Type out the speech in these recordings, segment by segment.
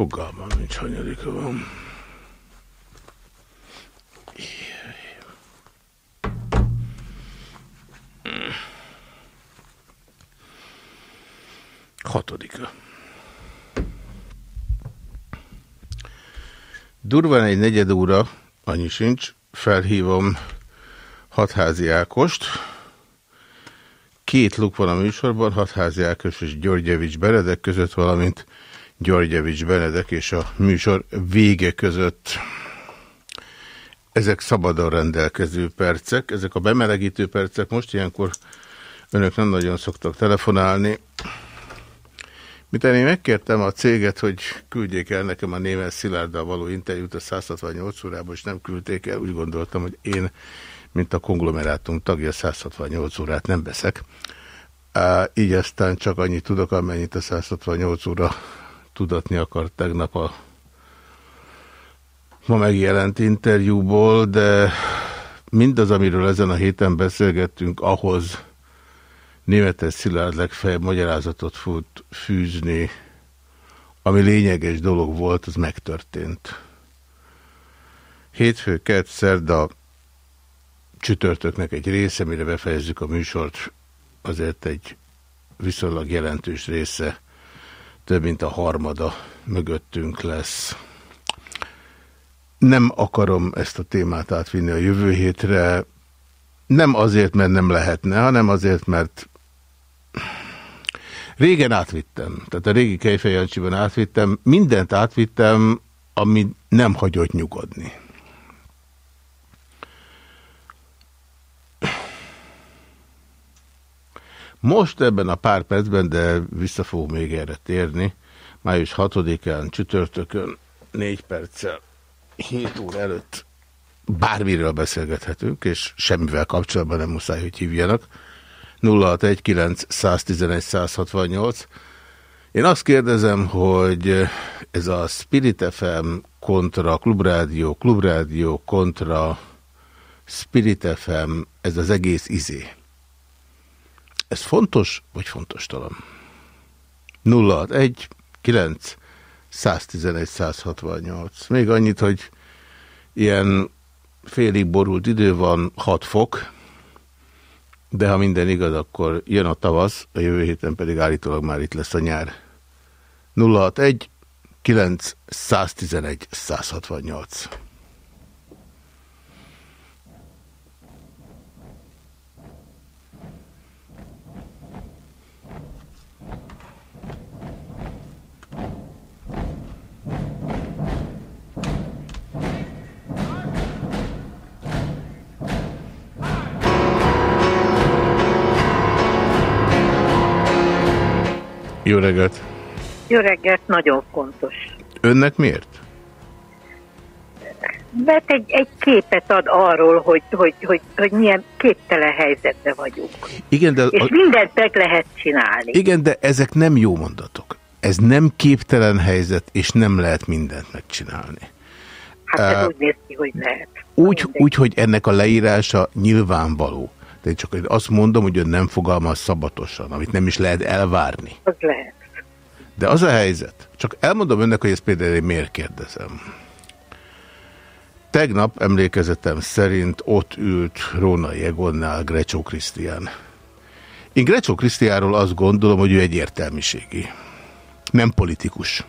Fogalmam nincs, hanyadika van. Hatodika. Durván egy negyed óra, annyi sincs, felhívom Hatházi Ákost. Két luk van a műsorban, Hatházi Ákos és Györgyevics Benedek között, valamint Györgyevics Benedek és a műsor vége között. Ezek szabadon rendelkező percek, ezek a bemelegítő percek. Most ilyenkor önök nem nagyon szoktak telefonálni. Miután én megkértem a céget, hogy küldjék el nekem a néven Szilárddal való interjút a 168 órában, és nem küldték el, úgy gondoltam, hogy én, mint a konglomerátum tagja, 168 órát nem veszek. Így aztán csak annyit tudok, amennyit a 168 óra tudatni akar tegnap a ma megjelent interjúból, de mindaz, amiről ezen a héten beszélgettünk, ahhoz németes Szilárd legfeljebb magyarázatot fut fűzni, ami lényeges dolog volt, az megtörtént. Hétfő, kett, szerda, csütörtöknek egy része, mire befejezzük a műsort, azért egy viszonylag jelentős része, több mint a harmada mögöttünk lesz. Nem akarom ezt a témát átvinni a jövő hétre, nem azért, mert nem lehetne, hanem azért, mert Régen átvittem, tehát a régi Kejfejancsiban átvittem, mindent átvittem, ami nem hagyott nyugodni. Most ebben a pár percben, de vissza fogok még erre térni, május 6-án csütörtökön 4 perccel 7 óra előtt bármiről beszélgethetünk, és semmivel kapcsolatban nem muszáj, hogy hívjanak. 0619111 Én azt kérdezem, hogy ez a Spirit FM kontra Klubrádió, Klubrádió kontra Spirit FM, ez az egész izé. Ez fontos, vagy fontos talán? 061 9 111 168. Még annyit, hogy ilyen félig borult idő van, 6 fok, de ha minden igaz, akkor jön a tavasz, a jövő héten pedig állítólag már itt lesz a nyár. 061 9 111 168 Jó reggelt! Jó reggelt, nagyon fontos. Önnek miért? Mert egy, egy képet ad arról, hogy, hogy, hogy, hogy milyen képtelen helyzetben vagyunk. Igen, de És a... mindent meg lehet csinálni. Igen, de ezek nem jó mondatok. Ez nem képtelen helyzet, és nem lehet mindent megcsinálni. Hát ez uh, úgy néz ki, hogy lehet. Úgy, úgy, hogy ennek a leírása nyilvánvaló. De én csak azt mondom, hogy ön nem fogalmaz szabatosan, amit nem is lehet elvárni. Az lehet. De az a helyzet, csak elmondom önnek, hogy ezt például én miért kérdezem. Tegnap emlékezetem szerint ott ült Róna Jegonnál Grecsó Krisztián. Én Grecsó Krisztiáról azt gondolom, hogy ő egy értelmiségi. Nem politikus.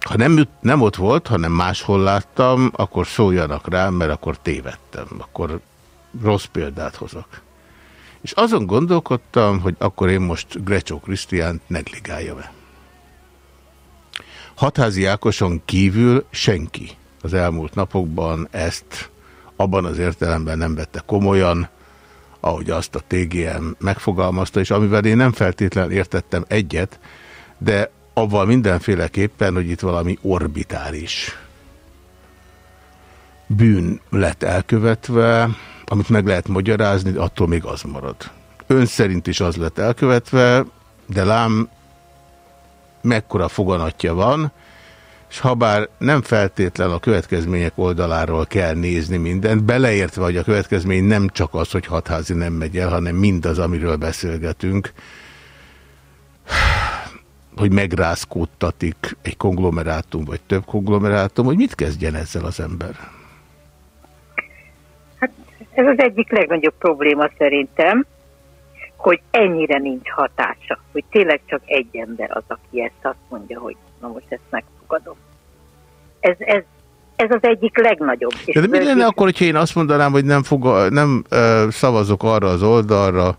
Ha nem, nem ott volt, hanem máshol láttam, akkor szóljanak rám, mert akkor tévedtem. Akkor rossz példát hozok. És azon gondolkodtam, hogy akkor én most Grecsó Krisztiánt negligáljam-e. Hatházi Ákoson kívül senki az elmúlt napokban ezt abban az értelemben nem vette komolyan, ahogy azt a TGM megfogalmazta, és amivel én nem feltétlenül értettem egyet, de avval mindenféleképpen, hogy itt valami orbitális bűn lett elkövetve, amit meg lehet magyarázni, attól még az marad. Ön szerint is az lett elkövetve, de lám mekkora foganatja van, és ha bár nem feltétlen a következmények oldaláról kell nézni mindent, beleértve, hogy a következmény nem csak az, hogy hatházi nem megy el, hanem mindaz, amiről beszélgetünk, hogy megrázkódtatik egy konglomerátum, vagy több konglomerátum, hogy mit kezdjen ezzel az ember? Ez az egyik legnagyobb probléma szerintem, hogy ennyire nincs hatása, hogy tényleg csak egy ember az, aki ezt azt mondja, hogy na most ezt megfogadom. Ez, ez, ez az egyik legnagyobb. De, de mi lenne akkor, hogyha én azt mondanám, hogy nem, foga, nem uh, szavazok arra az oldalra,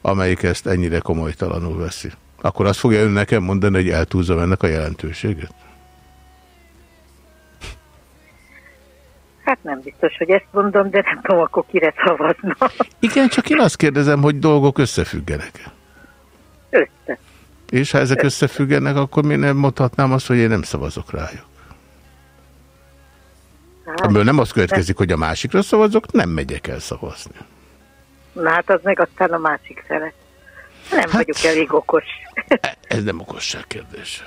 amelyik ezt ennyire komolytalanul veszi? Akkor azt fogja ön nekem mondani, hogy eltúzom ennek a jelentőséget? Hát nem biztos, hogy ezt mondom, de nem tudom, akkor kire szavazna. Igen, csak én azt kérdezem, hogy dolgok összefüggenek. Össze. És ha ezek Össze. összefüggenek, akkor mi nem mondhatnám azt, hogy én nem szavazok rájuk. Hát, Ebből nem az következik, hogy a másikra szavazok, nem megyek el szavazni. Na hát az meg aztán a másik fele. Nem hát, vagyok elég okos. ez nem okosság kérdés.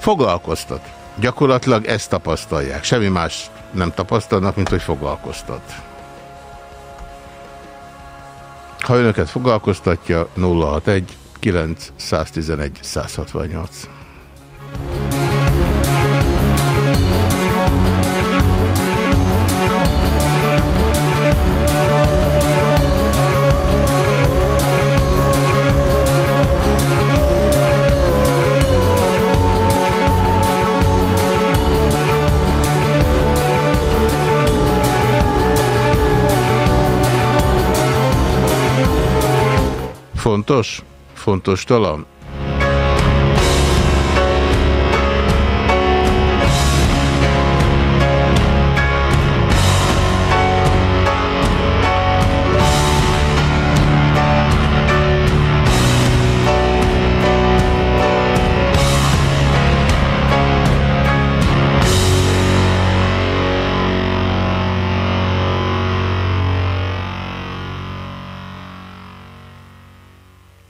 Foglalkoztat. Gyakorlatilag ezt tapasztalják. Semmi más nem tapasztalnak, mint hogy foglalkoztat. Ha önöket foglalkoztatja, 061 911 168. fontos? Fontos talan?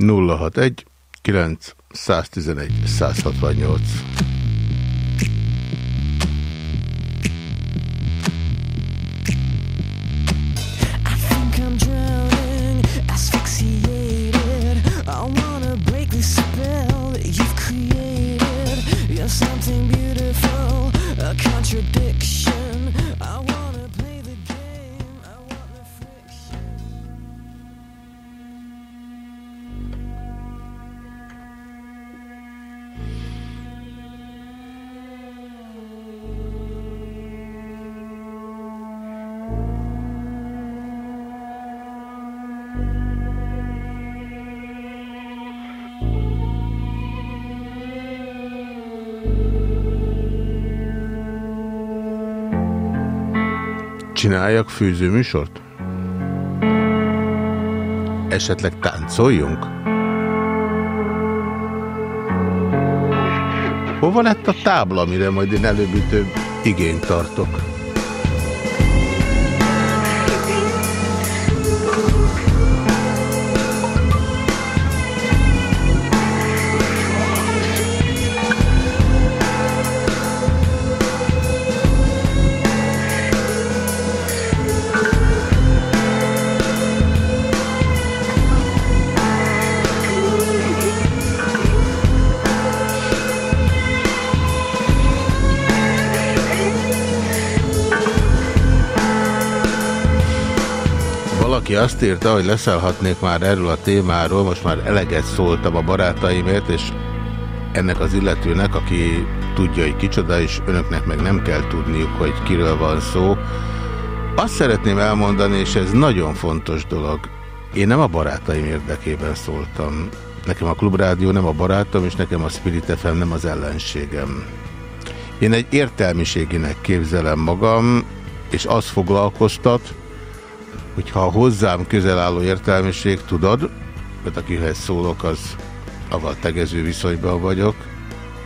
061 911 168 Csináljak főzőműsort? Esetleg táncoljunk? Hova lett a tábla, amire majd én előbb igényt tartok? Azt írta, hogy leszállhatnék már erről a témáról, most már eleget szóltam a barátaimért, és ennek az illetőnek, aki tudja, hogy kicsoda, és önöknek meg nem kell tudniuk, hogy kiről van szó. Azt szeretném elmondani, és ez nagyon fontos dolog, én nem a barátaim érdekében szóltam. Nekem a Klubrádió nem a barátom, és nekem a Spirit FM nem az ellenségem. Én egy értelmiséginek képzelem magam, és az foglalkoztat, hogyha a hozzám közel álló értelmiség tudod, mert akihez szólok, az avval tegező viszonyban vagyok,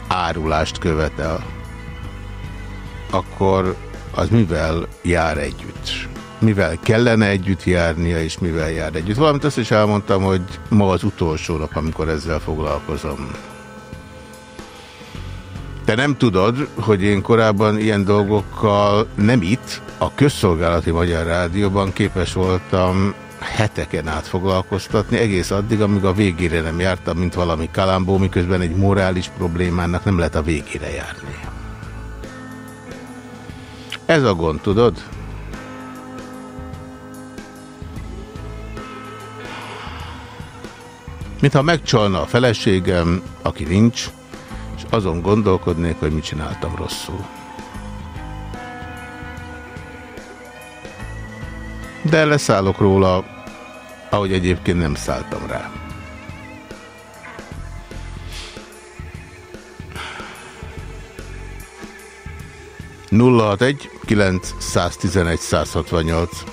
árulást követel, akkor az mivel jár együtt? mivel kellene együtt járnia, és mivel jár együtt. Valamint azt is elmondtam, hogy ma az utolsó nap, amikor ezzel foglalkozom. Te nem tudod, hogy én korábban ilyen dolgokkal nem itt, a közszolgálati Magyar Rádióban képes voltam heteken át foglalkoztatni, egész addig, amíg a végére nem jártam, mint valami kalambó, miközben egy morális problémának nem lehet a végére járni. Ez a gond, tudod? Mintha megcsalna a feleségem, aki nincs, és azon gondolkodnék, hogy mit csináltam rosszul. De leszállok róla, ahogy egyébként nem szálltam rá. Nulla egy 911 168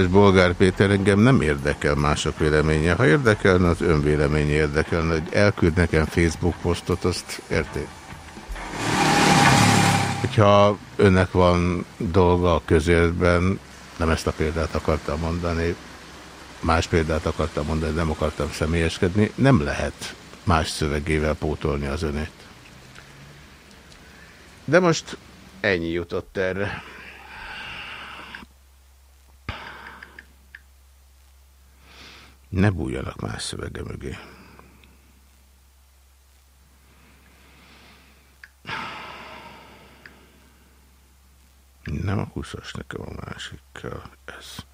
Kedves Bolgár Péter, engem nem érdekel mások véleménye. Ha érdekelne, az ön véleménye érdekelne, hogy elküld nekem Facebook posztot, azt érték. Hogyha önnek van dolga a közértben, nem ezt a példát akartam mondani, más példát akartam mondani, nem akartam személyeskedni, nem lehet más szövegével pótolni az önét. De most ennyi jutott erre. Ne bújjanak más szövege mögé. Nem a 20-as nekem a másikkal, ez.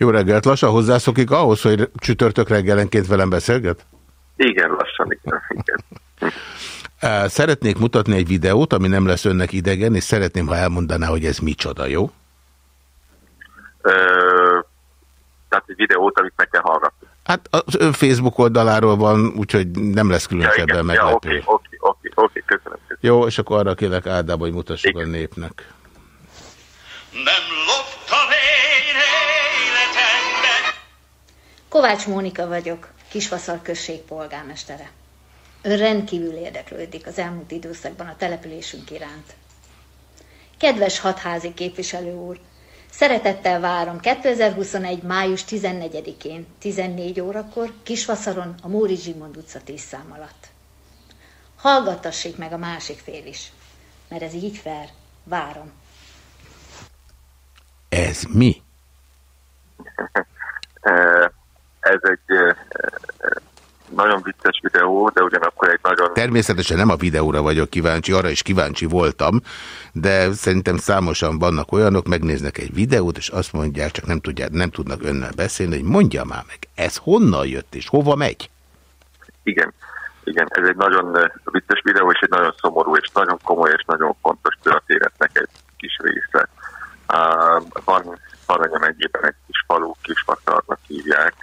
Jó reggelt, lassan hozzászokik ahhoz, hogy csütörtök reggelenként velem beszélget? Igen, lassan, igen. igen. Szeretnék mutatni egy videót, ami nem lesz önnek idegen, és szeretném, ha elmondaná, hogy ez micsoda, jó? Ö, tehát egy videót, amit meg kell hallgatni. Hát az ön Facebook oldaláról van, úgyhogy nem lesz különösebben ja, meglepő. Ja, oké, oké, oké, oké, köszönöm, köszönöm. Jó, és akkor arra kérlek Ádába, hogy mutassuk igen. a népnek. Nem Kovács Mónika vagyok, Kisvaszal község polgármestere. Ön rendkívül érdeklődik az elmúlt időszakban a településünk iránt. Kedves hatházi képviselő úr, szeretettel várom 2021. május 14-én 14 órakor Kisvaszaron a Móri Zsigmond utca 10 szám alatt. Hallgattassék meg a másik fél is, mert ez így fel. Várom. Ez mi? ez egy nagyon vicces videó, de ugyanakkor egy nagyon... Természetesen nem a videóra vagyok kíváncsi, arra is kíváncsi voltam, de szerintem számosan vannak olyanok, megnéznek egy videót, és azt mondják, csak nem, tudják, nem tudnak önnel beszélni, hogy mondja már meg, ez honnan jött, és hova megy? Igen, igen, ez egy nagyon vicces videó, és egy nagyon szomorú, és nagyon komoly, és nagyon fontos történetnek egy kis része. Uh, van Aranya megyében egy kis falu, Kisfaszarnak hívják,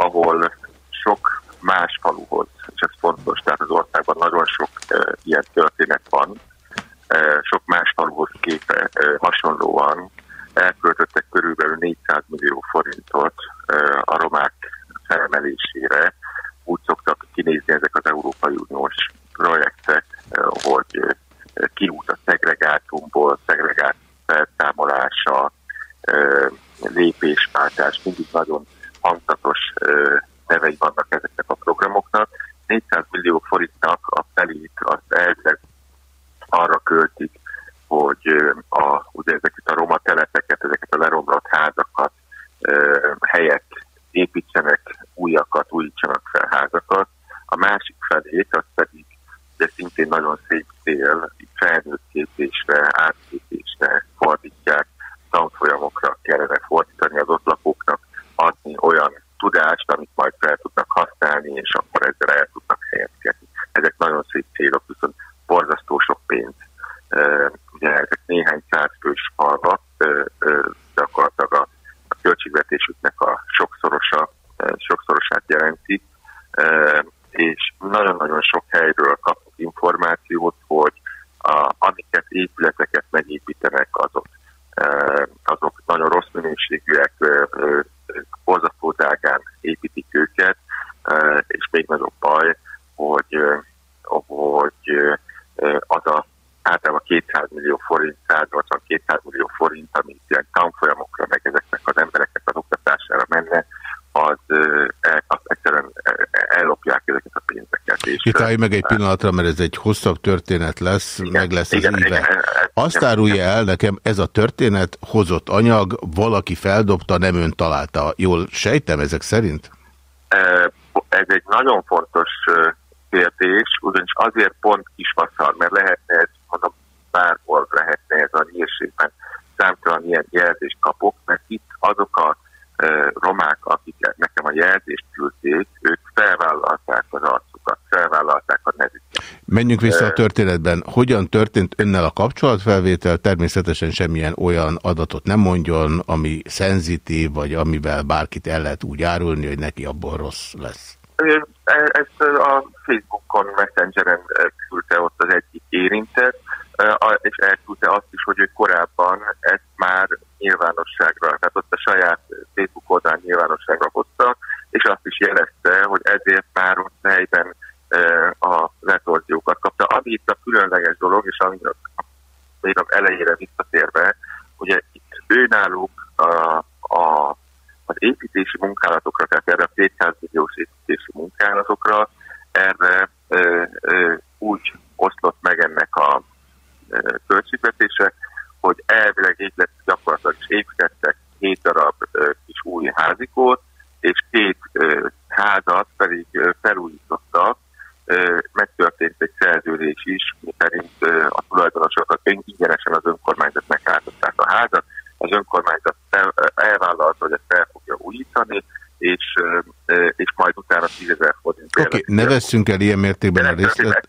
ahol sok más faluhoz, és ez fontos, tehát az országban nagyon sok e, ilyen történet van, e, sok más faluhoz képe e, hasonlóan elköltöttek körülbelül 400 millió forintot e, a romák felemelésére. Úgy szoktak kinézni ezek az Európai Uniós projektek, e, hogy e, kiút a szegregátumból, szegregát felszámolása, lépésváltás, mindig nagyon hangzatos nevei vannak ezeknek a programoknak. 400 millió forintnak a felét azt elvileg arra költik, hogy a, ugye ezeket a roma telepeket, ezeket a leromlott házakat helyett építsenek újakat, újítsanak fel házakat. A másik felét az pedig, de szintén nagyon szép cél, felnőtt képzésre, átképzésre fordítják, tanfolyamokra kellene fordítani az ott lakóknak, adni olyan tudást, amit majd fel tudnak használni, és akkor ezzel el tudnak helyezkedni. Ezek nagyon szép célok, viszont borzasztó sok pénz. Ugye ezek néhány száz fős falvak, gyakorlatilag a, a költségvetésüknek a sokszorosa, sokszorosát jelenti, és nagyon-nagyon sok helyről kapunk információt, hogy a, amiket épületeket megépítenek, azok, azok nagyon rossz minőségűek, borzasztó drágán építik őket, és még nagyobb baj, hogy, hogy az a általában 200 millió forint, 180-200 millió forint, amit ilyen tanfolyamokra, meg ezeknek az embereknek az oktatására menne, az, az egyszerűen ellopják ezeket a állj meg egy pillanatra, mert ez egy hosszabb történet lesz, igen, meg lesz igen, az igen, éve. Igen, Azt árulja el nekem, ez a történet hozott anyag, valaki feldobta, nem ön találta. Jól sejtem ezek szerint? Ez egy nagyon fontos kérdés, ugyanis azért pont kisfaszal, mert lehetne ez, mondom, bárhol lehetne ez a nyírségben számtalan ilyen jelzést kapok, mert itt azok a romák, akik nekem a jelzést küldték, ők felvállalták az arcukat, felvállalták a nevüket. Menjünk vissza a történetben. Hogyan történt önnel a kapcsolatfelvétel? Természetesen semmilyen olyan adatot nem mondjon, ami szenzitív, vagy amivel bárkit el lehet úgy árulni, hogy neki abból rossz lesz. Ezt a Facebookon, Messengeren küldte ott az egyik érintett, és elküldte azt is, hogy ő korábban ezt már nyilvánosságra, tehát ott a saját Facebook oldalán nyilvánosságra hozta, és azt is jelezte, hogy ezért már ott helyben a retorziókat kapta. Ami itt a különleges dolog, és ami még az elejére visszatérve, ugye itt ő náluk a, a, az építési munkálatokra, tehát erre a 200 milliós építési munkálatokra, erre ö, ö, úgy oszlott meg ennek a költségvetése, hogy elvileg épület gyakorlatilag is építettek 7 darab kis új házikót, és két házat pedig felújítottak, megtörtént egy szerződés is, szerint a tulajdonosokat ingyenesen az önkormányzat megállították a házat, az önkormányzat elvállalta, hogy ezt fel fogja újítani, és, és majd utána 10 ezer forint. Oké, okay, ne veszünk el ilyen mértékben a részlet.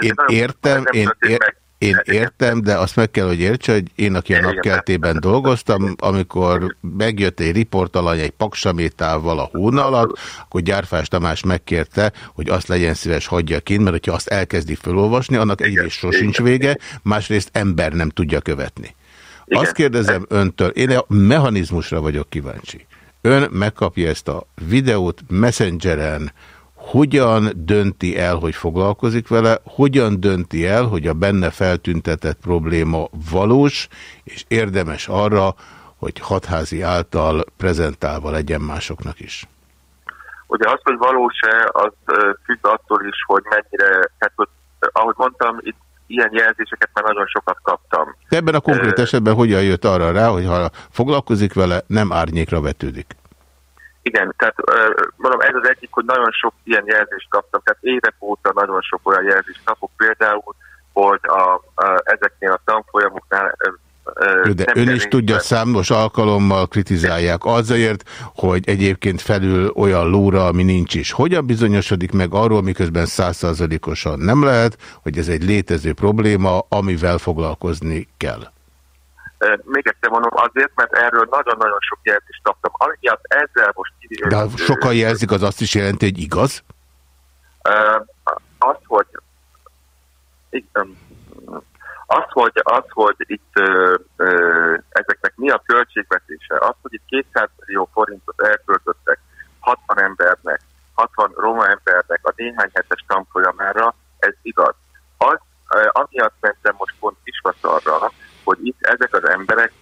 Én értem, én, ér, én értem, de azt meg kell, hogy értse, hogy én, aki a napkeltében dolgoztam, amikor megjött egy riportalany egy paksamétával a hóna alatt, akkor Gyárfás Tamás megkérte, hogy azt legyen szíves hagyja kint, mert hogyha azt elkezdi felolvasni, annak egyrészt sosincs vége, másrészt ember nem tudja követni. Igen. Azt kérdezem öntől, én a mechanizmusra vagyok kíváncsi. Ön megkapja ezt a videót Messengeren, hogyan dönti el, hogy foglalkozik vele, hogyan dönti el, hogy a benne feltüntetett probléma valós, és érdemes arra, hogy hatházi által prezentálva legyen másoknak is. Ugye az, hogy valós-e, az függ attól is, hogy mennyire, tehát hogy, ahogy mondtam, itt ilyen jelzéseket már nagyon sokat kaptam. De ebben a konkrét esetben hogyan jött arra rá, hogy ha foglalkozik vele, nem árnyékra vetődik? Igen, tehát mondom, ez az egyik, hogy nagyon sok ilyen jelzést kaptam, tehát évek óta nagyon sok olyan jelzést kapok, például, hogy a, a, ezeknél a tanfolyamoknál de ön is tudja, számos alkalommal kritizálják azért, hogy egyébként felül olyan lóra, ami nincs is. Hogyan bizonyosodik meg arról, miközben százszázalékosan nem lehet, hogy ez egy létező probléma, amivel foglalkozni kell? Még egyszer mondom, azért, mert erről nagyon-nagyon sok jelzést kaptam. Amiatt ezzel most... De sokan jelzik, az azt is jelenti, hogy igaz? Az, hogy... Az, hogy, az, hogy itt ö, ö, ezeknek mi a költségvetése, az, hogy itt 200 millió forintot elköltöttek 60 embernek, 60 roma embernek a néhány hetes tanfolyamára, ez igaz. Az, amiatt mentem most pont Kisvaszarra, hogy itt ezek az emberek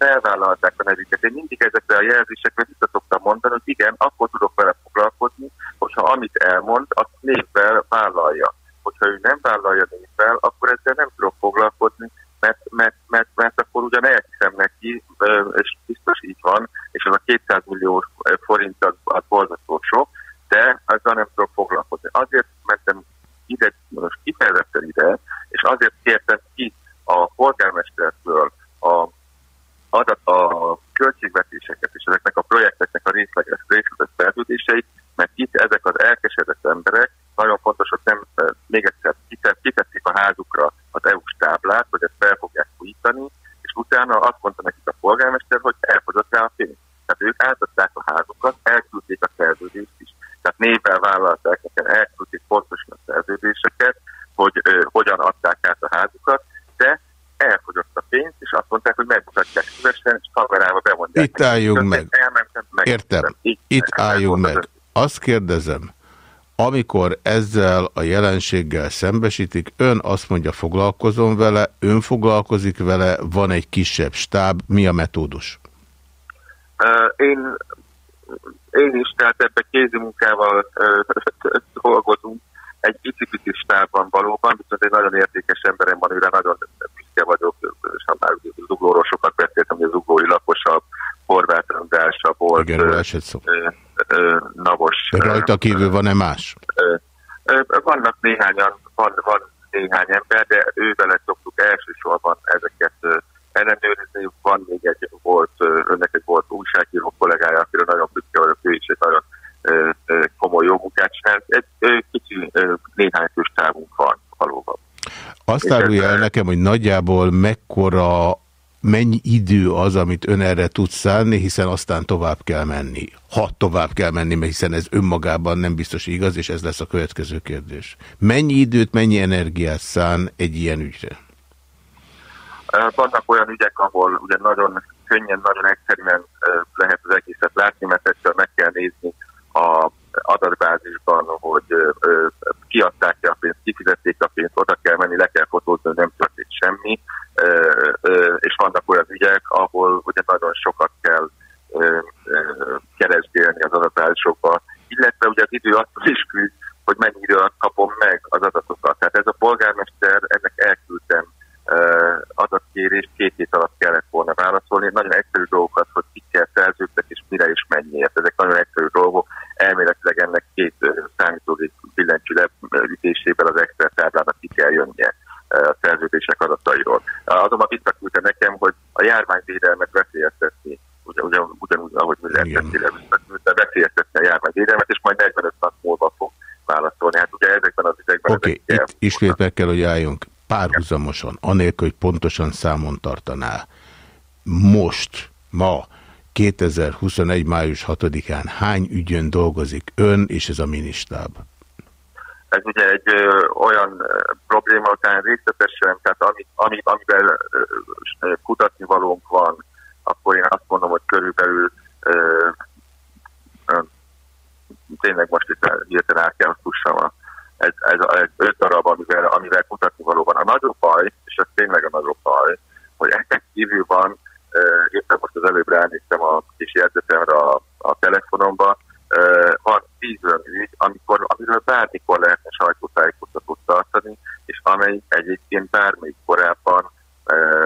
felvállalták a nevüket. Én mindig ezekre a jelzésekre vissza szoktam mondani, hogy igen, akkor tudok vele foglalkozni, hogyha amit elmond, azt névvel vállalja. Hogyha ő nem vállalja névvel, akkor ezzel nem tudok foglalkozni, mert, mert, mert, mert akkor ugyan elhiszem neki, és biztos így van, és az a 200 millió forint az, az borzasztó azzal nem tudok foglalkozni. Azért mentem ide, most kifejezetten ide, és azért kértem ki a polgármestertől a adat a költségvetéseket és ezeknek a projekteknek a részleges részletes szerződéseit, mert itt ezek az elkeseredett emberek nagyon fontos, hogy nem, még egyszer kitették a házukra az EU-s táblát, hogy ezt fel fogják fújítani, és utána azt mondta nekik a polgármester, hogy elfogyott rá a pénz. Tehát ők átadták a házukat, elküldték a szerződést is. Tehát névvel vállalták, nekem elküldték pontosan a szerződéseket, hogy ö, hogyan adták át a házukat, de elfogyott a pénz, és azt mondták, hogy megmutatják szívesen, és kamerába bemondják. Itt álljunk meg. Értem. Itt, Itt álljunk meg. Azt kérdezem, amikor ezzel a jelenséggel szembesítik, ön azt mondja, foglalkozom vele, ön foglalkozik vele, van egy kisebb stáb, mi a metódus? Én, én is, tehát ebbe kézi munkával ö, szó. Navos. Rajta kívül van-e más? Vannak néhányan, van, van néhány ember, de ővele szoktuk elsősorban ezeket ellenőrizni. Van még egy volt, önnek egy volt újságíró kollégája, akire nagyon büszke vagyok, ő is egy nagyon komoly jó munkát csinál. Egy kicsi néhány távunk van valóban. Azt árulja el nekem, hogy nagyjából mekkora mennyi idő az, amit ön erre tud szállni, hiszen aztán tovább kell menni. Ha tovább kell menni, mert hiszen ez önmagában nem biztos igaz, és ez lesz a következő kérdés. Mennyi időt, mennyi energiát szán egy ilyen ügyre? Vannak olyan ügyek, ahol ugye nagyon könnyen, nagyon egyszerűen lehet az egészet látni, mert egyszer meg kell nézni a adatbázisban, hogy kiadták-e a pénzt, kifizették a pénzt, oda kell menni, le kell fotózni, hogy nem történt semmi, és vannak olyan ügyek, ahol ugye nagyon sokat kell keresgélni az adatbázisokba, illetve ugye az idő attól is függ, hogy mennyi idő kapom meg az adatokat. Tehát ez a polgármester, ennek elküldtem adatkérést két hét alatt kellett volna válaszolni. Nagyon egyszerű dolgokat, hogy kikkel szerződtek, és mire és mennyiért. Ezek nagyon egyszerű dolgok. Elméletileg ennek két számítógép billentyű ütésével az Excel táblának ki kell jönnie a szerződések adatairól. Azonban visszaküldte nekem, hogy a járványvédelmet veszélyeztetni, ugyan, ugyanúgy, ahogy mi visszaküldte, veszélyeztetni a járványvédelmet, és majd 45 nap múlva fog válaszolni. Hát ugye ezekben az ügyekben... Oké, okay, itt ismét meg kell, hogy álljunk párhuzamosan, anélkül, hogy pontosan számon tartaná. Most, ma, 2021. május 6-án hány ügyön dolgozik ön és ez a minisztáb? Ez ugye egy ö, olyan ö, probléma, után részletesen, tehát ami, ami, amivel ö, kutatni valónk van, akkor én azt mondom, hogy körülbelül ö, ö, tényleg most itt hirtelen el kell fussam a ez, ez, ez öt darab, amivel, amivel kutatni valóban. A nagyobb baj, és ez tényleg a nagyobb baj, hogy ennek kívül van, uh, éppen most az előbb ránéztem a kis jegyzetemre a, a telefonomba, van tíz ügy, amikor, amiről bármikor lehetne sajtótájékoztatót tartani, és amely egyébként bármelyik korábban,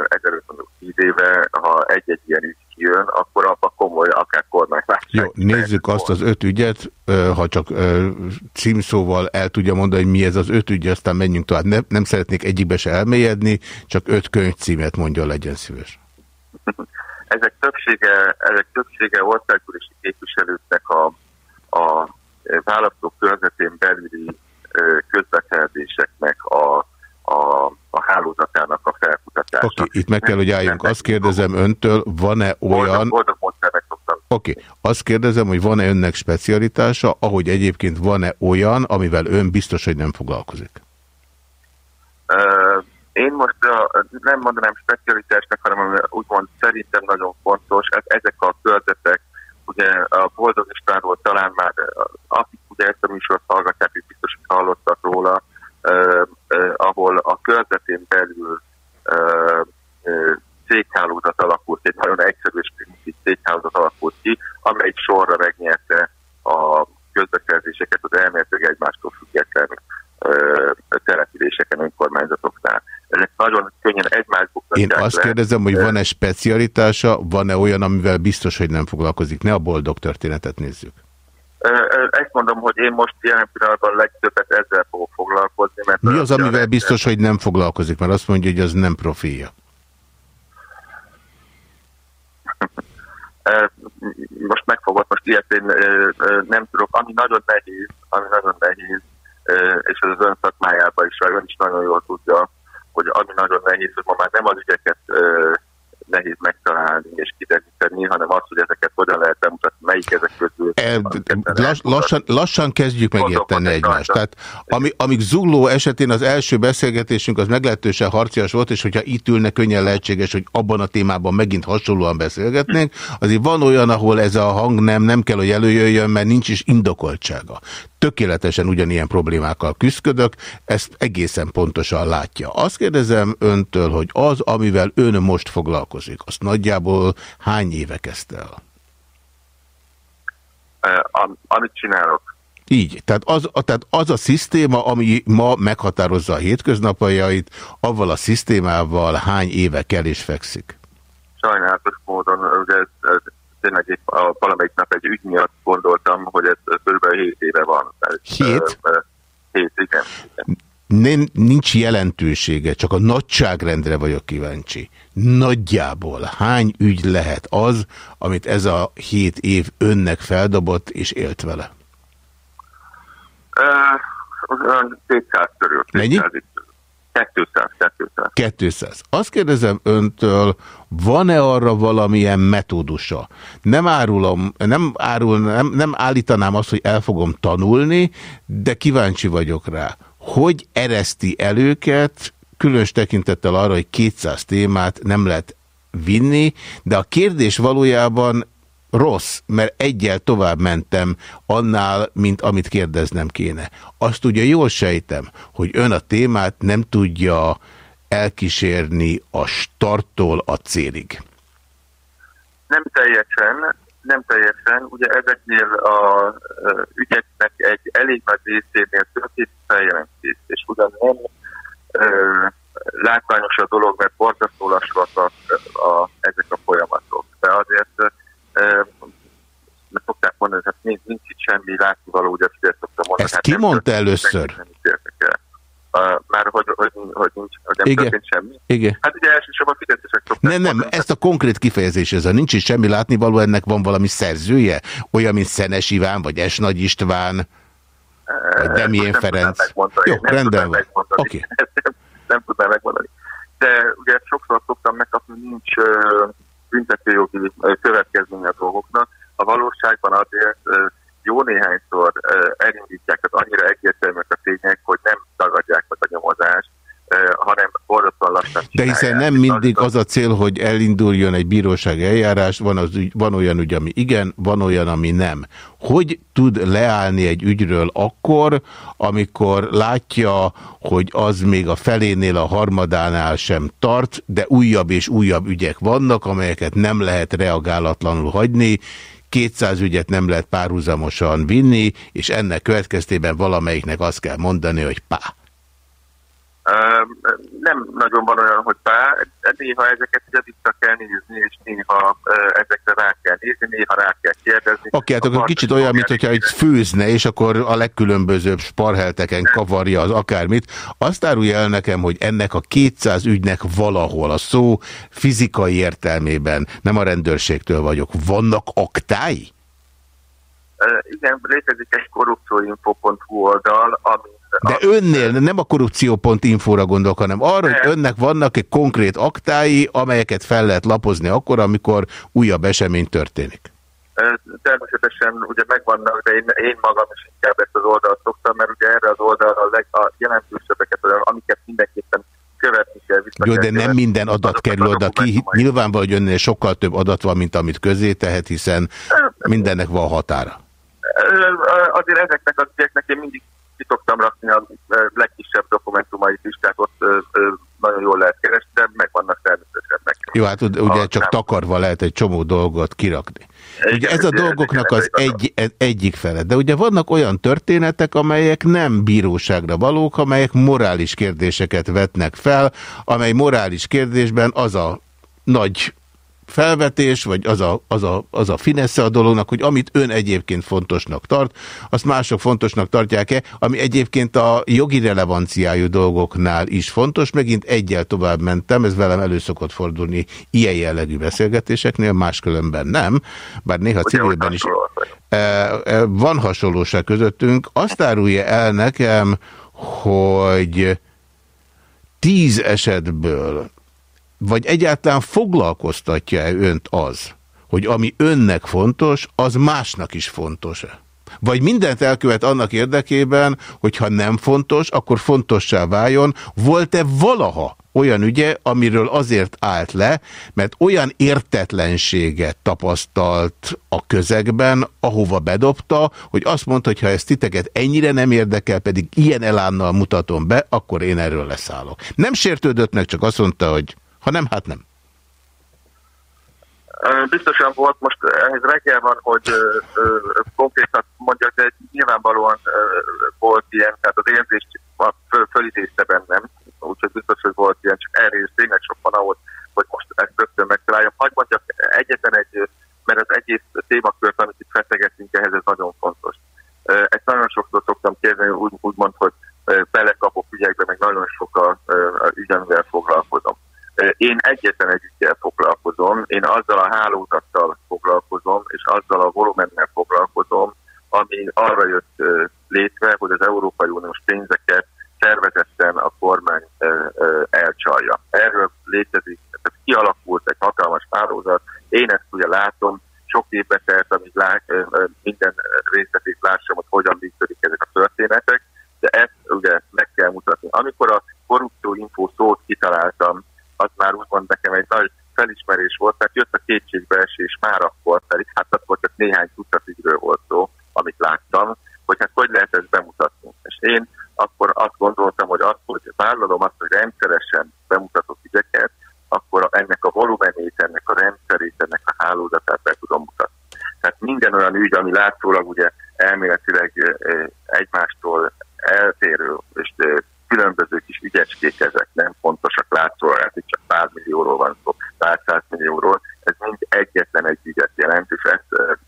ezelőtt mondjuk tíz éve, ha egy-egy ilyen ügy kijön, akkor abban komoly, akár kormányválság. Jó, nézzük azt az öt ügyet, ha csak címszóval el tudja mondani, hogy mi ez az öt ügy, aztán menjünk tovább. Nem, nem szeretnék egyikbe se elmélyedni, csak öt könyvcímet mondja, legyen szíves. Ezek többsége, ezek többsége országgyűlési képviselőknek a, a választók körzetén belüli közbeszerzéseknek a a, a hálózatának a felkutatása. Oké, okay, itt meg kell, hogy álljunk. Azt kérdezem öntől, van-e olyan... Oké, okay. azt kérdezem, hogy van-e önnek specialitása, ahogy egyébként van-e olyan, amivel ön biztos, hogy nem foglalkozik? Uh, én most uh, nem mondanám specialitásnak, hanem úgymond szerintem nagyon fontos, ez, ezek a körzetek, ugye a Boldog Istvánról talán már, akik ugye ezt a műsort hallgatják, és biztos, hogy hallottak róla, ahol a körzetén belül céghálózat alakult, egy nagyon egyszerű és céghálózat alakult ki, amely sorra megnyerte a közbeszerzéseket az elméletileg egymástól független településeken, önkormányzatoknál. Ezek nagyon könnyen egymásból. Én azt le. kérdezem, hogy van-e specialitása, van-e olyan, amivel biztos, hogy nem foglalkozik? Ne a boldog történetet nézzük. Ezt mondom, hogy én most jelen pillanatban legtöbbet ezzel fogok foglalkozni. Mert Mi az, amivel biztos, hogy nem foglalkozik? Mert azt mondja, hogy az nem profilja. most megfogott, most ilyet én nem tudok, ami nagyon nehéz, ami nagyon nehéz, és ez az ön szakmájában is, ön is nagyon jól tudja, hogy ami nagyon nehéz, hogy ma már nem az ügyeket nehéz megtalálni és kideríteni, hanem az, hogy ezeket hogyan lehet bemutatni, melyik ezek közül. E, lass, lassan, lassan kezdjük megérteni egymást. Tehát ami, amíg Zugló esetén az első beszélgetésünk az meglehetősen harcias volt, és hogyha itt ülne, könnyen lehetséges, hogy abban a témában megint hasonlóan beszélgetnénk, azért van olyan, ahol ez a hang nem, nem kell, hogy előjöjjön, mert nincs is indokoltsága tökéletesen ugyanilyen problémákkal küzdök, ezt egészen pontosan látja. Azt kérdezem öntől, hogy az, amivel ön most foglalkozik, azt nagyjából hány éve kezdte el? Am, amit csinálok. Így, tehát az, tehát az a szisztéma, ami ma meghatározza a hétköznapjait, avval a szisztémával hány éve kell és fekszik? Sajnálatos módon, ugye tényleg egy, a, valamelyik nap egy ügy miatt gondoltam, hogy ez kb. 7 éve van. 7? 7, igen. Nem, nincs jelentősége, csak a nagyságrendre vagyok kíváncsi. Nagyjából hány ügy lehet az, amit ez a 7 év önnek feldobott és élt vele? Uh, 200 körül. Mennyi? 200 200, 200. 200. Azt kérdezem öntől, van-e arra valamilyen metódusa? Nem árulom, nem, árul, nem, nem állítanám azt, hogy el fogom tanulni, de kíváncsi vagyok rá. Hogy ereszti el őket, különös tekintettel arra, hogy 200 témát nem lehet vinni, de a kérdés valójában rossz, mert egyel tovább mentem annál, mint amit kérdeznem kéne. Azt ugye jól sejtem, hogy ön a témát nem tudja elkísérni a starttól a célig. Nem teljesen, nem teljesen. Ugye ezeknél a ügyeknek egy elég nagy részénél történt feljelentés, és ugyan nem ö, látványos a dolog, mert borzasztó a, ezek a folyamatok. De azért mert szokták mondani, hogy hát nincs, nincs itt semmi látnivaló, ugye ezt szoktam mondani. Ezt hát ki mondta először? Uh, már hogy, hogy, hogy nincs, hogy nem Igen. történt semmi. Igen. Hát ugye elsősorban a fizetések szokták Nem, nem, mondani. ezt a konkrét kifejezés, ez a nincs itt semmi látnivaló, ennek van valami szerzője? Olyan, mint Szenes Iván, vagy S. Nagy István, vagy Demjén Ferenc. Jó, nem rendben van. Oké. Okay. Nem, nem tudnám megmondani. De ugye sokszor szoktam megkapni, nincs uh, De hiszen nem mindig az a cél, hogy elinduljon egy bíróság eljárás, van, az ügy, van olyan ügy, ami igen, van olyan, ami nem. Hogy tud leállni egy ügyről akkor, amikor látja, hogy az még a felénél, a harmadánál sem tart, de újabb és újabb ügyek vannak, amelyeket nem lehet reagálatlanul hagyni, 200 ügyet nem lehet párhuzamosan vinni, és ennek következtében valamelyiknek azt kell mondani, hogy pá nem nagyon van olyan, hogy bár, néha ezeket ugye vissza kell nézni, és néha ezekre rá kell nézni, néha rá kell kérdezni. Oké, okay, hát akkor kicsit olyan, mint hogyha itt főzne, és akkor a legkülönbözőbb sparhelteken kavarja az akármit. Azt árulja el nekem, hogy ennek a 200 ügynek valahol a szó fizikai értelmében, nem a rendőrségtől vagyok, vannak aktái? Igen, létezik egy korrupcióinfo.hu oldal, ami de önnél nem a korrupció.infóra gondolok, hanem arra, hogy önnek vannak egy konkrét aktái, amelyeket fel lehet lapozni akkor, amikor újabb esemény történik. Természetesen ugye megvannak, de én, én magam is inkább ezt az oldalt szoktam, mert ugye erre az oldalra a, leg, a jelentősebbeket, amiket mindenképpen követni kell. Jó, de nem minden adat kerül oda ki. Nyilvánvaló, hogy önnél sokkal több adat van, mint amit közé tehet, hiszen mindennek van határa. Azért ezeknek az ügyeknek én mindig ki szoktam rakni a legkisebb dokumentumait is, tehát ott nagyon jól lehet keresni, de megvannak természetesen meg. Jó, hát ugye csak nem. takarva lehet egy csomó dolgot kirakni. Ugye igen, ez a dolgoknak az egy, egyik fele. De ugye vannak olyan történetek, amelyek nem bíróságra valók, amelyek morális kérdéseket vetnek fel, amely morális kérdésben az a nagy felvetés, vagy az a, az, a, az a finesze a dolognak, hogy amit ön egyébként fontosnak tart, azt mások fontosnak tartják-e, ami egyébként a jogi relevanciájú dolgoknál is fontos. Megint egyel tovább mentem, ez velem elő szokott fordulni ilyen jellegű beszélgetéseknél, máskülönben nem, bár néha civilben is e, e, van hasonlóság közöttünk. Azt árulja el nekem, hogy tíz esetből vagy egyáltalán foglalkoztatja-e önt az, hogy ami önnek fontos, az másnak is fontos-e? Vagy mindent elkövet annak érdekében, hogyha nem fontos, akkor fontossá váljon. Volt-e valaha olyan ügye, amiről azért állt le, mert olyan értetlenséget tapasztalt a közegben, ahova bedobta, hogy azt mondta, hogy ha ezt titeket ennyire nem érdekel, pedig ilyen elánnal mutatom be, akkor én erről leszállok. Nem sértődött meg, csak azt mondta, hogy ha nem, hát nem. Biztosan volt, most ehhez reggel van, hogy konkrétan mondjak, de nyilvánvalóan volt ilyen, tehát az érzést föl, fölidézte bennem, úgyhogy biztos, hogy volt ilyen, csak elnézést tényleg sok ahhoz, hogy most ezt rögtön megtaláljam. Hagy mondjak egyetlen egy, mert az egész témakört, amit itt feszegetünk, ehhez ez nagyon fontos. Ezt nagyon sokszor szoktam kérdeni, úgy, úgy mond, hogy belekapok ügyekbe, meg nagyon sok a, a ügyemvel foglalkozom. Én egyetlen egy ügyel foglalkozom, én azzal a hálózattal foglalkozom, és azzal a volumennel foglalkozom, ami arra jött létre, hogy az Európai Uniós pénzeket szervezetten a kormány elcsalja. Erről létezik, tehát kialakult egy hatalmas hálózat, én ezt ugye látom, sok évbe telt, amíg lá, minden részletét lássam, hogy hogyan működik ezek a történetek, de ezt ugye meg kell mutatni. Amikor a korrupcióinfó szót kitaláltam, az már úgymond nekem egy nagy felismerés volt, mert jött a kétségbeesés már akkor, pedig hát akkor csak néhány tucat ügyről volt szó, amit láttam, hogy hát hogy lehet ezt bemutatni. És én akkor azt gondoltam, hogy azt, hogy vállalom azt, hogy rendszeresen bemutatok ügyeket, akkor ennek a volumenét, ennek a rendszerét, ennek a hálózatát be tudom mutatni. Tehát minden olyan ügy, ami látszólag ugye elméletileg egymástól eltérő és különböző kis ügyecskék ezek, nem fontosak látszólag, hát itt csak 100 millióról van szó, 100 millióról, ez mind egyetlen egy ügyet jelent, és ezt e,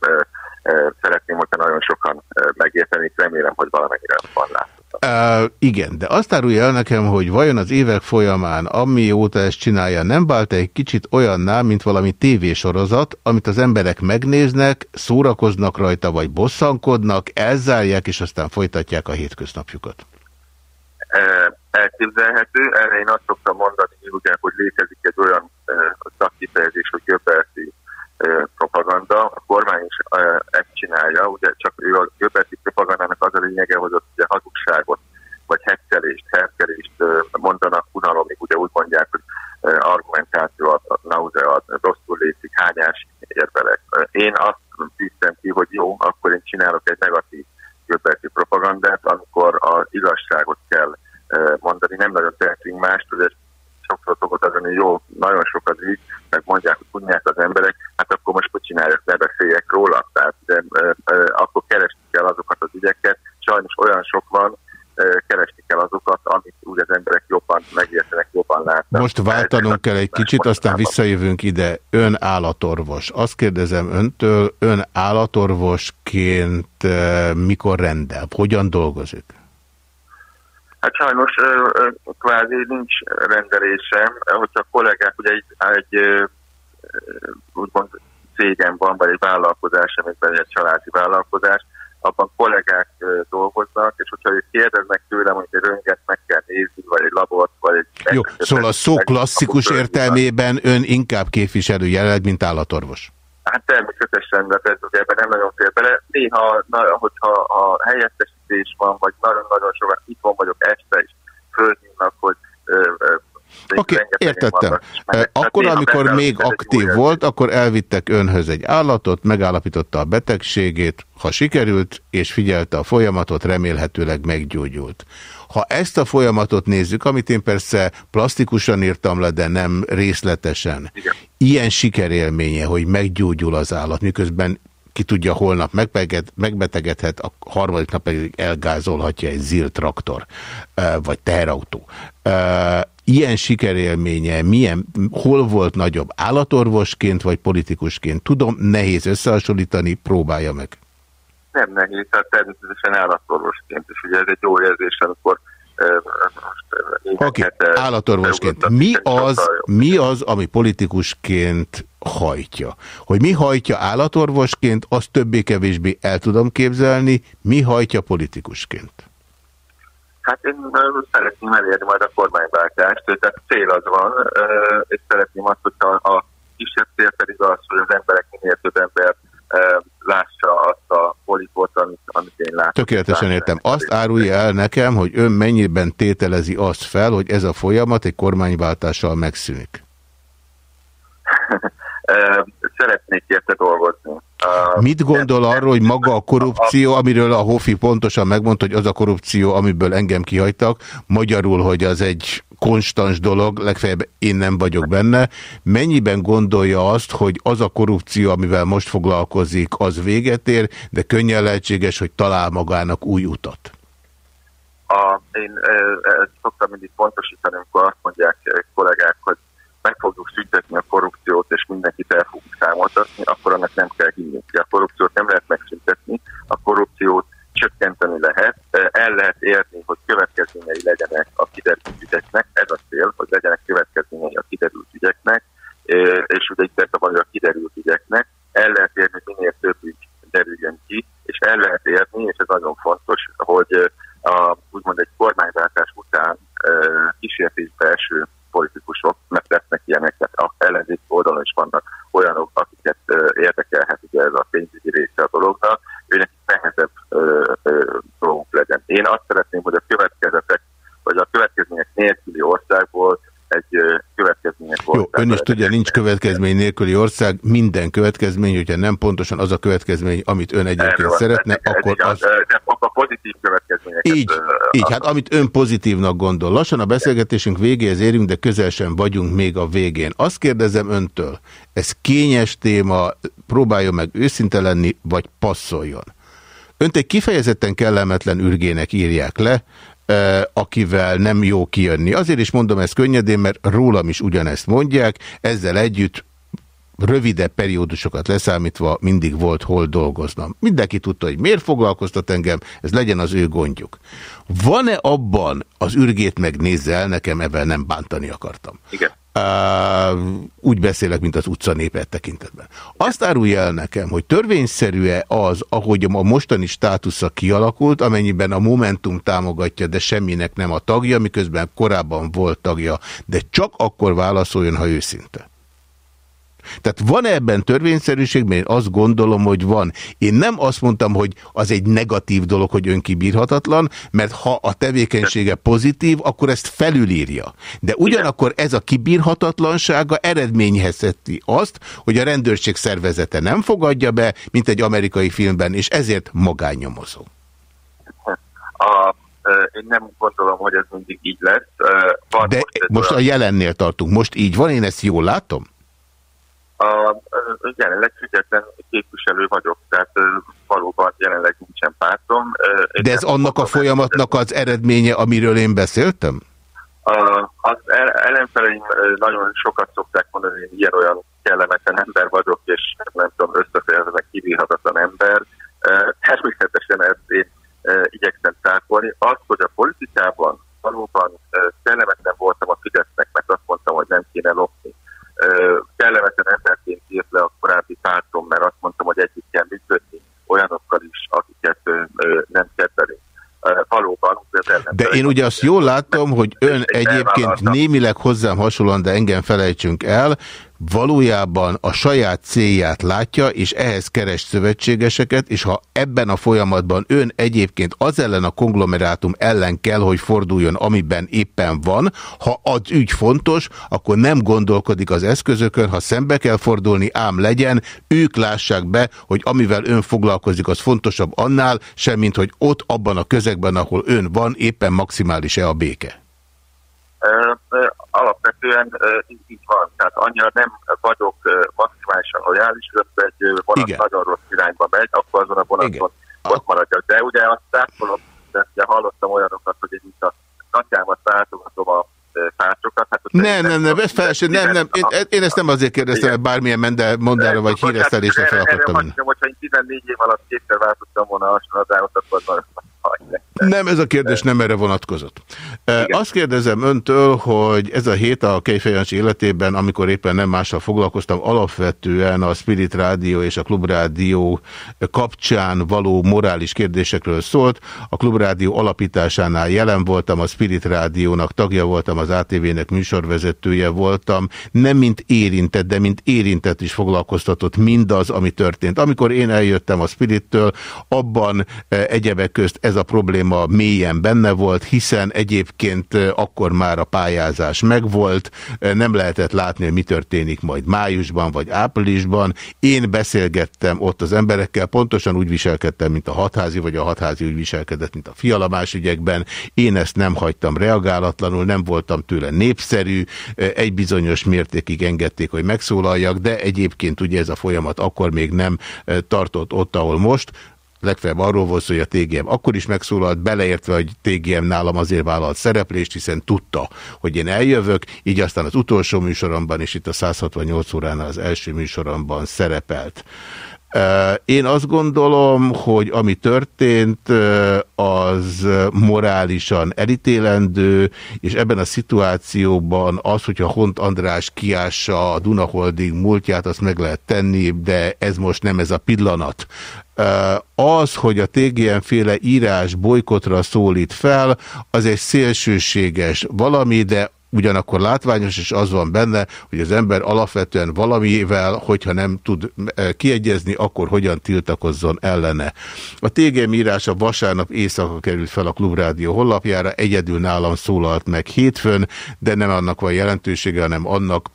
e, e, szeretném, hogyha nagyon sokan megérteni, remélem, hogy valamennyire van látszó. Uh, igen, de azt árulja el nekem, hogy vajon az évek folyamán, amióta ezt csinálja, nem vált egy kicsit olyanná, mint valami tévésorozat, amit az emberek megnéznek, szórakoznak rajta, vagy bosszankodnak, elzárják, és aztán folytatják a hétköznapjukat? elképzelhető. Erre én azt szoktam mondani, ugye, hogy létezik egy olyan szakkifejezés, hogy göbberti propaganda. A kormány is ezt csinálja, ugye csak ő a göbberti propagandának az a lényege, hogy ott ugye hazugságot, vagy hekkelést, herkelést mondanak unalomig, ugye úgy mondják, hogy argumentáció, a nausea, rosszul létszik, hányás érvelek. Én azt hiszem ki, hogy jó, akkor én csinálok egy negatív göbberti propagandát, amikor az igazságot kell mondani, nem nagyon tehetünk mást, hogy sokszor szokott az, hogy jó, nagyon sok az ügy, meg mondják, hogy tudják az emberek, hát akkor most hogy csináljak, ne beszéljek róla, tehát de, e, e, akkor keresni kell azokat az ügyeket, sajnos olyan sok van, keresni kell azokat, amit úgy az emberek jobban megértenek, jobban látnak. Most váltanunk kell egy kicsit, aztán visszajövünk ide. Ön állatorvos. Azt kérdezem öntől, ön állatorvosként mikor rendel? Hogyan dolgozik? Hát sajnos kvázi nincs rendelésem, hogyha a kollégák ugye egy, egy úgymond cégem van, vagy egy vállalkozás, amiben egy családi vállalkozás, szóval a szó klasszikus értelmében ön inkább képviselő jelenleg, mint állatorvos. Hát természetesen, de persze, ebben nem nagyon fél bele. Néha, na, hogyha a helyettesítés van, vagy nagyon-nagyon sokan van vagyok este is, fölhívnak, hogy Oké, okay, értettem. Akkor, amikor még aktív volt, akkor elvittek önhöz egy állatot, megállapította a betegségét, ha sikerült, és figyelte a folyamatot, remélhetőleg meggyógyult. Ha ezt a folyamatot nézzük, amit én persze plastikusan írtam le, de nem részletesen, Igen. ilyen sikerélménye, hogy meggyógyul az állat, miközben ki tudja, holnap megbetegedhet, a harmadik nap pedig elgázolhatja egy ZIL traktor, vagy teherautó ilyen sikerélménye milyen, hol volt nagyobb állatorvosként vagy politikusként? Tudom, nehéz összehasonlítani, próbálja meg. Nem nehéz, tehát természetesen állatorvosként, és ugye ez egy jó érzés, amikor Oké, okay. állatorvosként. Mi az, mi az, ami politikusként hajtja? Hogy mi hajtja állatorvosként, azt többé-kevésbé el tudom képzelni, mi hajtja politikusként? Hát én szeretném elérni majd a kormányváltást, tehát cél az van, és szeretném azt, hogyha a kisebb cél pedig az, hogy az emberek minél több ember lássa azt a polipot, amit, amit én látom. Tökéletesen értem. Azt árulja el nekem, hogy ön mennyiben tételezi azt fel, hogy ez a folyamat egy kormányváltással megszűnik. Szeretnék érte dolgozni. Mit gondol arról, hogy maga a korrupció, amiről a Hofi pontosan megmondta, hogy az a korrupció, amiből engem kihagytak, magyarul, hogy az egy konstans dolog, legfeljebb én nem vagyok benne. Mennyiben gondolja azt, hogy az a korrupció, amivel most foglalkozik, az véget ér, de könnyen lehetséges, hogy talál magának új utat? A, én e, e, szoktam mindig pontosítani, amikor azt mondják kollégák, hogy meg fogjuk szüntetni a korrupciót, és mindenkit el fogunk számoltatni, akkor annak nem kell hinni. A korrupciót nem lehet megszüntetni, a korrupciót csökkenteni lehet, el lehet érni, hogy következményei legyenek a kiderült ügyeknek, ez a cél, hogy legyenek következményei a kiderült ügyeknek, és ugye itt hogy a kiderült ügyeknek, el lehet érni, minél több ügy derüljön ki, és el lehet érni, és ez nagyon fontos, hogy a, úgymond egy kormányváltás után kísértésbe eső politikusok, mert lesznek ilyenek, tehát a ellenzék oldalon is vannak olyanok, akiket érdekelhet ugye ez a pénzügyi része a dolognak, őnek nehezebb dolgunk legyen. Én azt szeretném, hogy a következetek, vagy a következmények nélküli országból egy következmények Jó, ön is tudja, nincs következmény nélküli ország, minden következmény, hogyha nem pontosan az a következmény, amit ön egyébként Erről szeretne, ez, akkor ez az... De a pozitív következményeket... Így, így, hát amit ön pozitívnak gondol. Lassan a beszélgetésünk végéhez érünk, de közel sem vagyunk még a végén. Azt kérdezem öntől, ez kényes téma, próbáljon meg őszinte lenni, vagy passzoljon. Önt egy kifejezetten kellemetlen ürgének írják le, akivel nem jó kijönni. Azért is mondom ezt könnyedén, mert rólam is ugyanezt mondják, ezzel együtt rövidebb periódusokat leszámítva mindig volt hol dolgoznom. Mindenki tudta, hogy miért foglalkoztat engem, ez legyen az ő gondjuk. Van-e abban az ürgét megnézzel, nekem ebben nem bántani akartam. Igen. Úgy beszélek, mint az utcanépet tekintetben. Azt árulja el nekem, hogy törvényszerű-e az, ahogy a mostani státusza kialakult, amennyiben a Momentum támogatja, de semminek nem a tagja, miközben korábban volt tagja, de csak akkor válaszoljon, ha őszinte. Tehát van -e ebben törvényszerűség, mert én azt gondolom, hogy van. Én nem azt mondtam, hogy az egy negatív dolog, hogy önkibírhatatlan, mert ha a tevékenysége pozitív, akkor ezt felülírja. De ugyanakkor ez a kibírhatatlansága eredményezheti azt, hogy a rendőrség szervezete nem fogadja be, mint egy amerikai filmben, és ezért magánnyomozó. A, én nem gondolom, hogy ez mindig így lesz. Van De most, most a jelennél tartunk. Most így van, én ezt jól látom? A, jelenleg független képviselő vagyok, tehát valóban jelenleg nincsen pártom. De ez annak a folyamatnak az eredménye, amiről én beszéltem? A, az ellenfeleim nagyon sokat szokták mondani, hogy ilyen-olyan kellemetlen ember vagyok, és nem tudom, összeférhetek kibírhatatlan ember. Természetesen ezt én igyekszem tárkolni. Az, hogy a politikában valóban kellemetlen voltam a Fidesznek, mert azt mondtam, hogy nem kéne lopni kellemetlen emberként írt le a korábbi pártom, mert azt mondtam, hogy együtt kell működni olyanokkal is, akiket nem kedvelünk. Valóban. De én ugye azt jól látom, hogy ön egyébként némileg hozzám hasonlóan, de engem felejtsünk el, valójában a saját célját látja, és ehhez keres szövetségeseket, és ha ebben a folyamatban ön egyébként az ellen a konglomerátum ellen kell, hogy forduljon, amiben éppen van, ha az ügy fontos, akkor nem gondolkodik az eszközökön, ha szembe kell fordulni, ám legyen, ők lássák be, hogy amivel ön foglalkozik, az fontosabb annál, semmint, hogy ott abban a közegben, ahol ön van, éppen maximális-e a béke alapvetően így van. Tehát annyira nem vagyok maximálisan lojális, hogy egy vonat Igen. nagyon rossz irányba megy, akkor azon a vonaton Igen. ott maradjak. De ugye azt tápolom, de hallottam olyanokat, hogy én itt a nagyjámat látogatom a pártokat. Hát nem, nem, nem, ez fel nem, nem, én, én ezt nem azért kérdeztem, hogy bármilyen mende, mondára vagy híresztelésre fel akartam menni. Hogyha én 14 év alatt kétszer váltottam volna a hasonlatágot, akkor nem, ez a kérdés nem erre vonatkozott. Igen. Azt kérdezem öntől, hogy ez a hét a Kejfejancsi életében, amikor éppen nem mással foglalkoztam, alapvetően a Spirit Rádió és a Klubrádió kapcsán való morális kérdésekről szólt. A Klubrádió alapításánál jelen voltam, a Spirit Rádiónak tagja voltam, az ATV-nek műsorvezetője voltam. Nem mint érintett, de mint érintett is foglalkoztatott mindaz, ami történt. Amikor én eljöttem a Spirittől, abban egyebek közt ez a probléma mélyen benne volt, hiszen egyébként akkor már a pályázás megvolt, nem lehetett látni, hogy mi történik majd májusban vagy áprilisban. Én beszélgettem ott az emberekkel, pontosan úgy viselkedtem, mint a hatházi, vagy a hatházi úgy viselkedett, mint a fialamás ügyekben. Én ezt nem hagytam reagálatlanul, nem voltam tőle népszerű, egy bizonyos mértékig engedték, hogy megszólaljak, de egyébként ugye ez a folyamat akkor még nem tartott ott, ahol most legfeljebb arról volt hogy a TGM akkor is megszólalt, beleértve, hogy TGM nálam azért vállalt szereplést, hiszen tudta, hogy én eljövök, így aztán az utolsó műsoromban, és itt a 168 óránál az első műsoromban szerepelt. Én azt gondolom, hogy ami történt, az morálisan elítélendő, és ebben a szituációban az, hogyha Hont András kiássa a Duna Holding múltját, azt meg lehet tenni, de ez most nem ez a pillanat. Az, hogy a TGN féle írás bolykotra szólít fel, az egy szélsőséges valami, de ugyanakkor látványos, és az van benne, hogy az ember alapvetően valamivel, hogyha nem tud kiegyezni, akkor hogyan tiltakozzon ellene. A TGM írása vasárnap éjszaka került fel a Klubrádió hollapjára, egyedül nálam szólalt meg hétfőn, de nem annak van jelentősége, hanem annak,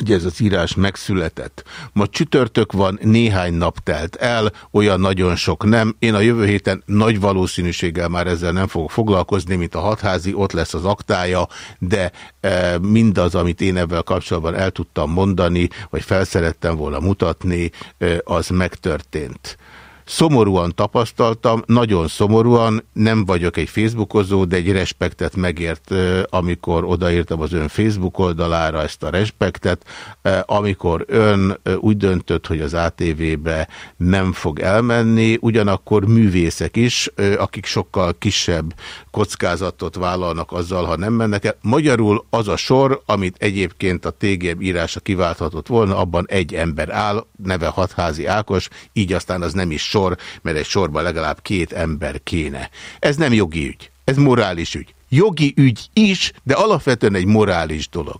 Ugye ez az írás megszületett. Ma csütörtök van, néhány nap telt el, olyan nagyon sok nem. Én a jövő héten nagy valószínűséggel már ezzel nem fogok foglalkozni, mint a hatházi, ott lesz az aktája, de e, mindaz, amit én ebben kapcsolatban el tudtam mondani, vagy felszerettem volna mutatni, e, az megtörtént. Szomorúan tapasztaltam, nagyon szomorúan, nem vagyok egy Facebookozó, de egy respektet megért, amikor odaírtam az ön Facebook oldalára ezt a respektet, amikor ön úgy döntött, hogy az ATV-be nem fog elmenni, ugyanakkor művészek is, akik sokkal kisebb kockázatot vállalnak azzal, ha nem mennek el. Magyarul az a sor, amit egyébként a TGM írása kiválthatott volna, abban egy ember áll, neve Hatházi Ákos, így aztán az nem is sor, mert egy sorban legalább két ember kéne. Ez nem jogi ügy, ez morális ügy. Jogi ügy is, de alapvetően egy morális dolog.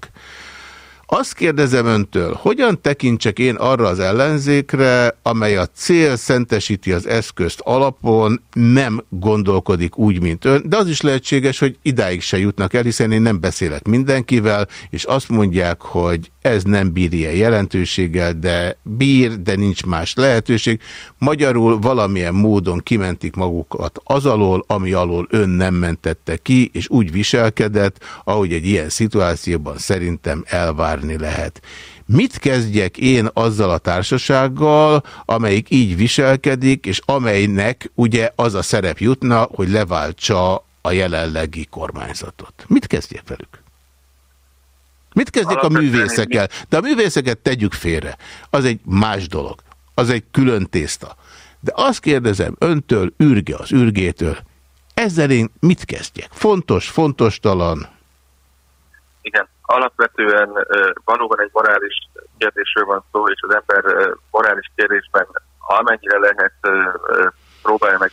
Azt kérdezem öntől, hogyan tekintsek én arra az ellenzékre, amely a cél szentesíti az eszközt alapon, nem gondolkodik úgy, mint ön, de az is lehetséges, hogy idáig se jutnak el, hiszen én nem beszélek mindenkivel, és azt mondják, hogy ez nem bír ilyen jelentőséggel, de bír, de nincs más lehetőség. Magyarul valamilyen módon kimentik magukat az alól, ami alól ön nem mentette ki, és úgy viselkedett, ahogy egy ilyen szituációban szerintem elvárni lehet. Mit kezdjek én azzal a társasággal, amelyik így viselkedik, és amelynek ugye az a szerep jutna, hogy leváltsa a jelenlegi kormányzatot? Mit kezdjek velük? Mit kezdjék a művészekkel? De a művészeket tegyük félre. Az egy más dolog. Az egy külön tészta. De azt kérdezem öntől, űrge az űrgétől, ezzel én mit kezdjek? Fontos, fontos talan? Igen, alapvetően valóban egy morális kérdésről van szó, és az ember morális kérdésben amennyire lehet próbálja meg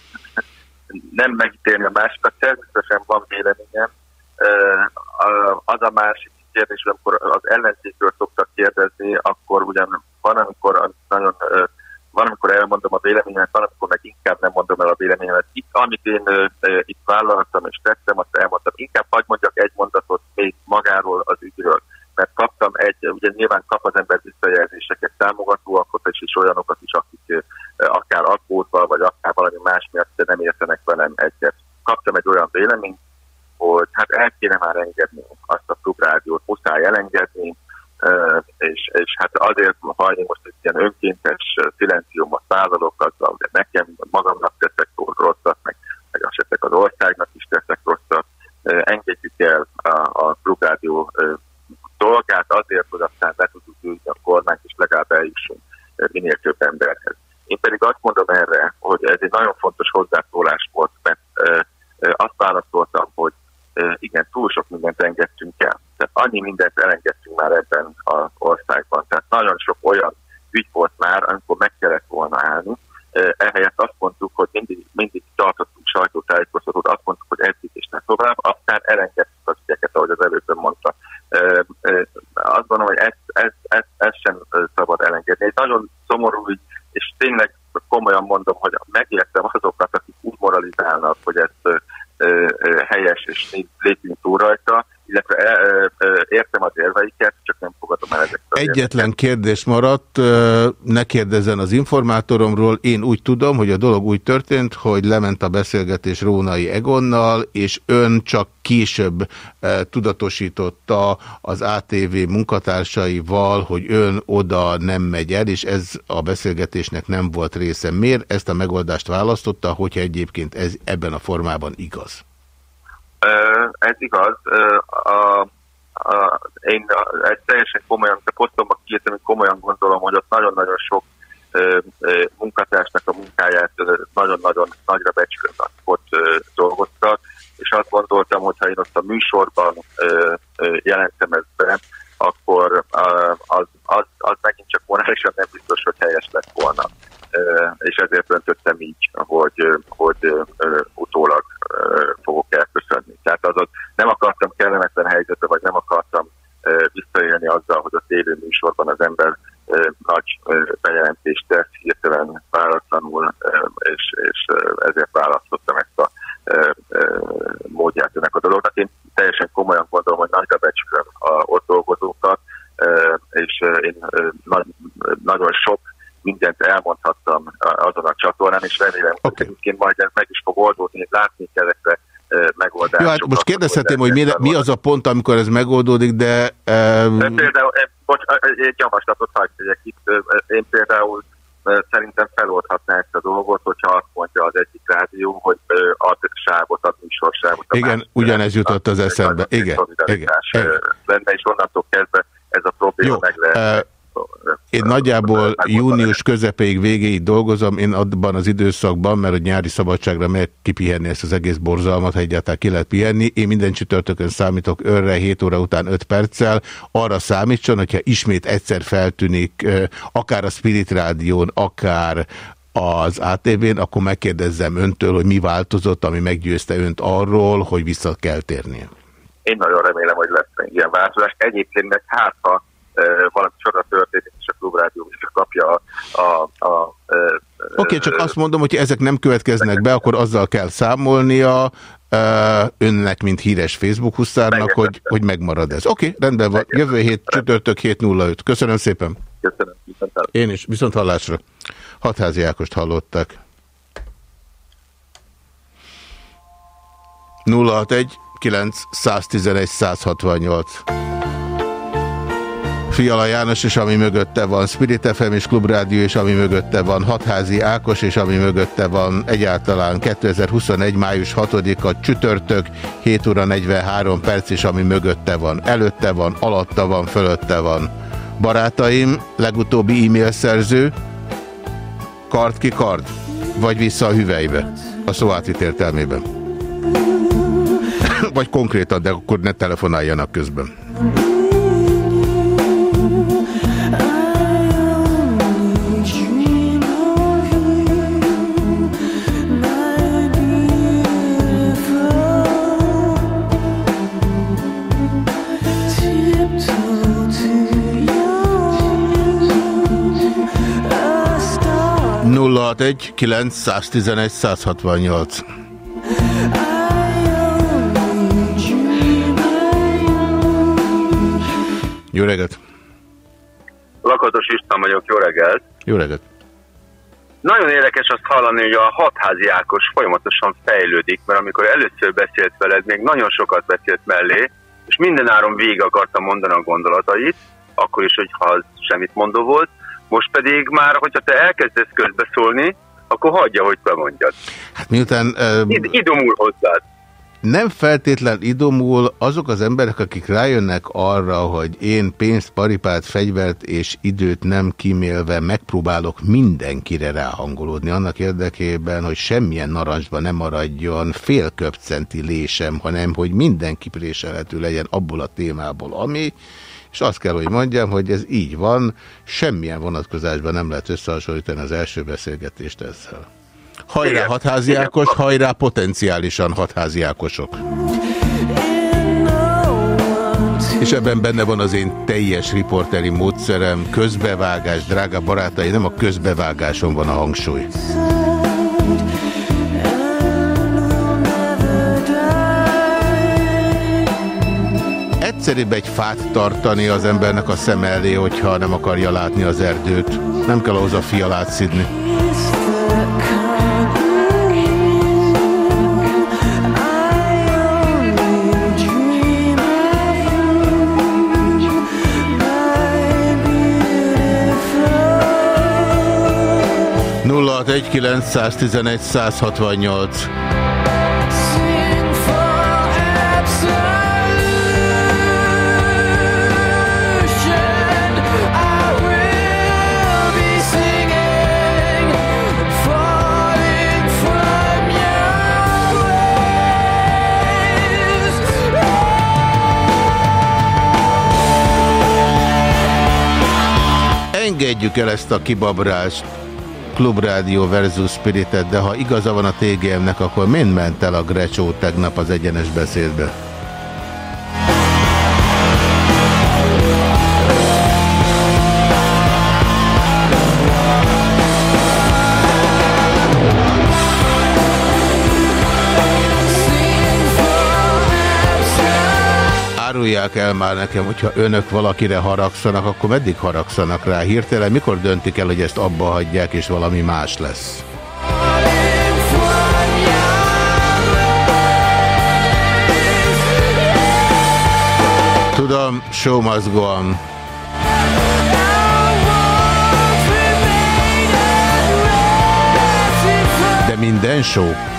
nem megítélni a másikat, természetesen van véleményem. Az a másik kérdés, amikor az ellenzékről szoktak kérdezni, akkor ugyan van, amikor nagyon van, amikor elmondom a véleményemet, van, amikor meg inkább nem mondom el a véleményemet. Itt, amit én uh, itt vállaltam és tettem, azt elmondtam. Inkább hagyd mondjak egy mondatot még magáról az ügyről. Mert kaptam egy, ugye nyilván kap az ember visszajelzéseket, támogatóakat és, és olyanokat is, akik uh, akár aggódva, vagy akár valami más miatt nem értenek velem egyet. Kaptam egy olyan véleményt, hogy hát el kéne már engedni azt a klubrádiót, muszáj elengedni, és, és hát azért hajni most egy ilyen önkéntes szilenciumot vállalok, azzal ugye nekem, magamnak teszek rosszat, meg, meg esetleg az országnak is teszek rosszat. Engedjük el a, a klubrádió dolgát azért, hogy aztán le tudjuk ülni a kormányt, és legalább eljussunk minél több emberhez. Én pedig azt mondom erre, hogy ez egy nagyon fontos hozzászólás volt, mert azt válaszoltam, hogy igen, túl sok mindent engedtünk el. Tehát annyi mindent elengedtünk már ebben az országban. Tehát nagyon sok olyan ügy volt már, amikor meg kellett volna állni. Ehelyett azt mondtuk, hogy mindig, mindig tartottunk sajtótájékoztatót, azt mondtuk, hogy eddig és ne tovább, aztán elengedtük az ügyeket, ahogy az előbb mondta. Azt gondolom, hogy ezt, ezt, ezt, ezt sem szabad elengedni. Egy nagyon szomorú ügy, és tényleg komolyan mondom, hogy megértem azokat, akik úgy moralizálnak, hogy ez helyes, és lépjünk túl rajta, illetve értem az érveiket, csak nem fogadom el ezeket. Egyetlen kérdés maradt, ne kérdezzen az informátoromról, én úgy tudom, hogy a dolog úgy történt, hogy lement a beszélgetés Rónai Egonnal, és ön csak később tudatosította az ATV munkatársaival, hogy ön oda nem megy el, és ez a beszélgetésnek nem volt része. Miért ezt a megoldást választotta, hogyha egyébként ez ebben a formában igaz? Ez igaz. A, a, én ezt teljesen komolyan, a posztomban kiírtam, hogy komolyan gondolom, hogy ott nagyon-nagyon sok munkatársnak a munkáját nagyon-nagyon nagyra becsülöm, ott dolgoztak, és azt gondoltam, hogy ha én ott a műsorban jelentem ezt be, akkor az, az, az megint csak morálisan nem biztos, hogy helyes lett volna. És ezért döntöttem így, hogy, hogy utólag fogok elköszönni. Tehát azaz nem akartam kellemetlen helyzetbe, vagy nem akartam visszaélni azzal, hogy a tévő műsorban az ember nagy bejelentést tesz, hirtelen váratlanul, és, és ezért választottam ezt a módját ennek a dolognak. Én teljesen komolyan gondolom, hogy nagyra becsülöm a ott dolgozókat, és én nagyon sok mindent elmondhattam azon a csatornán, és remélem, okay. hogy egyébként majd ez meg is fog oldódni, látni ezekre megoldásokat. Jó, hát most kérdezhetném, hogy mi, mi az a pont, amikor ez megoldódik, de... Um... de például, bocs, egy javaslatot hagyj tegyek itt. Én például szerintem feloldhatná ezt a dolgot, hogyha azt mondja az egyik rádió, hogy ad sávot, ad műsorsávot. Igen, ugyanez jutott az eszembe. Igen, igen, igen. Lenne, és onnantól kezdve ez a probléma Jó, meg lehet. Én nagyjából június közepéig végéig dolgozom, én abban az időszakban, mert a nyári szabadságra meg kipihenni ezt az egész borzalmat, ha egyáltalán ki lehet pihenni. Én minden csütörtökön számítok önre 7 óra után 5 perccel. Arra számítson, hogyha ismét egyszer feltűnik, akár a Spirit Rádión, akár az ATV-n, akkor megkérdezzem öntől, hogy mi változott, ami meggyőzte önt arról, hogy vissza kell térnie. Én nagyon remélem, hogy lesz ilyen változás. Egyébként meg hát, ha valami csoda történik, és a klubrádió is kapja a... a, a Oké, okay, csak azt mondom, hogy ezek nem következnek be, akkor azzal kell számolnia, önnek, mint híres Facebook huszárnak, hogy, hogy megmarad ez. Oké, okay, rendben van. Jövő hét csütörtök 7.05. Köszönöm szépen. Köszönöm. Viszont Én is. Viszont hallásra. Hatházi Ákost hallották. 061 9 111 168 Fiala János, és ami mögötte van Spirit FM és Klubrádió, és ami mögötte van Hatházi Ákos, és ami mögötte van egyáltalán 2021. május 6-a csütörtök, 7 óra 43 perc, és ami mögötte van. Előtte van, alatta van, fölötte van. Barátaim, legutóbbi e-mail szerző, kard ki kard, vagy vissza a hüvelybe, a szó értelmében. vagy konkrétan, de akkor ne telefonáljanak közben. 061 911 168 Jó reggelt! Lakatos István vagyok, jó reggelt! Jó reggelt! Nagyon érdekes azt hallani, hogy a hatházi Ákos folyamatosan fejlődik, mert amikor először beszélt veled, még nagyon sokat beszélt mellé, és mindenáron végig akarta mondani a gondolatait, akkor is, hogyha az semmit mondó volt, most pedig már, hogyha te elkezdesz közbeszólni, akkor hagyja, hogy te mondjad. Hát miután... Uh, Id idomul hozzád. nem feltétlen idomul azok az emberek, akik rájönnek arra, hogy én pénzt, paripát, fegyvert és időt nem kimélve megpróbálok mindenkire ráhangolódni annak érdekében, hogy semmilyen narancsba nem maradjon fél köpcenti lésem, hanem hogy mindenki préselhető legyen abból a témából, ami, és azt kell, hogy mondjam, hogy ez így van, semmilyen vonatkozásban nem lehet összehasonlítani az első beszélgetést ezzel. Hajrá hatházi Ákos, hajrá potenciálisan hatházi Ákosok. És ebben benne van az én teljes riporteri módszerem, közbevágás, drága barátai, nem a közbevágáson van a hangsúly. Egyszerűbb egy fát tartani az embernek a szem elé, hogyha nem akarja látni az erdőt. Nem kell ahhoz a fialát szidni. 061 911 168 engedjük el ezt a kibabrást, Klubrádió versus Spiritet, de ha igaza van a TGM-nek, akkor mind ment el a Grecsó tegnap az egyenes beszédbe? Árulják el már nekem, hogyha önök valakire haragszanak, akkor meddig haragszanak rá? Hirtelen mikor döntik el, hogy ezt abba hagyják, és valami más lesz? Tudom, show must go on. De minden show.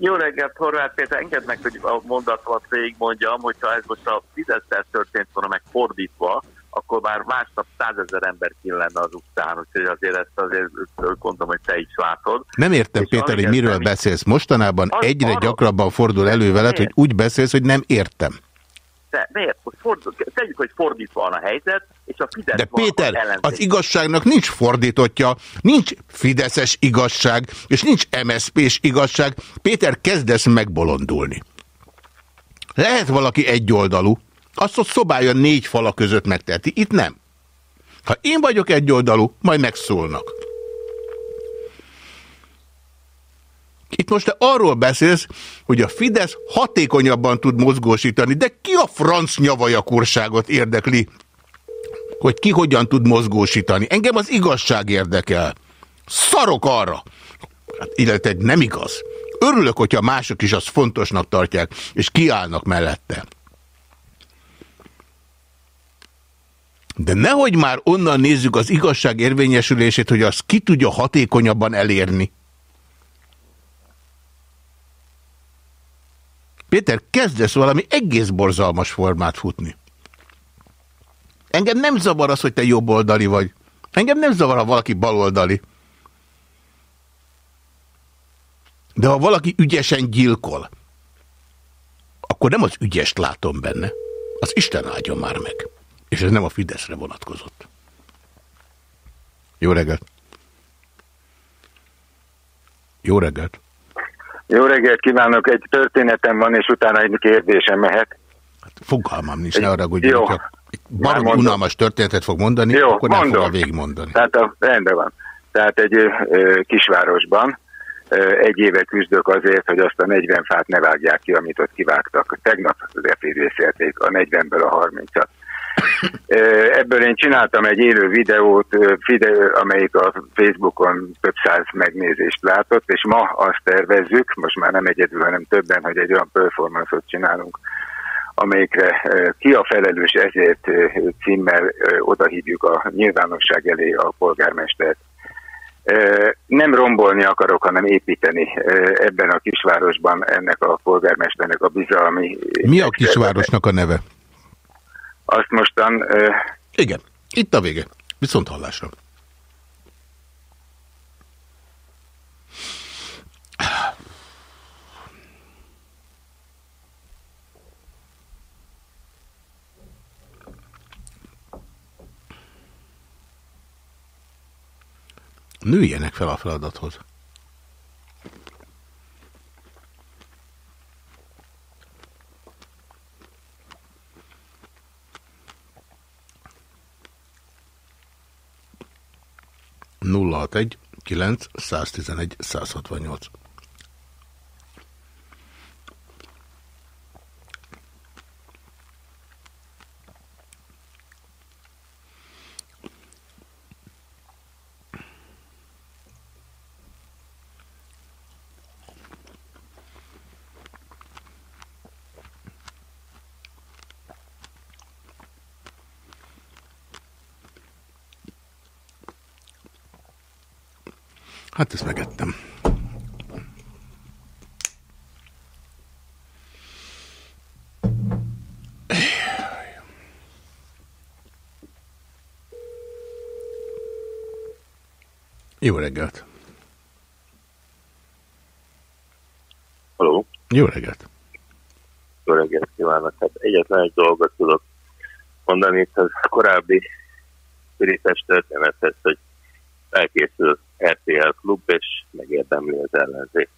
Jó reggelt, Horváth Péter, engedd meg, hogy a mondatomat végig mondjam, hogyha ez most a fidesz történt volna meg fordítva, akkor már másnap százezer ember kín lenne az utcán, úgyhogy azért ezt azért gondolom, hogy te is látod. Nem értem, És Péter, hogy miről beszélsz. Mostanában az, egyre arra, gyakrabban fordul elő veled, hogy úgy beszélsz, hogy nem értem. De miért? Most fordul, tegyük, hogy fordítva van a helyzet, és a Fidesz De Péter, az igazságnak nincs fordítottja, nincs Fideszes igazság, és nincs MSZP-s igazság. Péter, kezdesz megbolondulni. Lehet valaki egyoldalú, azt ott szobája négy fala között megteheti, itt nem. Ha én vagyok egyoldalú, majd megszólnak. Itt most te arról beszélsz, hogy a Fidesz hatékonyabban tud mozgósítani, de ki a franc nyavajakurságot érdekli, hogy ki hogyan tud mozgósítani. Engem az igazság érdekel. Szarok arra. Hát, illetve nem igaz. Örülök, hogyha mások is azt fontosnak tartják, és kiállnak mellette. De nehogy már onnan nézzük az igazság érvényesülését, hogy azt ki tudja hatékonyabban elérni. Péter, kezdesz valami egész borzalmas formát futni. Engem nem zavar az, hogy te jobboldali vagy. Engem nem zavar, ha valaki baloldali. De ha valaki ügyesen gyilkol, akkor nem az ügyest látom benne. Az Isten áldjon már meg. És ez nem a Fideszre vonatkozott. Jó reggelt! Jó reggelt! Jó reggelt kívánok, egy történetem van, és utána egy kérdésem mehet. Hát fogalmam nincs, ne arra, hogy Jó. Baromi unalmas történetet fog mondani, Jó, akkor nem fogja végigmondani. Tehát a, rendben van. Tehát egy ö, kisvárosban ö, egy éve küzdök azért, hogy azt a 40 fát ne vágják ki, amit ott kivágtak. Tegnap leférészélték a 40-ből a 30-at. Ebből én csináltam egy élő videót, videó, amelyik a Facebookon több száz megnézést látott, és ma azt tervezzük, most már nem egyedül, hanem többen, hogy egy olyan performance-ot csinálunk, amelyikre ki a felelős ezért címmel odahívjuk a nyilvánosság elé a polgármestert. Nem rombolni akarok, hanem építeni ebben a kisvárosban ennek a polgármesternek a bizalmi... Mi a kisvárosnak a neve? Azt mostan... Igen, itt a vége. Viszont hallásra. Nőjenek fel a feladathoz. 061 9 111 168. Hát ezt megettem. Jó reggelt! Haló? Jó reggelt! Jó reggelt kívánok! Hát egyetlen egy dolgot tudok mondani itt az korábbi pirítés történethez, hogy elkészült RTL klub, és megérdemli az ellenzék.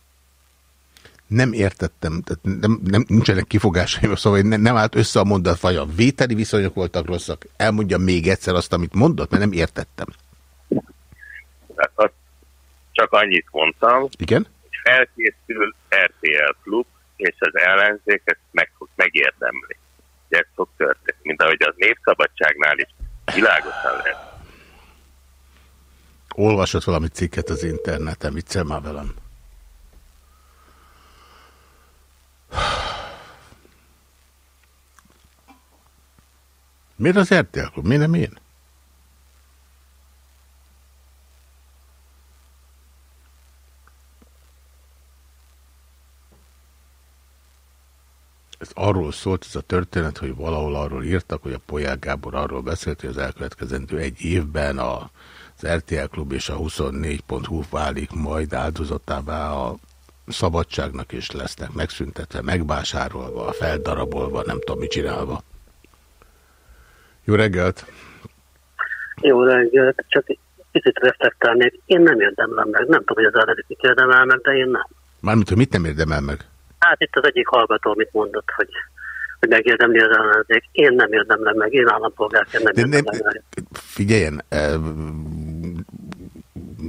Nem értettem, tehát nem, nem, nincsenek kifogásaim, szóval nem, nem állt össze a mondat, vagy a vételi viszonyok voltak rosszak. Elmondja még egyszer azt, amit mondott, mert nem értettem. Azt csak annyit mondtam, Igen? hogy felkészül RTL klub, és az ellenzék ezt meg fog megérdemli. Ez fog történni, mint ahogy az népszabadságnál is világosan lehet Olvasott valami cikket az interneten, viccel már velem. Miért az RTL Klub? Miért nem én? Ez arról szólt ez a történet, hogy valahol arról írtak, hogy a Polyák Gábor arról beszélt, hogy az elkövetkezendő egy évben a az RTL Klub és a 24.hu válik majd áldozatává a szabadságnak, és lesznek megszüntetve, megvásárolva, feldarabolva, nem tudom, mit csinálva. Jó reggelt! Jó reggelt, csak picit reflektálnék. Én nem érdemlem meg. Nem tudom, hogy az eredeti érdemel meg, de én nem. Mármint, hogy mit nem érdemel meg? Hát itt az egyik hallgató, amit mondott, hogy hogy megérdemli az ellenzék. Én nem érdemlem meg, én állampolgárként nem érdemlem meg. Figyeljen,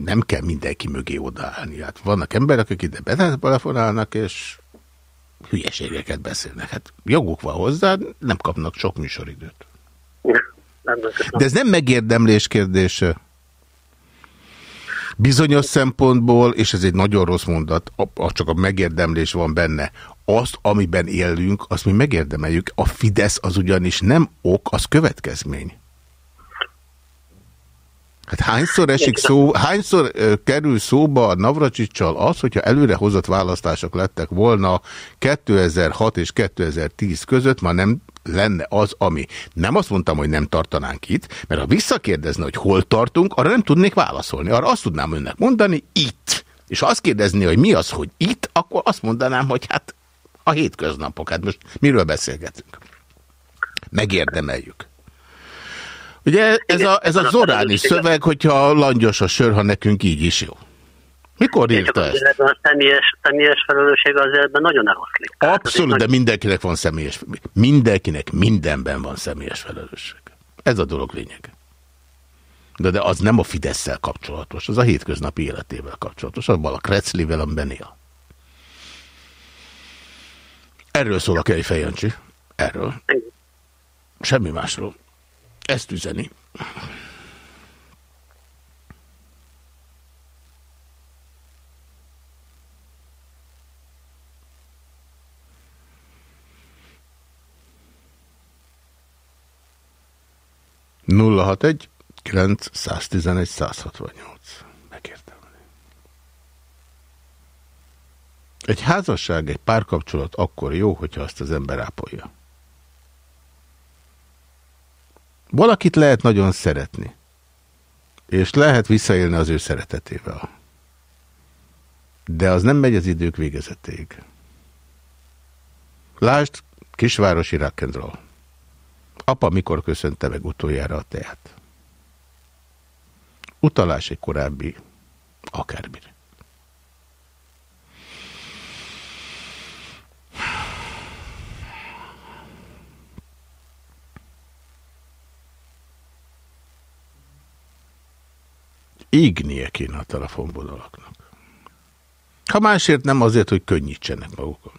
nem kell mindenki mögé odaállni. Hát vannak emberek, akik ide betelefonálnak, és hülyeségeket beszélnek. Hát joguk van hozzá, nem kapnak sok műsoridőt. De ez nem megérdemlés kérdése. Bizonyos szempontból, és ez egy nagyon rossz mondat, csak a megérdemlés van benne, azt, amiben élünk, azt mi megérdemeljük. A Fidesz az ugyanis nem ok, az következmény. Hát hányszor esik szó, hányszor kerül szóba a Navracsicsal az, hogyha előre hozott választások lettek volna 2006 és 2010 között, ma nem lenne az, ami. Nem azt mondtam, hogy nem tartanánk itt, mert ha visszakérdezne, hogy hol tartunk, arra nem tudnék válaszolni. Arra azt tudnám önnek mondani, itt. És ha azt kérdezni, hogy mi az, hogy itt, akkor azt mondanám, hogy hát a hétköznapok. Hát most miről beszélgetünk? Megérdemeljük. Ugye ez a, ez a zoráni szöveg, hogyha langyos a sör, ha nekünk így is jó. Mikor írta ezt? A személyes, személyes felelősség azért ebben nagyon eloszlik. Abszolút, de mindenkinek van személyes, mindenkinek mindenben van személyes felelősség. Ez a dolog lényeg. De, de az nem a fidesz kapcsolatos, az a hétköznapi életével kapcsolatos, az a Kreclivel, amiben él. Erről szól a Kejfej Jancsi. Erről. Semmi másról. Ezt üzeni. Nulla hat egy 911 168. Megértem. Egy házasság, egy párkapcsolat akkor jó, hogyha azt az ember ápolja. Valakit lehet nagyon szeretni, és lehet visszaélni az ő szeretetével. De az nem megy az idők végezetéig. Lásd, kisvárosi rock'n'roll. Apa mikor köszönte meg utoljára a teát? Utalás egy korábbi akármire. Égnie kéne a telefonvonalaknak. Ha másért nem azért, hogy könnyítsenek magukon.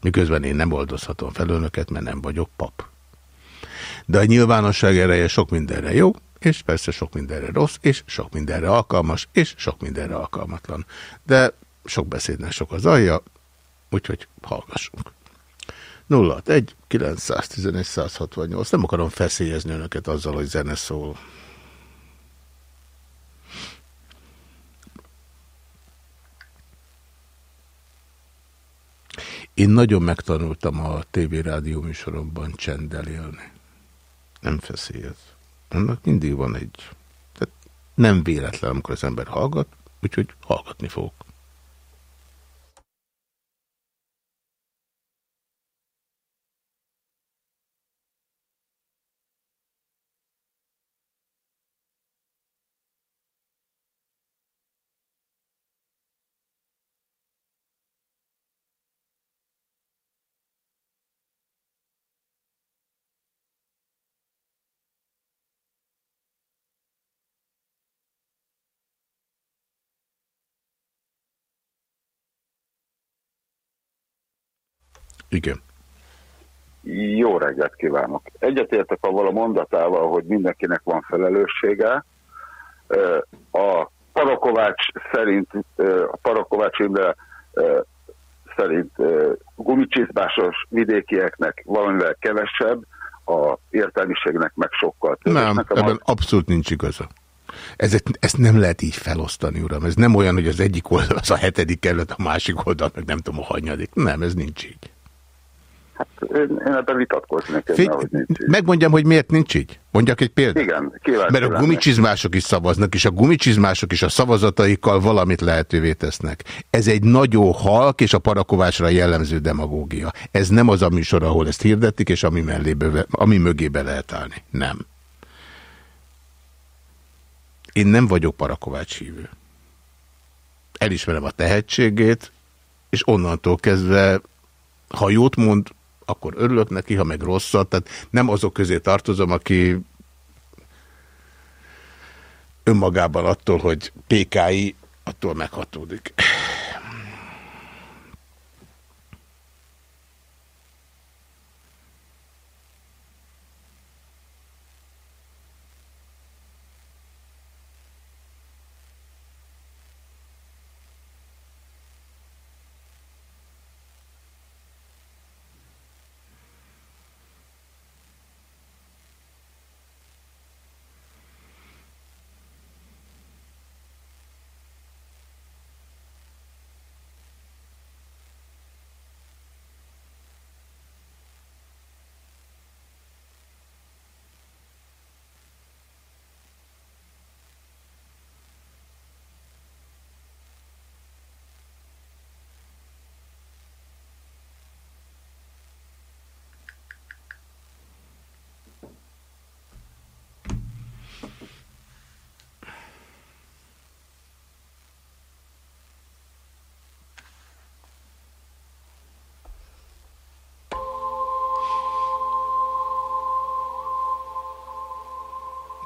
Miközben én nem oldozhatom fel önöket, mert nem vagyok pap. De a nyilvánosság ereje sok mindenre jó, és persze sok mindenre rossz, és sok mindenre alkalmas, és sok mindenre alkalmatlan. De sok beszédnek sok az alja, úgyhogy hallgassunk. 061 911 168. Nem akarom feszélyezni önöket azzal, hogy zene szól. Én nagyon megtanultam a tévérádió műsoromban csenddel élni. Nem feszélyez. Annak mindig van egy... Tehát nem véletlen, amikor az ember hallgat, úgyhogy hallgatni fogok. Igen. Jó reggelt kívánok. Egyetértek avval a mondatával, hogy mindenkinek van felelőssége. A Parakovács szerint, a Parakovács Imre szerint gumicsizmásos vidékieknek valamivel kevesebb, a értelmiségnek meg sokkal több. Nem, ebben abszolút nincs igaza. Ezek, ezt nem lehet így felosztani, uram. Ez nem olyan, hogy az egyik oldal az a hetedik kerület, a másik oldal, meg nem tudom, a hanyadik. Nem, ez nincs így. Hát én, én ebben vitatkoznék. Fény, hogy nincs így. Megmondjam, hogy miért nincs így? Mondjak egy példát? Igen, kíváncsi Mert a gumicsizmások is szavaznak, és a gumicsizmások is a szavazataikkal valamit lehetővé tesznek. Ez egy nagyon halk és a parakovásra jellemző demagógia. Ez nem az a műsor, ahol ezt hirdetik, és ami, mellébe, ami mögébe lehet állni. Nem. Én nem vagyok parakovács hívő. Elismerem a tehetségét, és onnantól kezdve, ha jót mond, akkor örülök neki, ha meg rosszat. Tehát nem azok közé tartozom, aki önmagában attól, hogy PKI, attól meghatódik.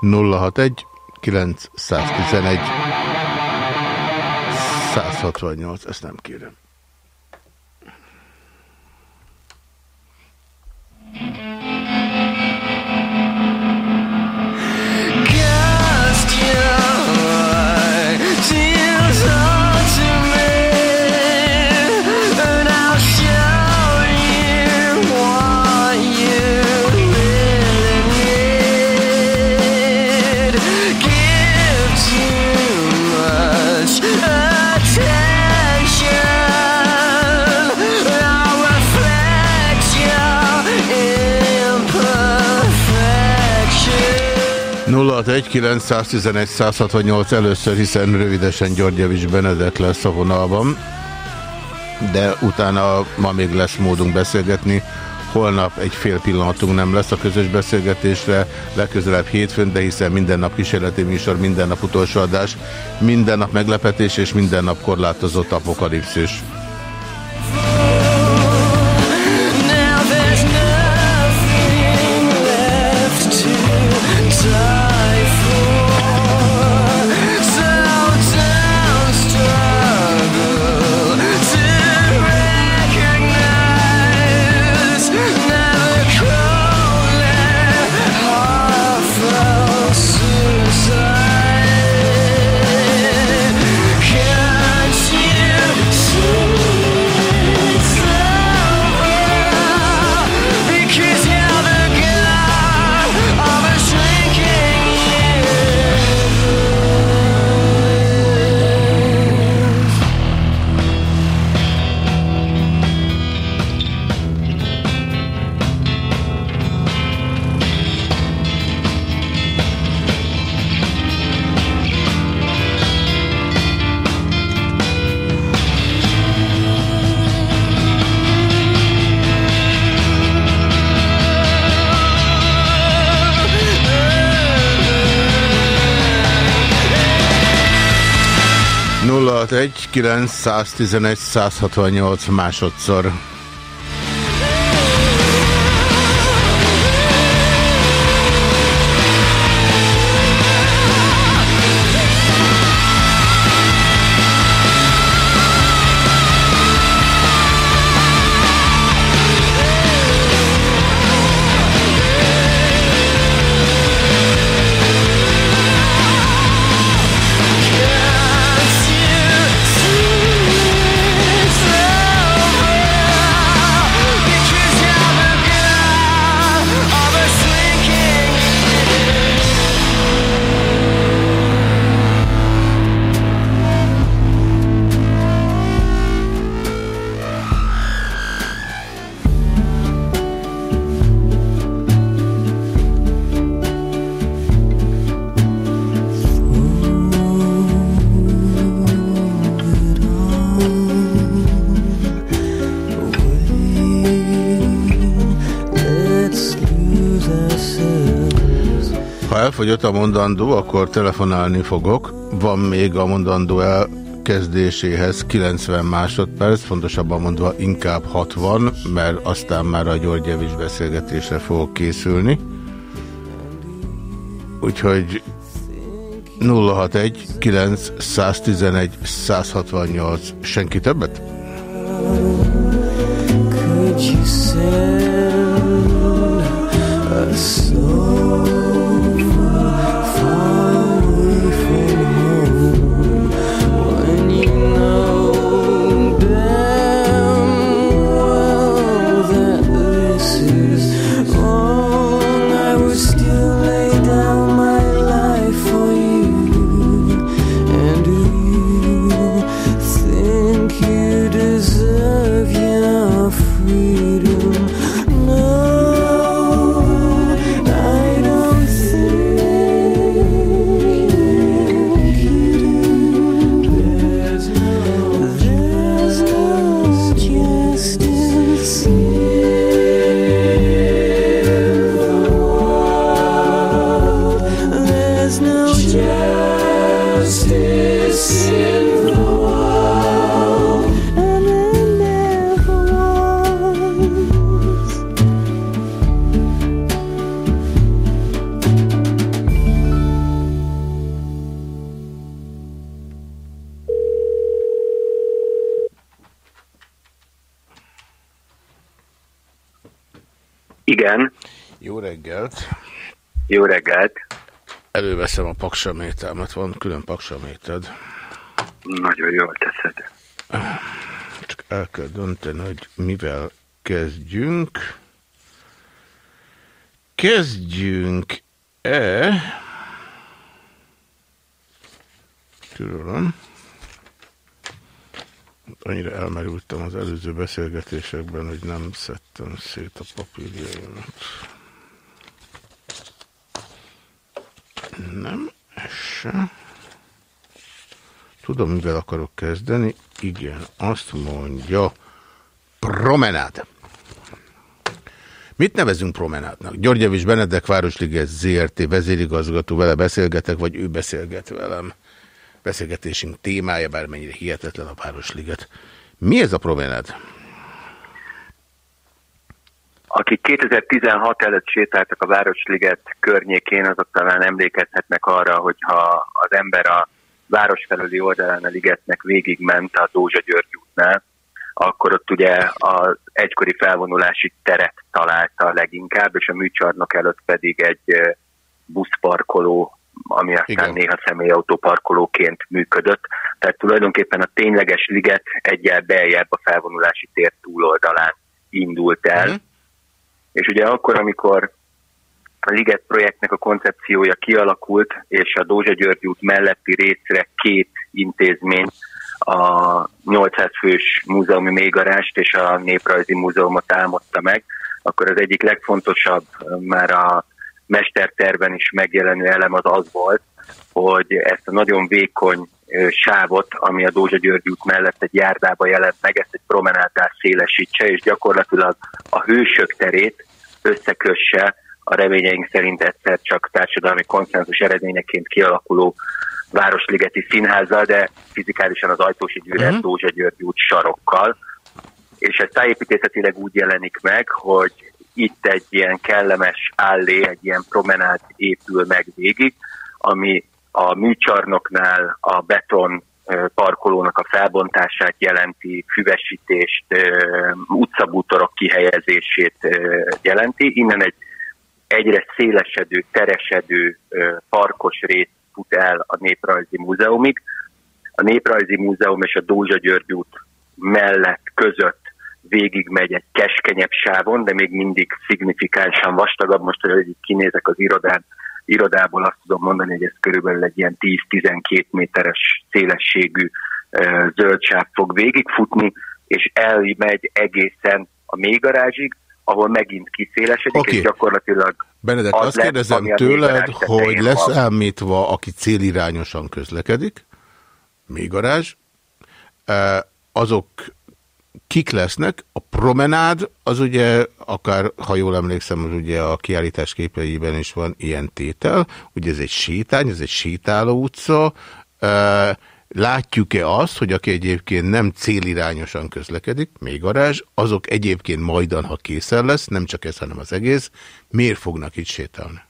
061 911 168, ezt nem kérem. Egy 168 először, hiszen rövidesen Györgyevics Benedek lesz a vonalban, de utána ma még lesz módunk beszélgetni. Holnap egy fél pillanatunk nem lesz a közös beszélgetésre, legközelebb hétfőn, de hiszen minden nap kísérleti műsor, minden nap utolsó adás, minden nap meglepetés és minden nap korlátozott apokalipszis. Egy 911 168 másodszor. 5 a mondandó, akkor telefonálni fogok. Van még a mondandó elkezdéséhez 90 másodperc, fontosabban mondva inkább 60, mert aztán már a Györgyevics beszélgetésre fogok készülni. Úgyhogy 061 911 168 senki többet? Paksamételmet, van külön paksaméted. Nagyon jól teszed. Csak el kell dönteni, hogy mivel kezdjünk. Kezdjünk-e... Tudom. Annyira elmerültem az előző beszélgetésekben, hogy nem szedtem szét a papírjaimat. Nem, ez se. Tudom, mivel akarok kezdeni. Igen, azt mondja, promenád. Mit nevezünk promenádnak? Györgyevics Benedek Városliget ZRT vezérigazgató, vele beszélgetek, vagy ő beszélget velem. Beszélgetésünk témája, bármennyire hihetetlen a Városliget. Mi ez a promenád? Akik 2016 előtt sétáltak a Városliget környékén, azok talán emlékezhetnek arra, hogyha az ember a város felüli oldalán a ligetnek végigment a Dózsa György útnál, akkor ott ugye az egykori felvonulási teret találta leginkább, és a műcsarnok előtt pedig egy buszparkoló, ami aztán Igen. néha személyautóparkolóként működött. Tehát tulajdonképpen a tényleges liget egyel beljebb a felvonulási tér túloldalán indult el. Uh-huh. És ugye akkor, amikor a Liget projektnek a koncepciója kialakult, és a Dózsa György út melletti részre két intézmény, a 800 fős múzeumi mélygarást és a Néprajzi Múzeumot álmodta meg, akkor az egyik legfontosabb már a mesterterben is megjelenő elem az az volt, hogy ezt a nagyon vékony sávot, ami a Dózsa György út mellett egy járdába jelent meg, ezt egy promenádás szélesítse, és gyakorlatilag a hősök terét összekösse a reményeink szerint egyszer csak társadalmi konszenzus eredményeként kialakuló Városligeti Színházzal, de fizikálisan az Ajtósi Gyűrűt uh-huh. Dózsa György út sarokkal. És ez tájépítészetileg úgy jelenik meg, hogy itt egy ilyen kellemes állé, egy ilyen promenád épül meg végig, ami a műcsarnoknál a beton parkolónak a felbontását jelenti, füvesítést, utcabútorok kihelyezését jelenti. Innen egy egyre szélesedő, teresedő parkos rész fut el a Néprajzi Múzeumig. A Néprajzi Múzeum és a Dózsa György út mellett között végig megy egy keskenyebb sávon, de még mindig szignifikánsan vastagabb. Most, hogy kinézek az irodán, irodából azt tudom mondani, hogy ez körülbelül egy ilyen 10-12 méteres szélességű zöld sáv fog végigfutni, és elmegy egészen a mélygarázsig, ahol megint kiszélesedik, okay. és gyakorlatilag Benedek, az azt lesz, kérdezem tőled, hogy leszámítva, aki célirányosan közlekedik, még garázs, azok kik lesznek? A promenád, az ugye, akár, ha jól emlékszem, az ugye a kiállítás képeiben is van ilyen tétel, ugye ez egy sétány, ez egy sétáló utca, Látjuk-e azt, hogy aki egyébként nem célirányosan közlekedik, még garázs, azok egyébként majdan, ha készen lesz, nem csak ez, hanem az egész, miért fognak itt sétálni?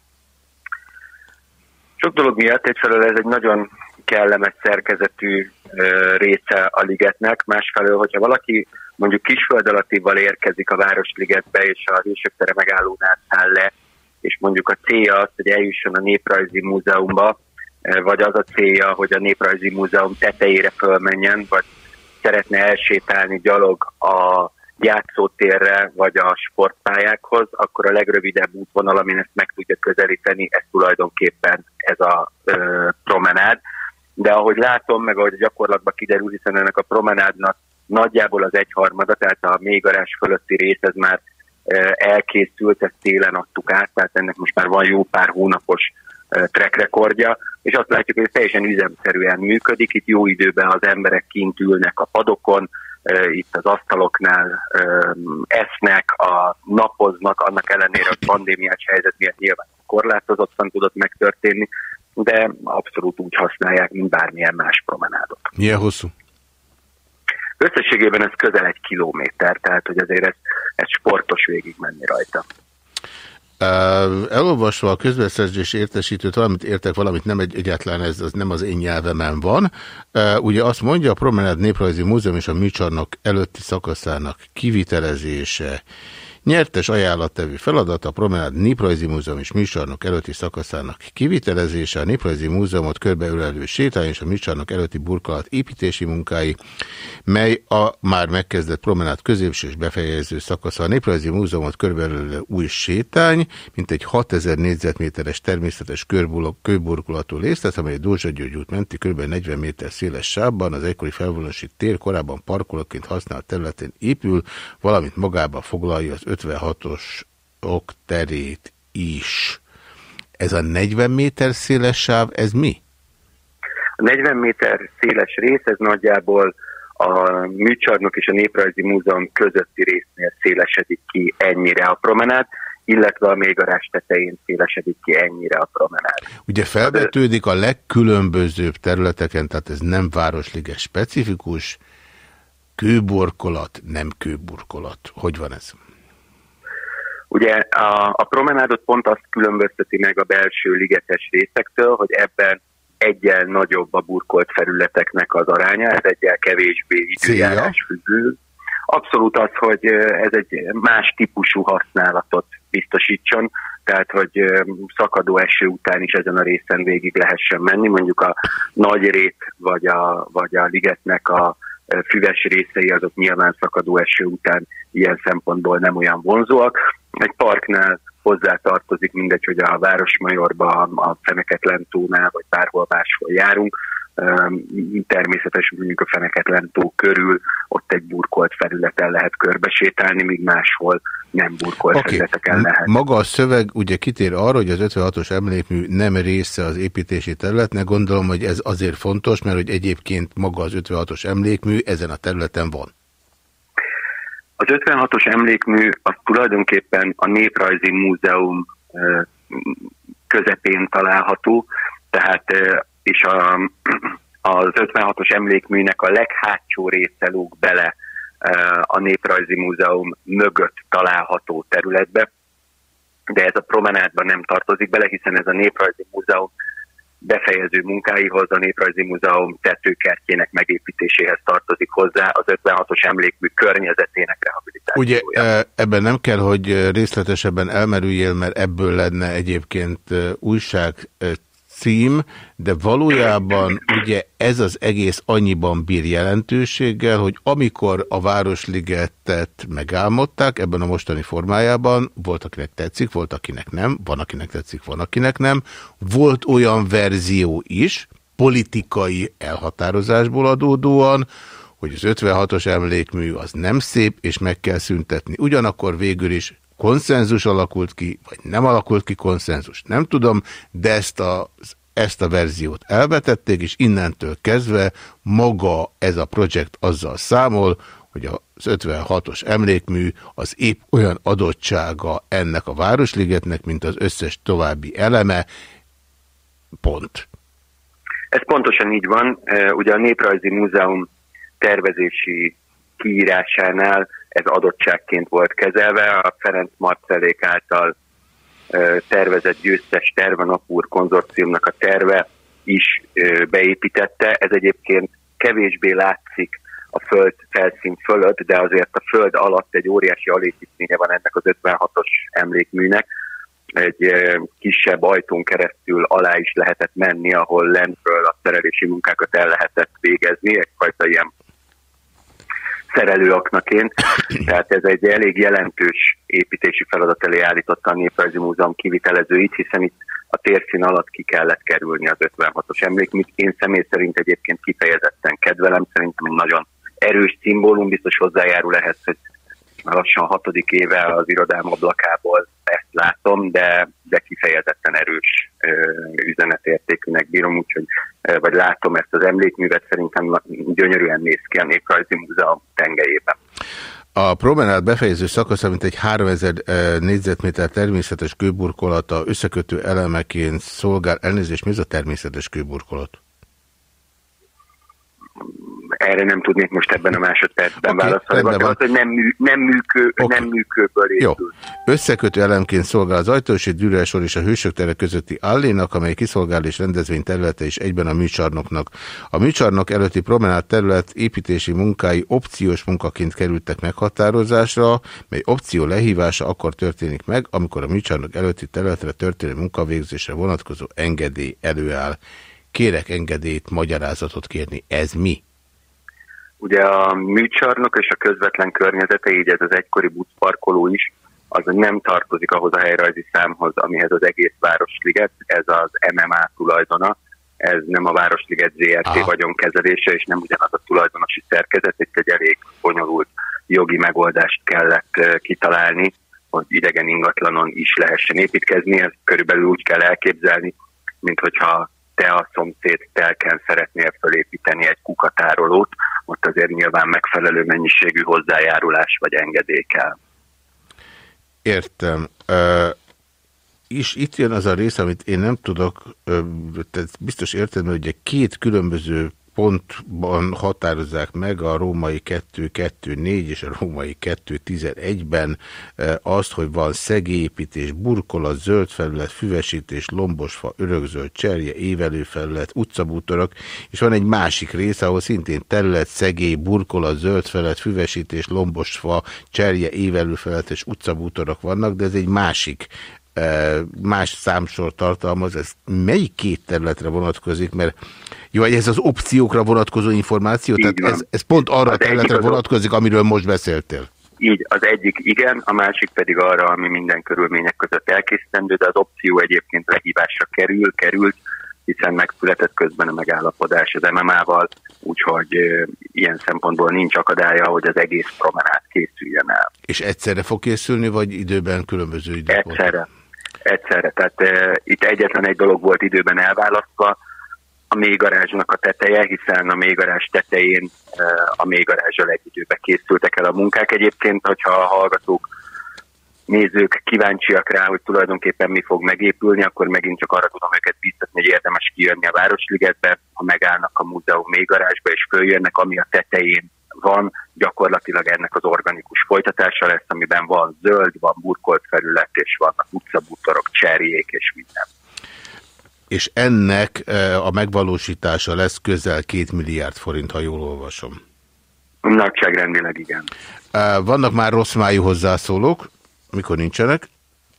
Sok dolog miatt egyfelől ez egy nagyon kellemes szerkezetű ö, része a ligetnek, másfelől, hogyha valaki mondjuk kisföld alattival érkezik a Városligetbe, és a Hősök tere megállónál száll le, és mondjuk a célja az, hogy eljusson a Néprajzi Múzeumba, vagy az a célja, hogy a Néprajzi Múzeum tetejére fölmenjen, vagy szeretne elsétálni gyalog a játszótérre, vagy a sportpályákhoz, akkor a legrövidebb útvonal, amin ezt meg tudja közelíteni, ez tulajdonképpen ez a ö, promenád. De ahogy látom, meg ahogy gyakorlatban kiderül, hiszen ennek a promenádnak nagyjából az egyharmada, tehát a mélygarás fölötti rész, ez már elkészült, ezt télen adtuk át, tehát ennek most már van jó pár hónapos track rekordja, és azt látjuk, hogy ez teljesen üzemszerűen működik, itt jó időben az emberek kint ülnek a padokon, itt az asztaloknál esznek, a napoznak, annak ellenére, hogy pandémiás helyzet miatt nyilván korlátozottan tudott megtörténni, de abszolút úgy használják, mint bármilyen más promenádot. Milyen hosszú? Összességében ez közel egy kilométer, tehát hogy azért ez, ez sportos végig menni rajta. Elolvasva a közbeszerzés értesítőt, valamit értek, valamit nem egy, ez az nem az én nyelvemen van. Ugye azt mondja, a Promenade Néprajzi Múzeum és a műcsarnok előtti szakaszának kivitelezése Nyertes ajánlattevő feladat a Promenade Néprajzi Múzeum és Műsornok előtti szakaszának kivitelezése, a Néprajzi Múzeumot körbeölelő sétány és a Műsornok előtti burkolat építési munkái, mely a már megkezdett Promenade középső és befejező szakasza. A Néprajzi Múzeumot körbeölelő új sétány, mint egy 6000 négyzetméteres természetes kőburkolatú részlet, amely Dózsa György út menti kb. 40 méter széles sávban az egykori felvonulási tér korábban parkolóként használt területén épül, valamint magába foglalja az 56-os ok terét is. Ez a 40 méter széles sáv, ez mi? A 40 méter széles rész, ez nagyjából a műcsarnok és a Néprajzi Múzeum közötti résznél szélesedik ki ennyire a promenát, illetve a mélygarás tetején szélesedik ki ennyire a promenád. Ugye felvetődik a legkülönbözőbb területeken, tehát ez nem városliges specifikus, kőburkolat, nem kőburkolat. Hogy van ez? Ugye a, a promenádot pont azt különbözteti meg a belső ligetes részektől, hogy ebben egyen nagyobb a burkolt felületeknek az aránya, ez egyel kevésbé időjárás függő. Abszolút az, hogy ez egy más típusú használatot biztosítson, tehát hogy szakadó eső után is ezen a részen végig lehessen menni, mondjuk a nagy rét vagy a, vagy a ligetnek a füves részei azok nyilván szakadó eső után ilyen szempontból nem olyan vonzóak. Egy parknál hozzá tartozik mindegy, hogy a Városmajorba, a Feneketlen tónál, vagy bárhol máshol járunk, természetesen mondjuk a Feneketlen tó körül ott egy burkolt felületen lehet körbesétálni, míg máshol nem burkolt okay. felületeken lehet. Maga a szöveg ugye kitér arra, hogy az 56-os emlékmű nem része az építési területnek. Gondolom, hogy ez azért fontos, mert hogy egyébként maga az 56-os emlékmű ezen a területen van. Az 56-os emlékmű az tulajdonképpen a Néprajzi Múzeum közepén található, tehát és a, az 56-os emlékműnek a leghátsó része lóg bele a Néprajzi Múzeum mögött található területbe, de ez a promenádban nem tartozik bele, hiszen ez a Néprajzi Múzeum befejező munkáihoz, a Néprajzi Múzeum tetőkertjének megépítéséhez tartozik hozzá az 56-os emlékmű környezetének rehabilitációja. Ugye ebben nem kell, hogy részletesebben elmerüljél, mert ebből lenne egyébként újság cím, de valójában ugye ez az egész annyiban bír jelentőséggel, hogy amikor a Városligetet megálmodták ebben a mostani formájában, volt akinek tetszik, volt akinek nem, van akinek tetszik, van akinek nem, volt olyan verzió is, politikai elhatározásból adódóan, hogy az 56-os emlékmű az nem szép, és meg kell szüntetni. Ugyanakkor végül is konszenzus alakult ki, vagy nem alakult ki konszenzus, nem tudom, de ezt a, ezt a verziót elvetették, és innentől kezdve maga ez a projekt azzal számol, hogy az 56-os emlékmű az épp olyan adottsága ennek a Városligetnek, mint az összes további eleme, pont. Ez pontosan így van. Ugye a Néprajzi Múzeum tervezési kiírásánál ez adottságként volt kezelve. A Ferenc Marcelék által tervezett győztes terve, konzorciumnak a terve is beépítette. Ez egyébként kevésbé látszik a föld felszín fölött, de azért a föld alatt egy óriási alépítménye van ennek az 56-os emlékműnek. Egy kisebb ajtón keresztül alá is lehetett menni, ahol lentről a szerelési munkákat el lehetett végezni, egyfajta ilyen szerelőaknaként, tehát ez egy elég jelentős építési feladat elé állította a Néprajzi Múzeum kivitelezőit, hiszen itt a térszín alatt ki kellett kerülni az 56-os emlékműt. Én személy szerint egyébként kifejezetten kedvelem, szerintem egy nagyon erős szimbólum, biztos hozzájárul ehhez, hogy már lassan hatodik éve az irodám ablakából látom, de, de kifejezetten erős üzenetértékűnek bírom, úgyhogy vagy látom ezt az emlékművet, szerintem gyönyörűen néz ki a Néprajzi Múzeum tengelyében. A promenát befejező szakasza, mint egy 3000 négyzetméter természetes kőburkolata összekötő elemeként szolgál. Elnézést, mi ez a természetes kőburkolat? Erre nem tudnék most ebben a másodpercben okay, válaszolni. Vagy az, hogy nem, mű, nem, műkő, okay. nem műkőből épül. Jó. Összekötő elemként szolgál az ajtósi Dürelsor és a Hősök tere közötti allénak, amely kiszolgál és rendezvény területe és egyben a műcsarnoknak. A műcsarnok előtti promenád terület építési munkái opciós munkaként kerültek meghatározásra, mely opció lehívása akkor történik meg, amikor a műcsarnok előtti területre történő munkavégzésre vonatkozó engedély előáll. Kérek engedélyt, magyarázatot kérni. Ez mi? Ugye a műcsarnok és a közvetlen környezete, így ez az egykori buszparkoló is, az nem tartozik ahhoz a helyrajzi számhoz, amihez az egész Városliget, ez az MMA tulajdona, ez nem a Városliget ZRT Aha. vagyonkezelése, és nem ugyanaz a tulajdonosi szerkezet, itt egy elég bonyolult jogi megoldást kellett eh, kitalálni, hogy idegen ingatlanon is lehessen építkezni, ezt körülbelül úgy kell elképzelni, mint hogyha te a szomszéd telken szeretnél felépíteni egy kukatárolót, ott azért nyilván megfelelő mennyiségű hozzájárulás vagy engedély kell. Értem. Uh, és itt jön az a rész, amit én nem tudok, uh, biztos értem, hogy ugye két különböző pontban határozzák meg a római 2.2.4 és a római 2.11-ben eh, azt, hogy van szegépítés, burkolat, zöld felület, füvesítés, lombosfa, örökzöld, cserje, évelő felület, utcabútorok, és van egy másik rész, ahol szintén terület, szegély, burkolat, zöld felület, füvesítés, lombosfa, cserje, évelő felület és utcabútorok vannak, de ez egy másik más számsor tartalmaz, ez melyik két területre vonatkozik, mert jó, ez az opciókra vonatkozó információ, Így tehát ez, ez pont arra a területre vonatkozik, amiről most beszéltél. Így, az egyik igen, a másik pedig arra, ami minden körülmények között elkészítendő, de az opció egyébként lehívásra kerül, került, hiszen megszületett közben a megállapodás az MMA-val, úgyhogy e, ilyen szempontból nincs akadálya, hogy az egész promenát készüljen el. És egyszerre fog készülni, vagy időben különböző időpont? Egyszerre. Egyszerre. Tehát e, itt egyetlen egy dolog volt időben elválasztva, a mélygarázsnak a teteje, hiszen a mélygarázs tetején a mélygarázsal egy időben készültek el a munkák. Egyébként, hogyha a hallgatók, nézők kíváncsiak rá, hogy tulajdonképpen mi fog megépülni, akkor megint csak arra tudom őket biztatni, hogy érdemes kijönni a Városligetbe, ha megállnak a múzeum mélygarázsba és följönnek, ami a tetején van, gyakorlatilag ennek az organikus folytatása lesz, amiben van zöld, van burkolt felület, és vannak utcabútorok, cserjék és minden és ennek e, a megvalósítása lesz közel két milliárd forint, ha jól olvasom. Nagyságrendileg igen. E, vannak már rossz májú hozzászólók, mikor nincsenek,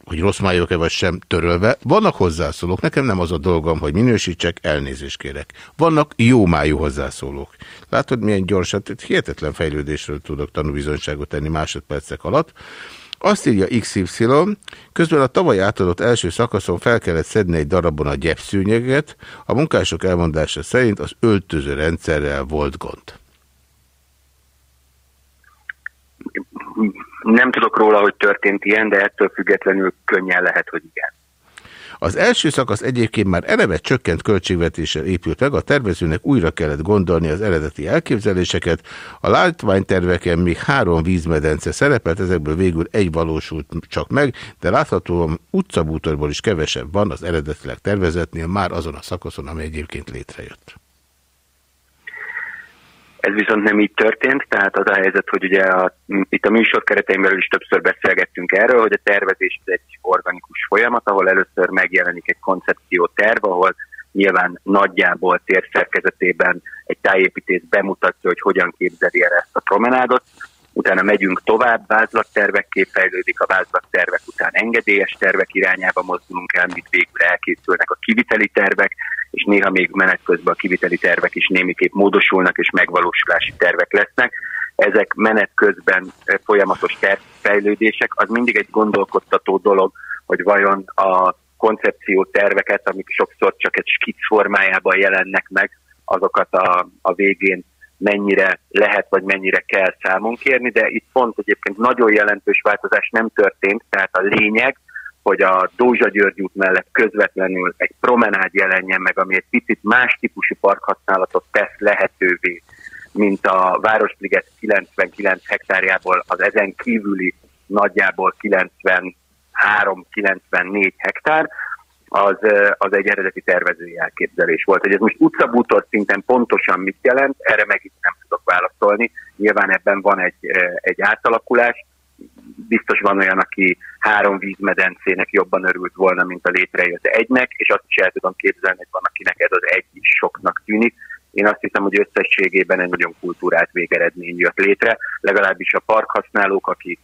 hogy rossz májuk-e vagy sem törölve. Vannak hozzászólók, nekem nem az a dolgom, hogy minősítsek, elnézést kérek. Vannak jó májú hozzászólók. Látod, milyen gyorsan, hihetetlen fejlődésről tudok tanúbizonyságot tenni másodpercek alatt. Azt írja XY, közben a tavaly átadott első szakaszon fel kellett szedni egy darabon a gyepszűnyeget, a munkások elmondása szerint az öltöző rendszerrel volt gond. Nem tudok róla, hogy történt ilyen, de ettől függetlenül könnyen lehet, hogy igen. Az első szakasz egyébként már eleve csökkent költségvetéssel épült meg, a tervezőnek újra kellett gondolni az eredeti elképzeléseket. A látványterveken még három vízmedence szerepelt, ezekből végül egy valósult csak meg, de láthatóan utcabútorból is kevesebb van az eredetileg tervezetnél már azon a szakaszon, ami egyébként létrejött. Ez viszont nem így történt, tehát az a helyzet, hogy ugye a, itt a műsor keretein belül is többször beszélgettünk erről, hogy a tervezés egy organikus folyamat, ahol először megjelenik egy koncepció terv, ahol nyilván nagyjából térszerkezetében egy tájépítés bemutatja, hogy hogyan képzeli el ezt a promenádot, utána megyünk tovább, vázlattervekké fejlődik, a vázlattervek után engedélyes tervek irányába mozdulunk el, mit végül elkészülnek a kiviteli tervek, és néha még menet közben a kiviteli tervek is némiképp módosulnak, és megvalósulási tervek lesznek. Ezek menet közben eh, folyamatos tervfejlődések, az mindig egy gondolkodtató dolog, hogy vajon a koncepció terveket, amik sokszor csak egy skic formájában jelennek meg, azokat a, a végén mennyire lehet, vagy mennyire kell számon kérni, de itt pont egyébként nagyon jelentős változás nem történt, tehát a lényeg, hogy a Dózsa György út mellett közvetlenül egy promenád jelenjen meg, ami egy picit más típusú parkhasználatot tesz lehetővé, mint a Városliget 99 hektárjából az ezen kívüli nagyjából 93-94 hektár, az, az egy eredeti tervezői elképzelés volt. Hogy ez most utcabútor szinten pontosan mit jelent, erre meg itt nem tudok válaszolni. Nyilván ebben van egy, egy átalakulás. Biztos van olyan, aki három vízmedencének jobban örült volna, mint a létrejött egynek, és azt is el tudom képzelni, hogy van, akinek ez az egy is soknak tűnik. Én azt hiszem, hogy összességében egy nagyon kultúrát végeredmény jött létre, legalábbis a parkhasználók, akik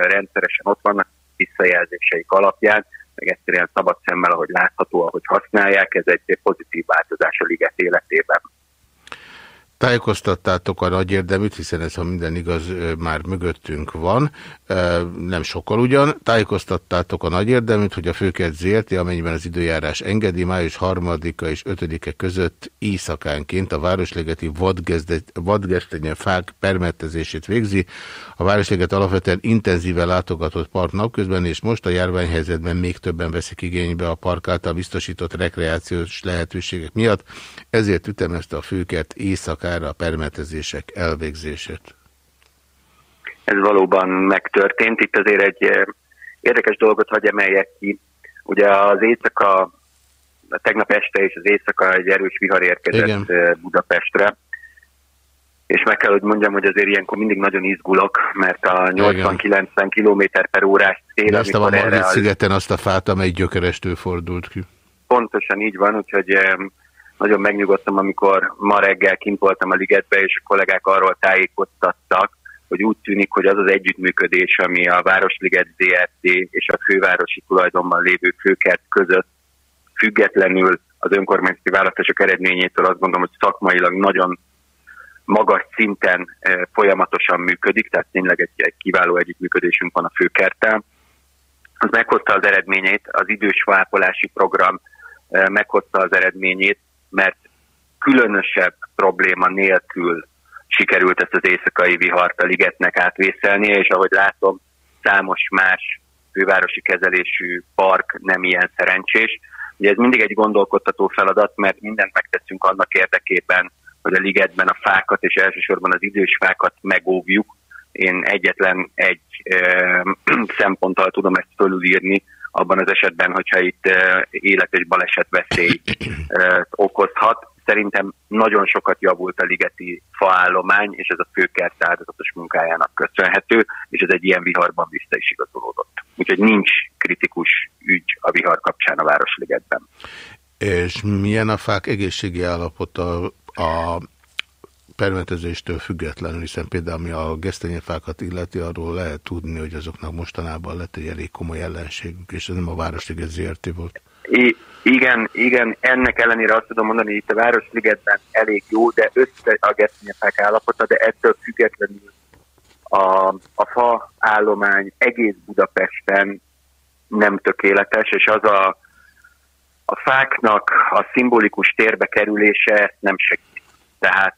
rendszeresen ott vannak, visszajelzéseik alapján, meg egyszerűen szabad szemmel, ahogy látható, ahogy használják, ez egy pozitív változás a liget életében. Tájékoztattátok a nagy érdeműt, hiszen ez, ha minden igaz, már mögöttünk van, nem sokkal ugyan. Tájékoztattátok a nagy érdeműt, hogy a főkert ZRT, amennyiben az időjárás engedi, május 3-a és 5-e között éjszakánként a Városlegeti vadgesztenye fák permetezését végzi. A Városleget alapvetően intenzíven látogatott park napközben, és most a járványhelyzetben még többen veszik igénybe a park által biztosított rekreációs lehetőségek miatt. Ezért ütemezte a főkert éjszakán sokára a permetezések elvégzését? Ez valóban megtörtént. Itt azért egy eh, érdekes dolgot hagy emeljek ki. Ugye az éjszaka, a tegnap este és az éjszaka egy erős vihar érkezett Igen. Eh, Budapestre. És meg kell, hogy mondjam, hogy azért ilyenkor mindig nagyon izgulok, mert a 80-90 km per órás szél, Láttam a Margit szigeten azt a fát, amely gyökerestől fordult ki. Pontosan így van, úgyhogy nagyon megnyugodtam, amikor ma reggel kint voltam a ligetbe, és a kollégák arról tájékoztattak, hogy úgy tűnik, hogy az az együttműködés, ami a Városliget ZRT és a fővárosi tulajdonban lévő főkert között függetlenül az önkormányzati választások eredményétől azt gondolom, hogy szakmailag nagyon magas szinten folyamatosan működik, tehát tényleg egy, egy kiváló együttműködésünk van a főkerttel. Az meghozta az eredményét, az idős vápolási program meghozta az eredményét, mert különösebb probléma nélkül sikerült ezt az éjszakai vihart a ligetnek átvészelnie, és ahogy látom, számos más fővárosi kezelésű park nem ilyen szerencsés. Ugye ez mindig egy gondolkodtató feladat, mert mindent megteszünk annak érdekében, hogy a ligetben a fákat, és elsősorban az idős fákat megóvjuk. Én egyetlen egy e, szemponttal tudom ezt fölülírni, abban az esetben, hogyha itt élet és baleset veszély okozhat. Szerintem nagyon sokat javult a ligeti faállomány, és ez a főkert áldozatos munkájának köszönhető, és ez egy ilyen viharban vissza is igazolódott. Úgyhogy nincs kritikus ügy a vihar kapcsán a Városligetben. És milyen a fák egészségi állapota a permetezéstől függetlenül, hiszen például ami a gesztenyefákat illeti, arról lehet tudni, hogy azoknak mostanában lett egy elég komoly ellenségük, és ez nem a Városliget ZRT volt. I igen, igen, ennek ellenére azt tudom mondani, hogy itt a Városligetben elég jó, de össze a gesztenyefák állapota, de ettől függetlenül a, a fa állomány egész Budapesten nem tökéletes, és az a, a fáknak a szimbolikus térbe kerülése nem segít. Tehát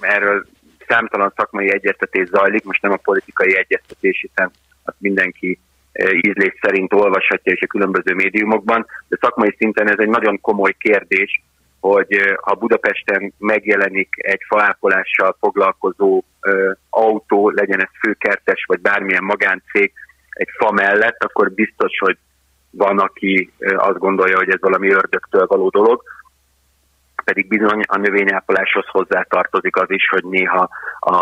erről számtalan szakmai egyeztetés zajlik, most nem a politikai egyeztetés, hiszen azt mindenki ízlés szerint olvashatja és a különböző médiumokban, de szakmai szinten ez egy nagyon komoly kérdés, hogy ha Budapesten megjelenik egy faápolással foglalkozó autó, legyen ez főkertes vagy bármilyen magáncég egy fa mellett, akkor biztos, hogy van, aki azt gondolja, hogy ez valami ördögtől való dolog pedig bizony a növényápoláshoz hozzá tartozik az is, hogy néha a,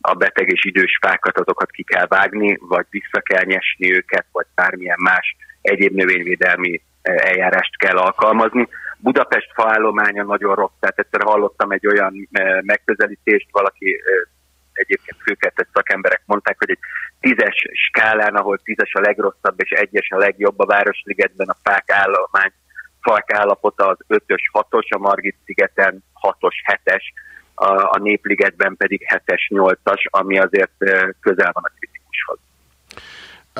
a beteg és idős fákat azokat ki kell vágni, vagy vissza kell nyesni őket, vagy bármilyen más egyéb növényvédelmi eljárást kell alkalmazni. Budapest faállománya nagyon rossz, tehát egyszer hallottam egy olyan megközelítést, valaki egyébként főkertes szakemberek mondták, hogy egy tízes skálán, ahol tízes a legrosszabb és egyes a legjobb a Városligetben a fák állomány falk állapota az 5-ös, 6-os, a Margit-szigeten 6-os, 7-es, a, a Népligetben pedig 7-es, 8-as, ami azért közel van a kritikushoz.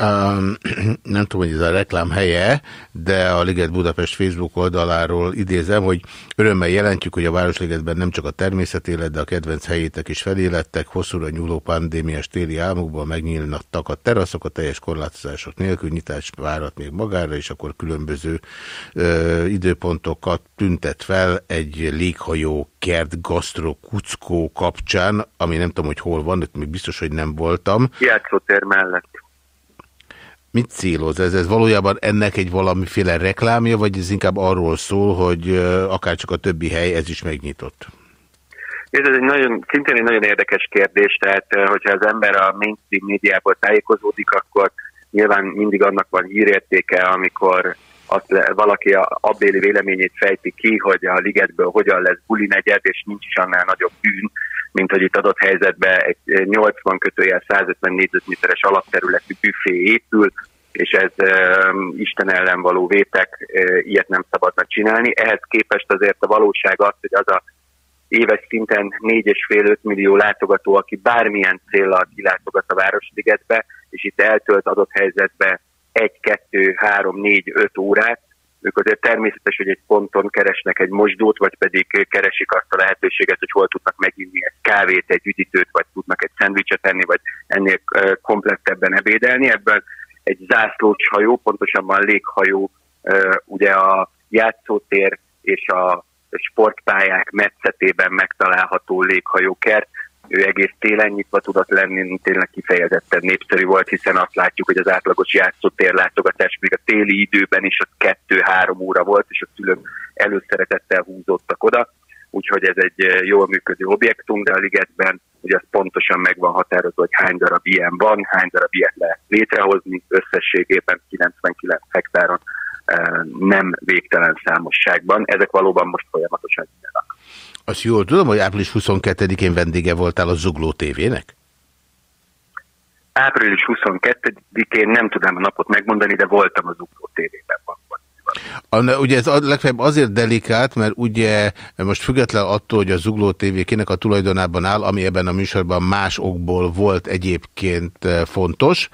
Um, nem tudom, hogy ez a reklám helye, de a Liget Budapest Facebook oldaláról idézem, hogy örömmel jelentjük, hogy a Városligetben nem csak a természetélet, de a kedvenc helyétek is felélettek, hosszúra nyúló pandémiás téli álmokban megnyílnak a teraszok, a teljes korlátozások nélkül, nyitás várat még magára, és akkor különböző ö, időpontokat tüntet fel egy léghajó kert gasztro kuckó kapcsán, ami nem tudom, hogy hol van, de még biztos, hogy nem voltam. Játszótér mellett. Mit céloz ez? Ez valójában ennek egy valamiféle reklámja, vagy ez inkább arról szól, hogy akár csak a többi hely, ez is megnyitott? Ez egy nagyon, szintén egy nagyon érdekes kérdés, tehát hogyha az ember a mainstream médiából tájékozódik, akkor nyilván mindig annak van hírértéke, amikor azt valaki a abbéli véleményét fejti ki, hogy a ligetből hogyan lesz buli negyed, és nincs is annál nagyobb bűn, mint hogy itt adott helyzetben egy 80 kötőjel 150 négyzetméteres alapterületű büfé épül, és ez e, Isten ellen való vétek, e, ilyet nem szabadna csinálni. Ehhez képest azért a valóság az, hogy az a éves szinten 4,5-5 millió látogató, aki bármilyen célral kilátogat a Városligetbe, és itt eltölt adott helyzetbe 1, 2, 3, 4, 5 órát, ők azért természetes, hogy egy ponton keresnek egy mosdót, vagy pedig keresik azt a lehetőséget, hogy hol tudnak meginni egy kávét, egy üdítőt, vagy tudnak egy szendvicset enni, vagy ennél komplettebben ebédelni. Ebből egy zászlós hajó, pontosabban léghajó, ugye a játszótér és a sportpályák metszetében megtalálható léghajókert, ő egész télen nyitva tudott lenni, tényleg kifejezetten népszerű volt, hiszen azt látjuk, hogy az átlagos játszótér látogatás még a téli időben is ott kettő-három óra volt, és a szülők előszeretettel húzódtak oda, úgyhogy ez egy eh, jól működő objektum, de a ligetben ugye az pontosan meg van határozva, hogy hány darab ilyen van, hány darab ilyet lehet létrehozni, összességében 99 hektáron eh, nem végtelen számosságban. Ezek valóban most folyamatosan nyílnak. Azt jól tudom, hogy április 22-én vendége voltál a Zugló tévének? Április 22-én nem tudom a napot megmondani, de voltam az Zugló tévében. A, ugye ez legfeljebb azért delikát, mert ugye most független attól, hogy a Zugló TV kinek a tulajdonában áll, ami ebben a műsorban más okból volt egyébként eh, fontos,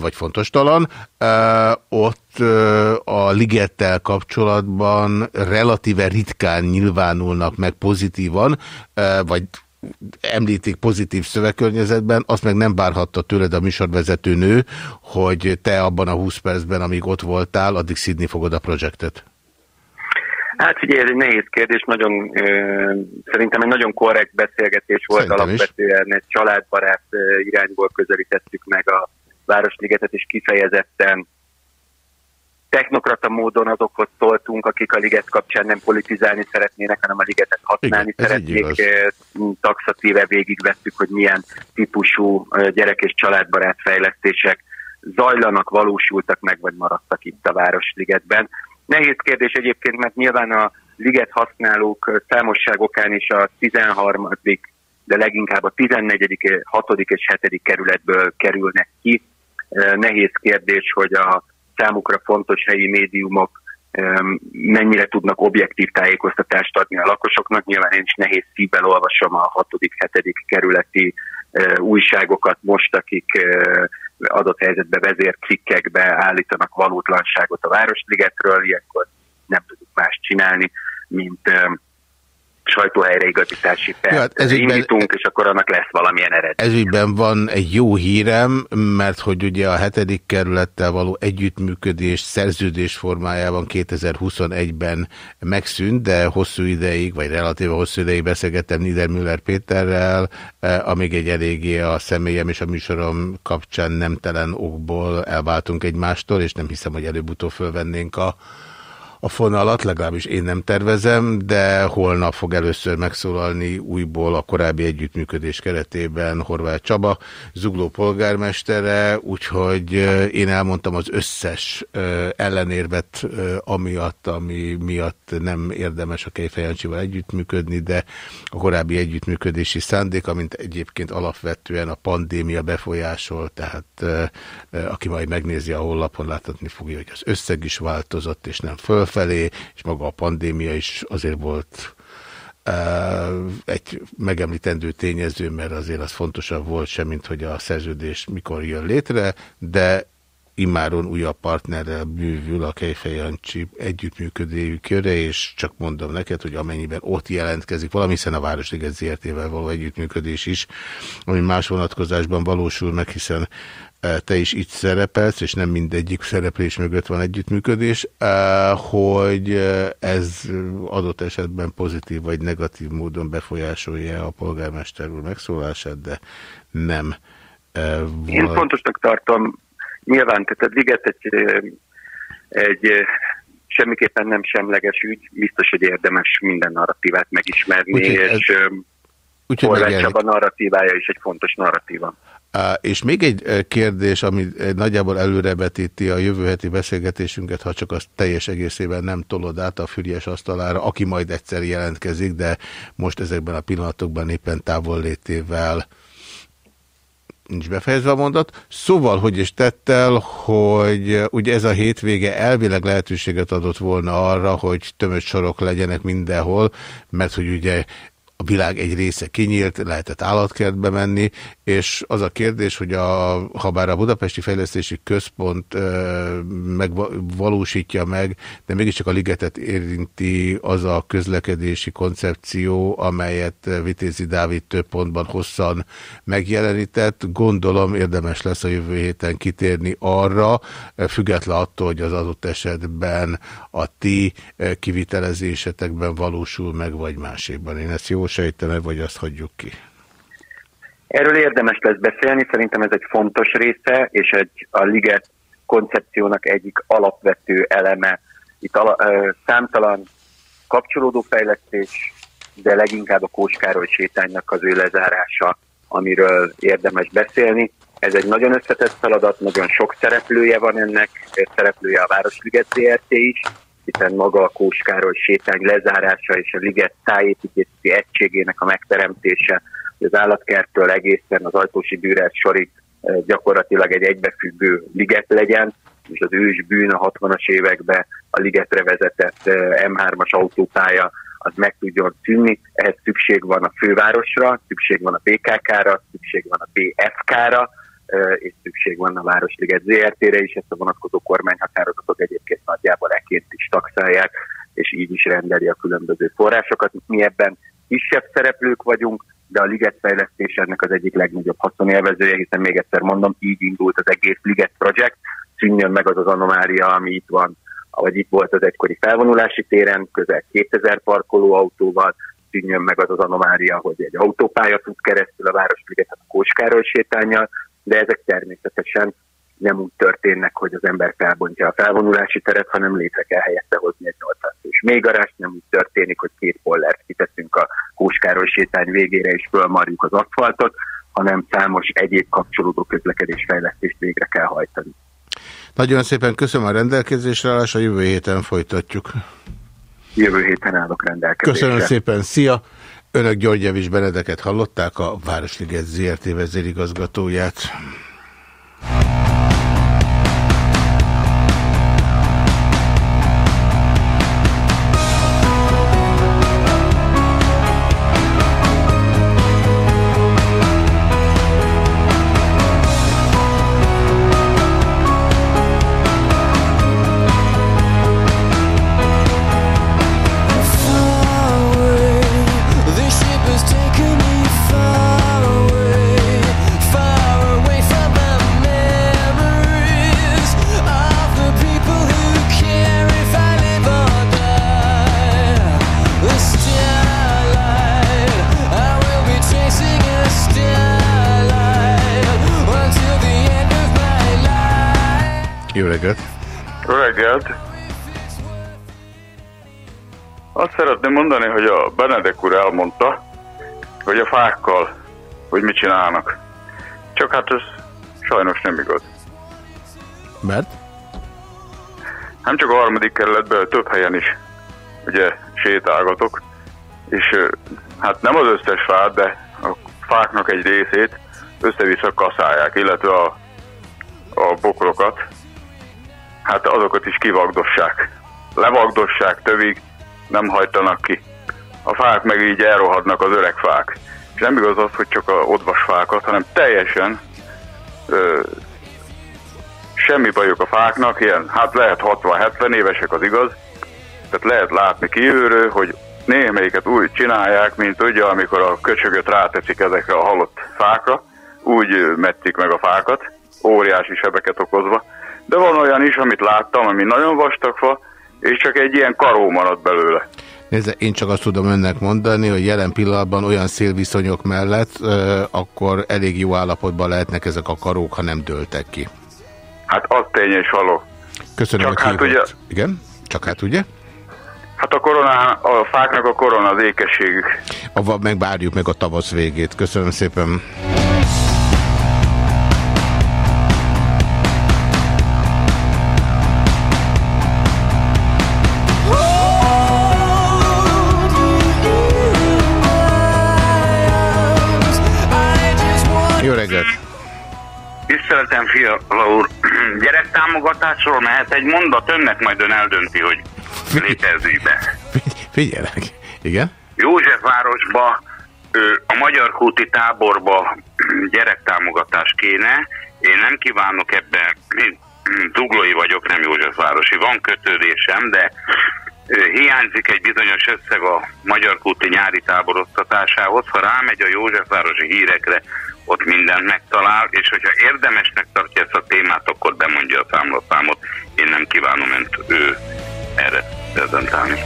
vagy fontos talan, ott a ligettel kapcsolatban relatíve ritkán nyilvánulnak meg pozitívan, vagy említik pozitív szövegkörnyezetben, azt meg nem bárhatta tőled a műsorvezető nő, hogy te abban a 20 percben, amíg ott voltál, addig szidni fogod a projektet. Hát figyelj, ez egy nehéz kérdés, nagyon, ö, szerintem egy nagyon korrekt beszélgetés volt, szerintem alapvetően is. egy családbarát irányból közelítettük meg a, Városligetet, és kifejezetten technokrata módon azokhoz szóltunk, akik a liget kapcsán nem politizálni szeretnének, hanem a ligetet használni Igen, szeretnék. Taxatíve végigvettük, hogy milyen típusú gyerek- és családbarát fejlesztések zajlanak, valósultak meg, vagy maradtak itt a Városligetben. Nehéz kérdés egyébként, mert nyilván a liget használók eh, számosságokán is a 13 de leginkább a 14., 6. és 7. kerületből kerülnek ki, Nehéz kérdés, hogy a számukra fontos helyi médiumok mennyire tudnak objektív tájékoztatást adni a lakosoknak. Nyilván én is nehéz szívvel olvasom a 6 hetedik kerületi újságokat most, akik adott helyzetben vezércikkekbe állítanak valótlanságot a Városligetről, ilyenkor nem tudjuk más csinálni, mint sajtóhelyreigazítási pert ja, hát ez indítunk, és akkor annak lesz valamilyen eredmény. Ezügyben van egy jó hírem, mert hogy ugye a hetedik kerülettel való együttműködés szerződés formájában 2021-ben megszűnt, de hosszú ideig, vagy relatíve hosszú ideig beszélgettem Niedermüller Péterrel, eh, amíg egy eléggé a személyem és a műsorom kapcsán nemtelen okból elváltunk egymástól, és nem hiszem, hogy előbb-utóbb fölvennénk a a fonalat, legalábbis én nem tervezem, de holnap fog először megszólalni újból a korábbi együttműködés keretében Horváth Csaba, Zugló polgármestere, úgyhogy én elmondtam az összes ellenérvet amiatt, ami miatt nem érdemes a Kejfejancsival együttműködni, de a korábbi együttműködési szándék, amint egyébként alapvetően a pandémia befolyásol, tehát aki majd megnézi a honlapon, láthatni fogja, hogy az összeg is változott, és nem föl fölfelé, és maga a pandémia is azért volt egy megemlítendő tényező, mert azért az fontosabb volt sem, mint hogy a szerződés mikor jön létre, de immáron újabb partnerrel bűvül a Kejfej Jancsi együttműködőjű köre, és csak mondom neked, hogy amennyiben ott jelentkezik valami, hiszen a Városliget ZRT-vel való együttműködés is, ami más vonatkozásban valósul meg, hiszen te is itt szerepelsz, és nem mindegyik szereplés mögött van együttműködés, hogy ez adott esetben pozitív vagy negatív módon befolyásolja a polgármester úr megszólását, de nem. Én fontosnak tartom, Nyilván, tehát a Liget egy, egy semmiképpen nem semleges ügy, biztos, hogy érdemes minden narratívát megismerni, Úgyhogy és ez... Úgyhogy Csaba narratívája is egy fontos narratíva. És még egy kérdés, ami nagyjából előrevetíti a jövő heti beszélgetésünket, ha csak azt teljes egészében nem tolod át a Füriás asztalára, aki majd egyszer jelentkezik, de most ezekben a pillanatokban éppen távollétével nincs befejezve a mondat. Szóval, hogy is tettel, hogy ugye ez a hétvége elvileg lehetőséget adott volna arra, hogy tömött sorok legyenek mindenhol, mert hogy ugye a világ egy része kinyílt, lehetett állatkertbe menni, és az a kérdés, hogy a, ha bár a Budapesti Fejlesztési Központ e, megvalósítja meg, de mégiscsak a ligetet érinti az a közlekedési koncepció, amelyet Vitézi Dávid több pontban hosszan megjelenített. Gondolom érdemes lesz a jövő héten kitérni arra, független attól, hogy az adott esetben a ti kivitelezésetekben valósul meg, vagy másikban. Én ezt jó sejtem vagy azt hagyjuk ki? Erről érdemes lesz beszélni, szerintem ez egy fontos része, és egy a Liget koncepciónak egyik alapvető eleme. Itt ala, ö, számtalan kapcsolódó fejlesztés, de leginkább a Kóskároly sétánynak az ő lezárása, amiről érdemes beszélni. Ez egy nagyon összetett feladat, nagyon sok szereplője van ennek, szereplője a Városliget ZRT is, hiszen maga a Kóskároly sétány lezárása és a liget tájépítési egységének a megteremtése, az állatkerttől egészen az ajtósi bűrelt sorig eh, gyakorlatilag egy egybefüggő liget legyen, és az ős bűn a 60-as években a ligetre vezetett eh, M3-as autópálya az meg tudjon szűnni. Ehhez szükség van a fővárosra, szükség van a BKK-ra, szükség van a BFK-ra, és szükség van a Városliget ZRT-re is, ezt a vonatkozó kormányhatározatok egyébként nagyjából eként is taxálják, és így is rendeli a különböző forrásokat. Mi ebben kisebb szereplők vagyunk, de a liget fejlesztés ennek az egyik legnagyobb haszonélvezője, hiszen még egyszer mondom, így indult az egész Liget Project, szűnjön meg az az anomália, ami itt van, vagy itt volt az egykori felvonulási téren, közel 2000 parkoló autóval, szűnjön meg az az anomália, hogy egy autópálya tud keresztül a Városliget, a Kóskároly sétányjal, de ezek természetesen nem úgy történnek, hogy az ember felbontja a felvonulási teret, hanem létre kell helyette hozni egy 800 fős mélygarást, nem úgy történik, hogy két pollert kiteszünk a Húskároly sétány végére és fölmarjuk az aszfaltot, hanem számos egyéb kapcsolódó közlekedésfejlesztést végre kell hajtani. Nagyon szépen köszönöm a rendelkezésre állás, a jövő héten folytatjuk. Jövő héten állok rendelkezésre. Köszönöm szépen, szia! Önök György Javis Benedeket hallották, a Városliget ZRT vezérigazgatóját. Mondani, hogy a Benedek úr elmondta, hogy a fákkal, hogy mit csinálnak. Csak hát ez sajnos nem igaz. Mert? Nem csak a harmadik kerületben, több helyen is ugye sétálgatok, és hát nem az összes fát, de a fáknak egy részét össze-vissza kaszálják, illetve a, a bokrokat, hát azokat is kivagdossák. Levagdossák tövig, nem hajtanak ki. A fák meg így elrohadnak az öreg fák. És nem igaz az, hogy csak a odvas fákat, hanem teljesen ö, semmi bajuk a fáknak, ilyen, hát lehet 60-70 évesek az igaz, tehát lehet látni kívülről, hogy némelyiket úgy csinálják, mint ugye, amikor a köcsögöt ráteszik ezekre a halott fákra, úgy mettik meg a fákat, óriási sebeket okozva. De van olyan is, amit láttam, ami nagyon vastag fa, és csak egy ilyen karó maradt belőle. Nézze, én csak azt tudom önnek mondani, hogy jelen pillanatban olyan szélviszonyok mellett, euh, akkor elég jó állapotban lehetnek ezek a karók, ha nem dőltek ki. Hát az tény és való. Köszönöm, Csak hát ugye, Igen? Csak hát ugye? Hát a, korona, a fáknak a korona az ékességük. Avval meg várjuk meg a tavasz végét. Köszönöm szépen. Reggelt! Tiszteletem, Fiala úr. Gyerektámogatásról mehet egy mondat, önnek majd ön eldönti, hogy létezik be. Figyelek. Igen? Józsefvárosba, a Magyar Kúti táborba gyerektámogatás kéne. Én nem kívánok ebben, én zuglói vagyok, nem Józsefvárosi. Van kötődésem, de hiányzik egy bizonyos összeg a Magyar Kúti nyári táboroztatásához. Ha rámegy a Józsefvárosi hírekre, ott mindent megtalál, és hogyha érdemesnek tartja ezt a témát, akkor bemondja a számlaszámot. Én nem kívánom önt ő erre prezentálni.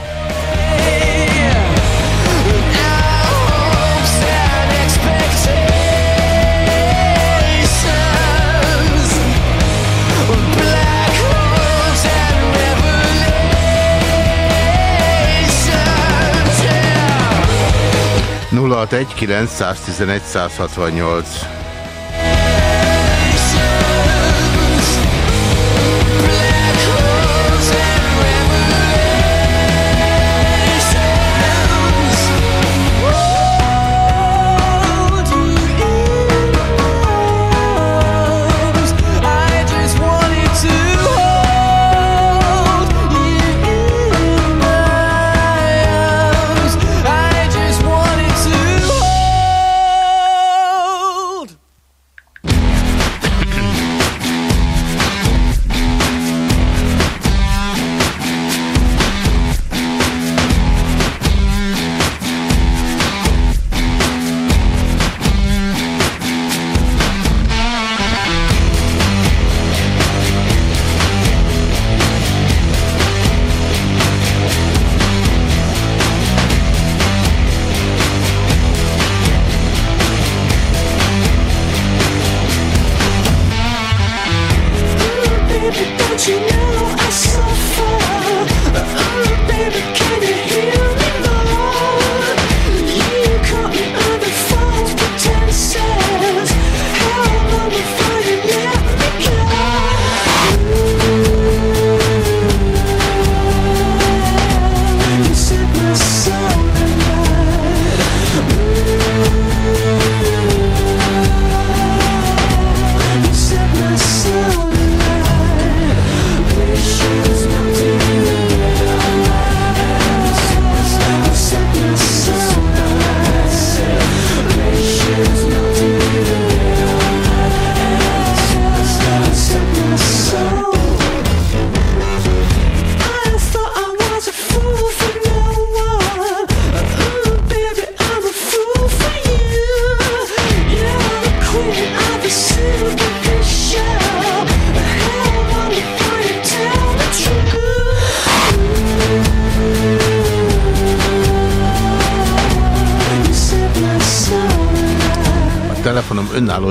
061 911 168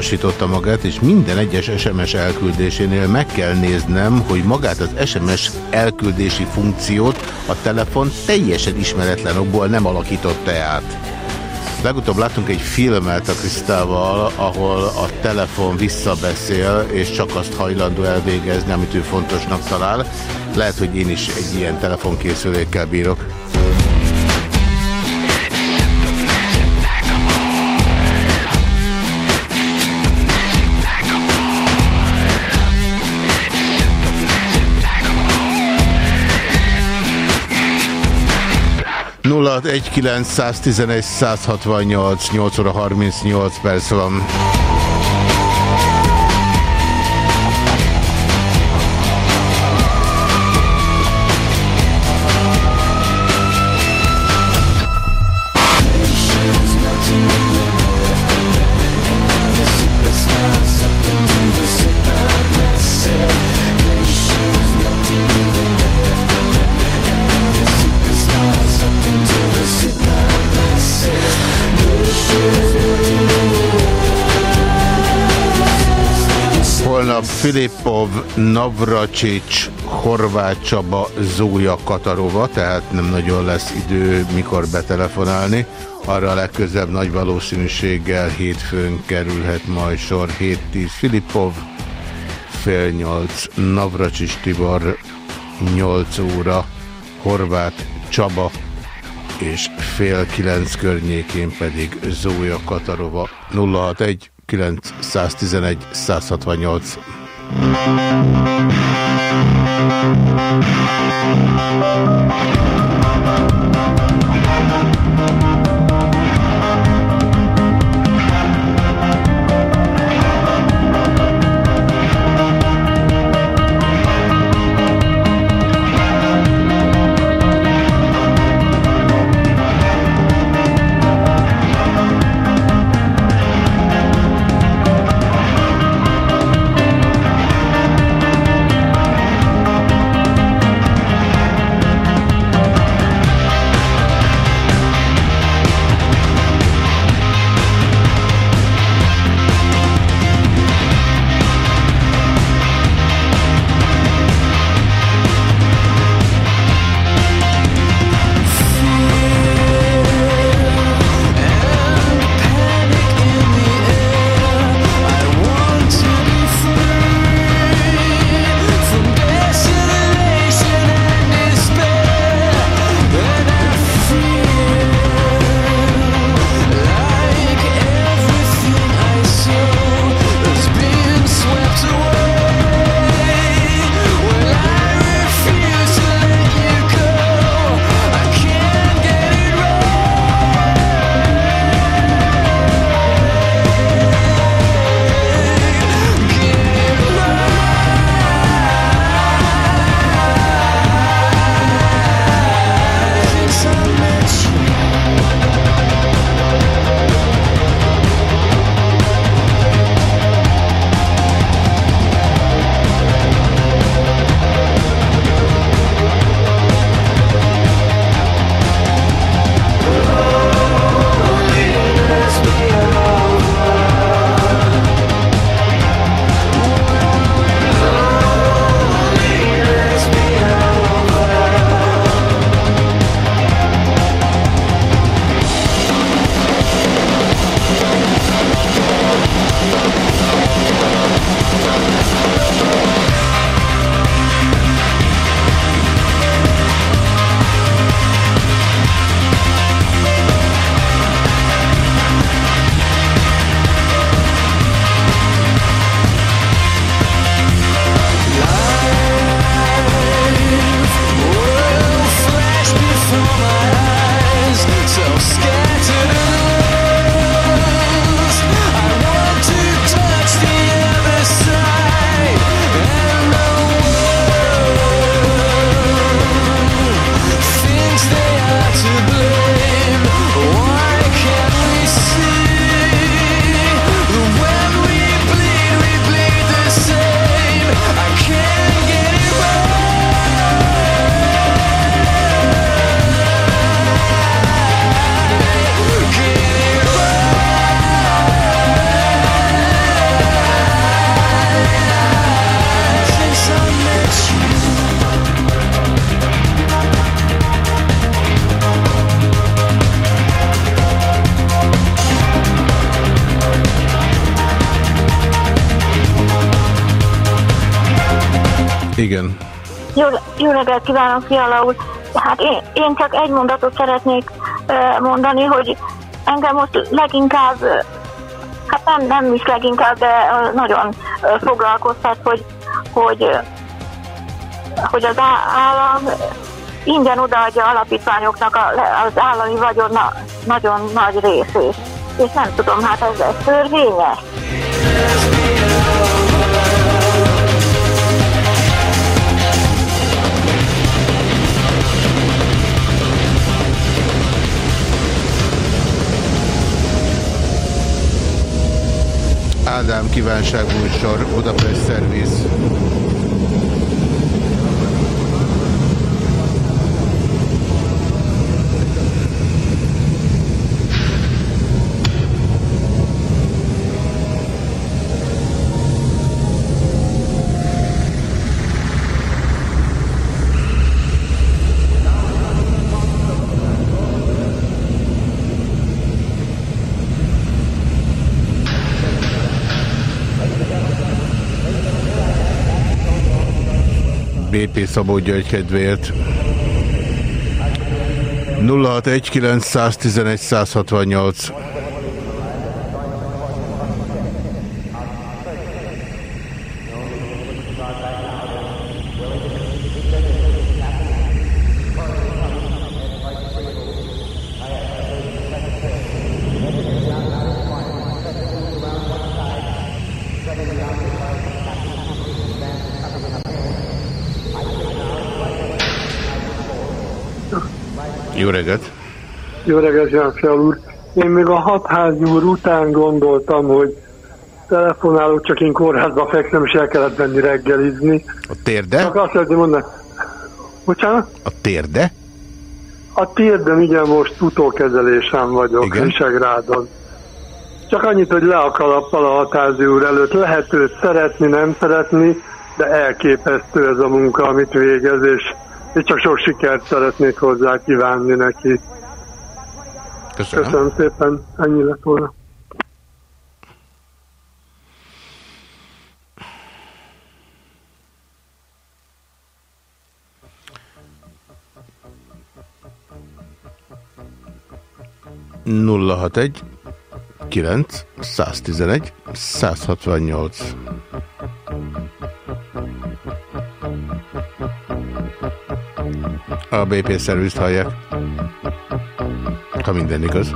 tudósította magát, és minden egyes SMS elküldésénél meg kell néznem, hogy magát az SMS elküldési funkciót a telefon teljesen ismeretlen okból nem alakította át. Legutóbb láttunk egy filmet a Krisztával, ahol a telefon visszabeszél, és csak azt hajlandó elvégezni, amit ő fontosnak talál. Lehet, hogy én is egy ilyen telefonkészülékkel bírok. 061 111 168 8 óra 38 perc van. Filipov, Navracsics, Horváth Csaba, Zója Katarova, tehát nem nagyon lesz idő, mikor betelefonálni. Arra a legközebb nagy valószínűséggel hétfőn kerülhet majd sor 7-10 Filipov, fél 8 Navracsics Tibor, 8 óra Horváth Csaba, és fél 9 környékén pedig Zója Katarova 061 911 168. Igen. Reggelt kívánok, Fiala úr. Hát én, én csak egy mondatot szeretnék mondani, hogy engem most leginkább, hát nem, nem is leginkább, de nagyon foglalkoztat, hogy, hogy, hogy az állam ingyen odaadja alapítványoknak az állami vagyon nagyon nagy részét. És nem tudom, hát ez, ez törvényes. Ádám kívánságműsor, Budapest Service. BP Szabó György kedvéért. 061 168 Jó reggelt! Jó reggelt, Jászfel úr! Én még a hatházi úr után gondoltam, hogy telefonálok, csak én kórházba fekszem, és el kellett menni reggelizni. A térde? Csak azt szeretném mondani. Bocsánat? A térde? A térdem, igen, most utókezelésem vagyok, igen? Visegrádon. Csak annyit, hogy le a kalappal a hatázi úr előtt. Lehet őt szeretni, nem szeretni, de elképesztő ez a munka, amit végez, és én csak sok sikert szeretnék hozzá kívánni neki. Köszönöm. Köszönöm szépen, ennyi lett volna. nulla hat egy kilenc száztizenegy százhatvannyolc A BP szervizt hallják. Ha minden igaz.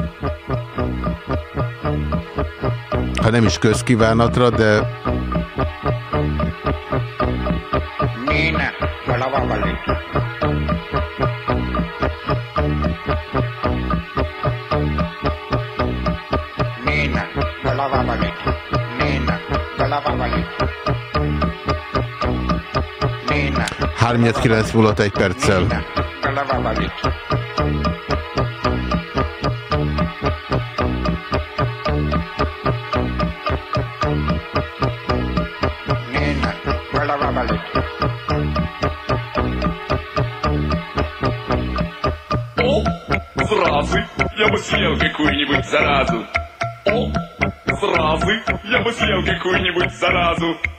Ha nem is közkívánatra, de... Nina, valavavali. Nina, valavavali. Nina, valavavali. 39 múlott egy perccel. Сразу я бы съел какую-нибудь заразу. О, сразу я бы съел какую-нибудь заразу.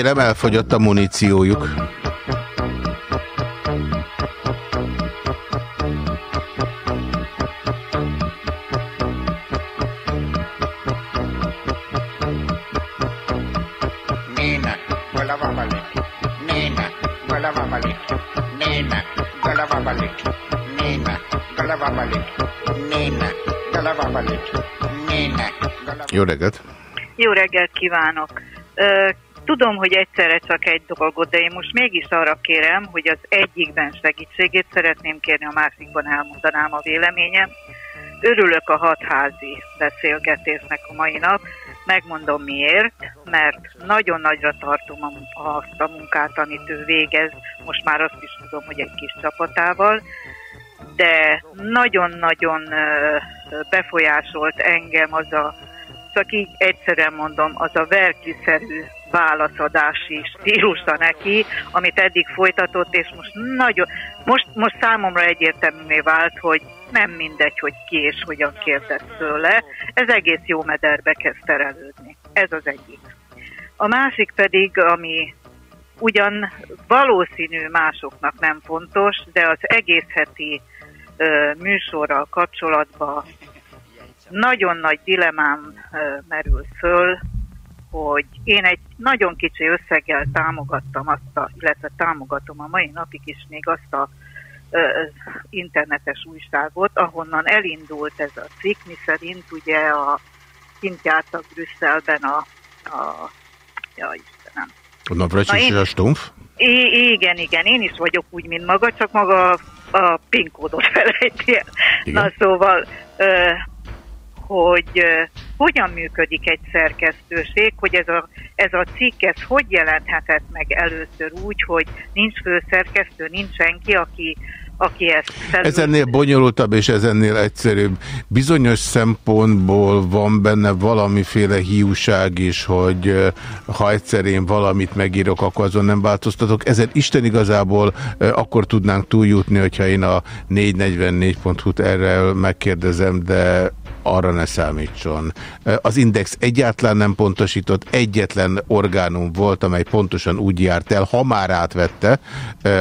Remélem elfogyott a muníciójuk. Jó reggelt! Jó reggelt kívánok! Tudom, hogy egyszerre csak egy dolgot, de én most mégis arra kérem, hogy az egyikben segítségét szeretném kérni, a másikban elmondanám a véleményem. Örülök a hatházi beszélgetésnek a mai nap. Megmondom miért, mert nagyon nagyra tartom azt a munkát, amit ő végez. Most már azt is tudom, hogy egy kis csapatával de nagyon-nagyon befolyásolt engem az a, csak így egyszerűen mondom, az a verkliszerű válaszadási stílusa neki, amit eddig folytatott, és most nagyon, most, most számomra egyértelművé vált, hogy nem mindegy, hogy ki és hogyan kérdez tőle, ez egész jó mederbe kezd terelődni. Ez az egyik. A másik pedig, ami ugyan valószínű másoknak nem fontos, de az egész heti ö, műsorral kapcsolatban nagyon nagy dilemám ö, merül föl, hogy én egy nagyon kicsi összeggel támogattam azt a, illetve támogatom a mai napig is még azt a internetes újságot, ahonnan elindult ez a cikk, mi szerint ugye a kint jártak Brüsszelben a, a ja Istenem. A Navracsics és a Stumpf? igen, igen, én is vagyok úgy, mint maga, csak maga a PIN kódot felejti el. Na szóval, hogy hogyan működik egy szerkesztőség, hogy ez a, ez a cikk, ez hogy jelenthetett meg először úgy, hogy nincs főszerkesztő, nincs senki, aki aki ezt felül... Ez ennél bonyolultabb és ez ennél egyszerűbb. Bizonyos szempontból van benne valamiféle hiúság is, hogy ha egyszer én valamit megírok, akkor azon nem változtatok. Ezen Isten igazából akkor tudnánk túljutni, hogyha én a 444.hu-t erre megkérdezem, de arra ne számítson. Az Index egyáltalán nem pontosított, egyetlen orgánum volt, amely pontosan úgy járt el, ha már átvette,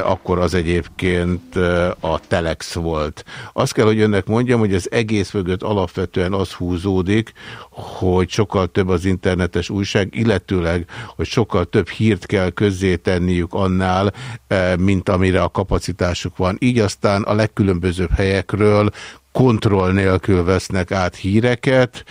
akkor az egyébként a Telex volt. Azt kell, hogy önnek mondjam, hogy az egész mögött alapvetően az húzódik, hogy sokkal több az internetes újság, illetőleg, hogy sokkal több hírt kell közzétenniük annál, mint amire a kapacitásuk van. Így aztán a legkülönbözőbb helyekről kontroll nélkül vesznek át híreket,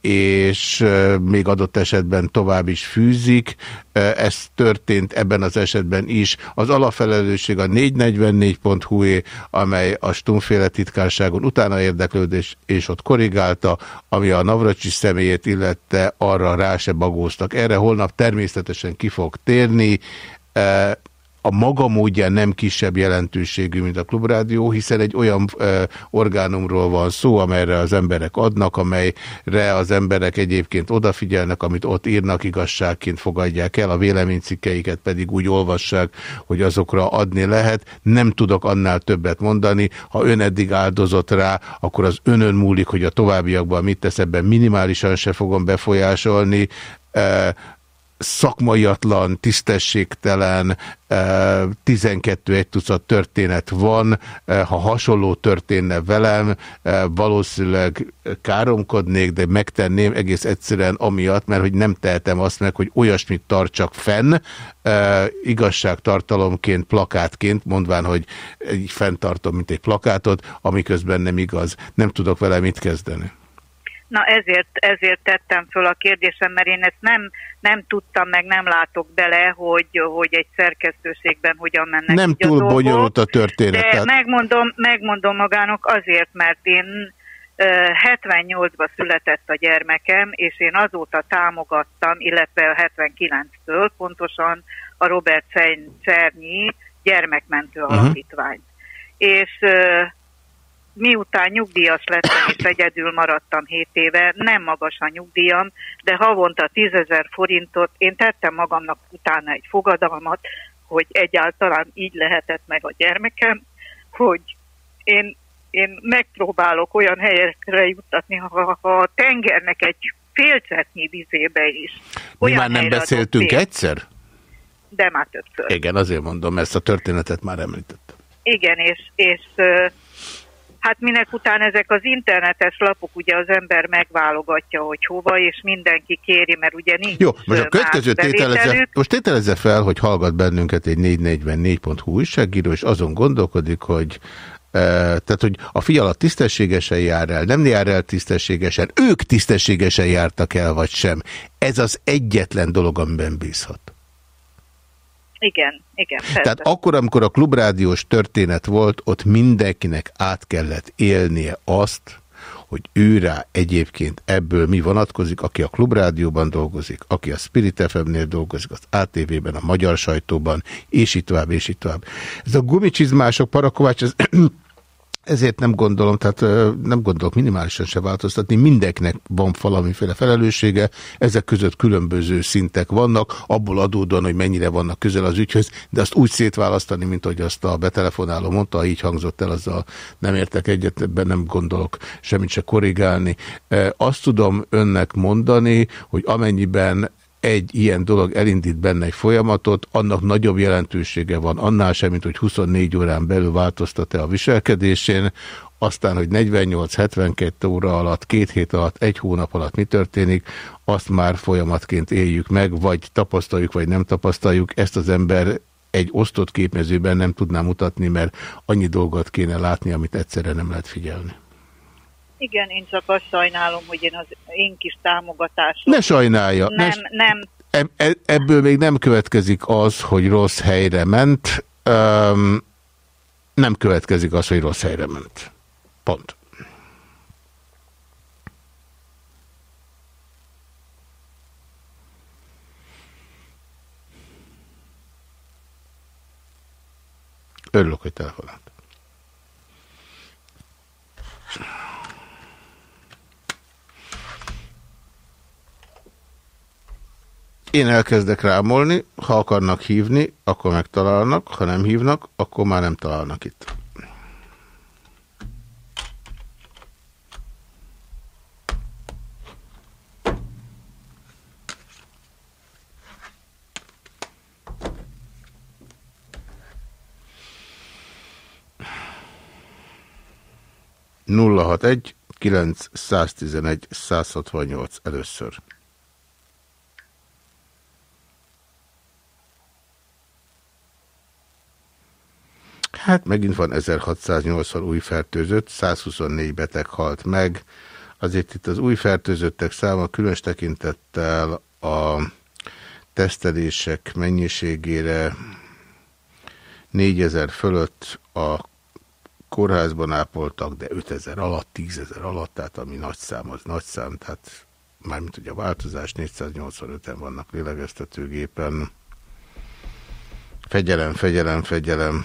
és még adott esetben tovább is fűzik. Ez történt ebben az esetben is. Az alapfelelősség a 444.hu-é, amely a Stumféle titkárságon utána érdeklődés és ott korrigálta, ami a Navracsi személyét illette, arra rá se bagóztak. Erre holnap természetesen ki fog térni a maga módján nem kisebb jelentőségű, mint a klubrádió, hiszen egy olyan e, orgánumról van szó, amelyre az emberek adnak, amelyre az emberek egyébként odafigyelnek, amit ott írnak, igazságként fogadják el, a véleménycikkeiket pedig úgy olvassák, hogy azokra adni lehet. Nem tudok annál többet mondani. Ha ön eddig áldozott rá, akkor az önön múlik, hogy a továbbiakban mit tesz ebben minimálisan se fogom befolyásolni. Szakmaiatlan, tisztességtelen, 12 eh, egy tucat történet van, eh, ha hasonló történne velem, eh, valószínűleg káromkodnék, de megtenném egész egyszerűen amiatt, mert hogy nem tehetem azt meg, hogy olyasmit tartsak fenn, igazságtartalomként, plakátként, mondván, hogy így fenntartom, mint egy plakátot, amiközben nem igaz. Nem tudok vele mit kezdeni. Na ezért, ezért tettem föl a kérdésem, mert én ezt nem, nem tudtam, meg nem látok bele, hogy, hogy egy szerkesztőségben hogyan mennek Nem túl a bonyolult a történet. De megmondom, megmondom magának azért, mert én 78-ban született a gyermekem, és én azóta támogattam, illetve a 79-től pontosan a Robert Czernyi gyermekmentő uh mhm. -huh. alapítványt. És miután nyugdíjas lettem és egyedül maradtam 7 éve, nem magas a nyugdíjam, de havonta 10 ezer forintot, én tettem magamnak utána egy fogadalmat, hogy egyáltalán így lehetett meg a gyermekem, hogy én, én megpróbálok olyan helyekre juttatni, ha, ha a tengernek egy félcetnyi vizébe is. Mi már nem beszéltünk egyszer? De már többször. Igen, azért mondom, ezt a történetet már említettem. Igen, és, és Hát minek után ezek az internetes lapok, ugye az ember megválogatja, hogy hova, és mindenki kéri, mert ugye nincs Jó, most a következő tételezze, most tételezze fel, hogy hallgat bennünket egy 444.hu újságíró, és azon gondolkodik, hogy tehát, hogy a fiala tisztességesen jár el, nem jár el tisztességesen, ők tisztességesen jártak el, vagy sem. Ez az egyetlen dolog, amiben bízhat. Igen, igen. Persze. Tehát akkor, amikor a klubrádiós történet volt, ott mindenkinek át kellett élnie azt, hogy őrá egyébként ebből mi vonatkozik, aki a klubrádióban dolgozik, aki a Spirit FM-nél dolgozik, az ATV-ben, a magyar sajtóban, és itt tovább, és itt tovább. Ez a gumicsizmások, Parakovács, ez ezért nem gondolom, tehát nem gondolok minimálisan se változtatni, mindenkinek van valamiféle felelőssége, ezek között különböző szintek vannak, abból adódóan, hogy mennyire vannak közel az ügyhöz, de azt úgy szétválasztani, mint hogy azt a betelefonáló mondta, így hangzott el, azzal nem értek egyet, ebben nem gondolok semmit se korrigálni. Azt tudom önnek mondani, hogy amennyiben egy ilyen dolog elindít benne egy folyamatot, annak nagyobb jelentősége van annál sem, mint hogy 24 órán belül változtat-e a viselkedésén, aztán, hogy 48-72 óra alatt, két hét alatt, egy hónap alatt mi történik, azt már folyamatként éljük meg, vagy tapasztaljuk, vagy nem tapasztaljuk. Ezt az ember egy osztott képmezőben nem tudná mutatni, mert annyi dolgot kéne látni, amit egyszerre nem lehet figyelni. Igen, én csak azt sajnálom, hogy én az én kis támogatásom... Ne sajnálja. Nem, ne, nem. E, ebből még nem következik az, hogy rossz helyre ment. Um, nem következik az, hogy rossz helyre ment. Pont. Örülök, hogy telefonált. Én elkezdek rámolni, ha akarnak hívni, akkor megtalálnak, ha nem hívnak, akkor már nem találnak itt. nulla hat egy kilenc száztizenegy százhatvannyolc először. Hát megint van 1680 új fertőzött, 124 beteg halt meg. Azért itt az új fertőzöttek száma különös tekintettel a tesztelések mennyiségére 4000 fölött a kórházban ápoltak, de 5000 alatt, 10.000 alatt, tehát ami nagy szám, az nagy szám, tehát mármint ugye a változás 485-en vannak lélegeztetőgépen. Fegyelem, fegyelem, fegyelem.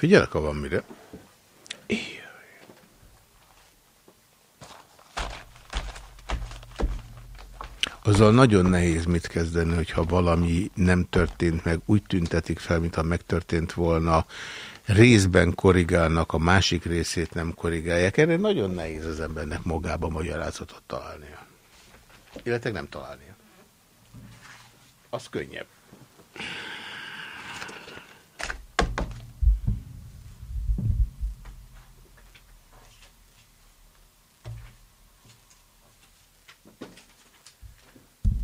Figyelek, ha van mire. Azzal nagyon nehéz mit kezdeni, hogyha valami nem történt meg, úgy tüntetik fel, mintha megtörtént volna, részben korrigálnak, a másik részét nem korrigálják. Erre nagyon nehéz az embernek magába magyarázatot találnia. Illetve nem találnia. Az könnyebb.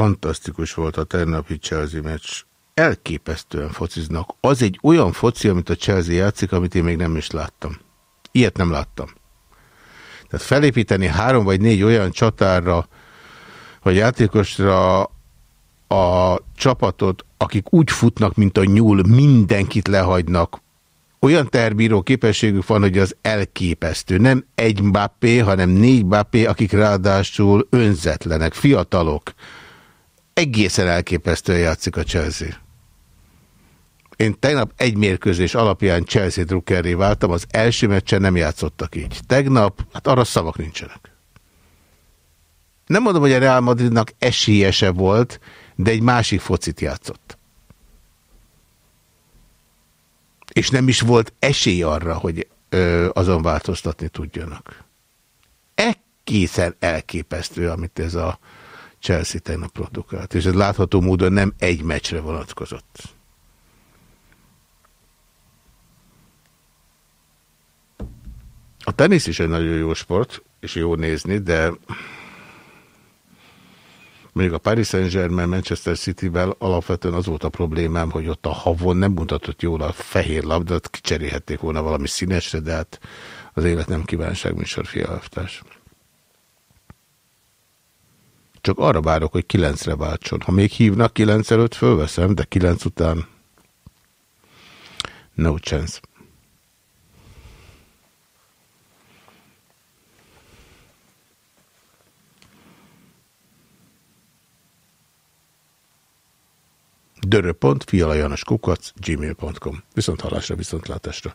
Fantasztikus volt a tegnapi Chelsea meccs. Elképesztően fociznak. Az egy olyan foci, amit a Chelsea játszik, amit én még nem is láttam. Ilyet nem láttam. Tehát felépíteni három vagy négy olyan csatárra, vagy játékosra a csapatot, akik úgy futnak, mint a nyúl, mindenkit lehagynak. Olyan terbíró képességük van, hogy az elképesztő. Nem egy Mbappé, hanem négy Mbappé, akik ráadásul önzetlenek, fiatalok egészen elképesztően játszik a Chelsea. Én tegnap egy mérkőzés alapján Chelsea drukkerré váltam, az első meccsen nem játszottak így. Tegnap, hát arra szavak nincsenek. Nem mondom, hogy a Real Madridnak esélyese volt, de egy másik focit játszott. És nem is volt esély arra, hogy ö, azon változtatni tudjanak készen elképesztő, amit ez a Chelsea tegnap produkált. És ez látható módon nem egy meccsre vonatkozott. A tenisz is egy nagyon jó sport, és jó nézni, de mondjuk a Paris Saint-Germain Manchester City-vel alapvetően az volt a problémám, hogy ott a havon nem mutatott jól a fehér labdát, kicserélhették volna valami színesre, de hát az élet nem kívánság műsor fialaftás. Csak arra várok, hogy kilencre váltson. Ha még hívnak kilenc előtt, fölveszem, de kilenc után no chance. dörö.fialajanoskukac gmail.com Viszont hallásra, viszont látásra.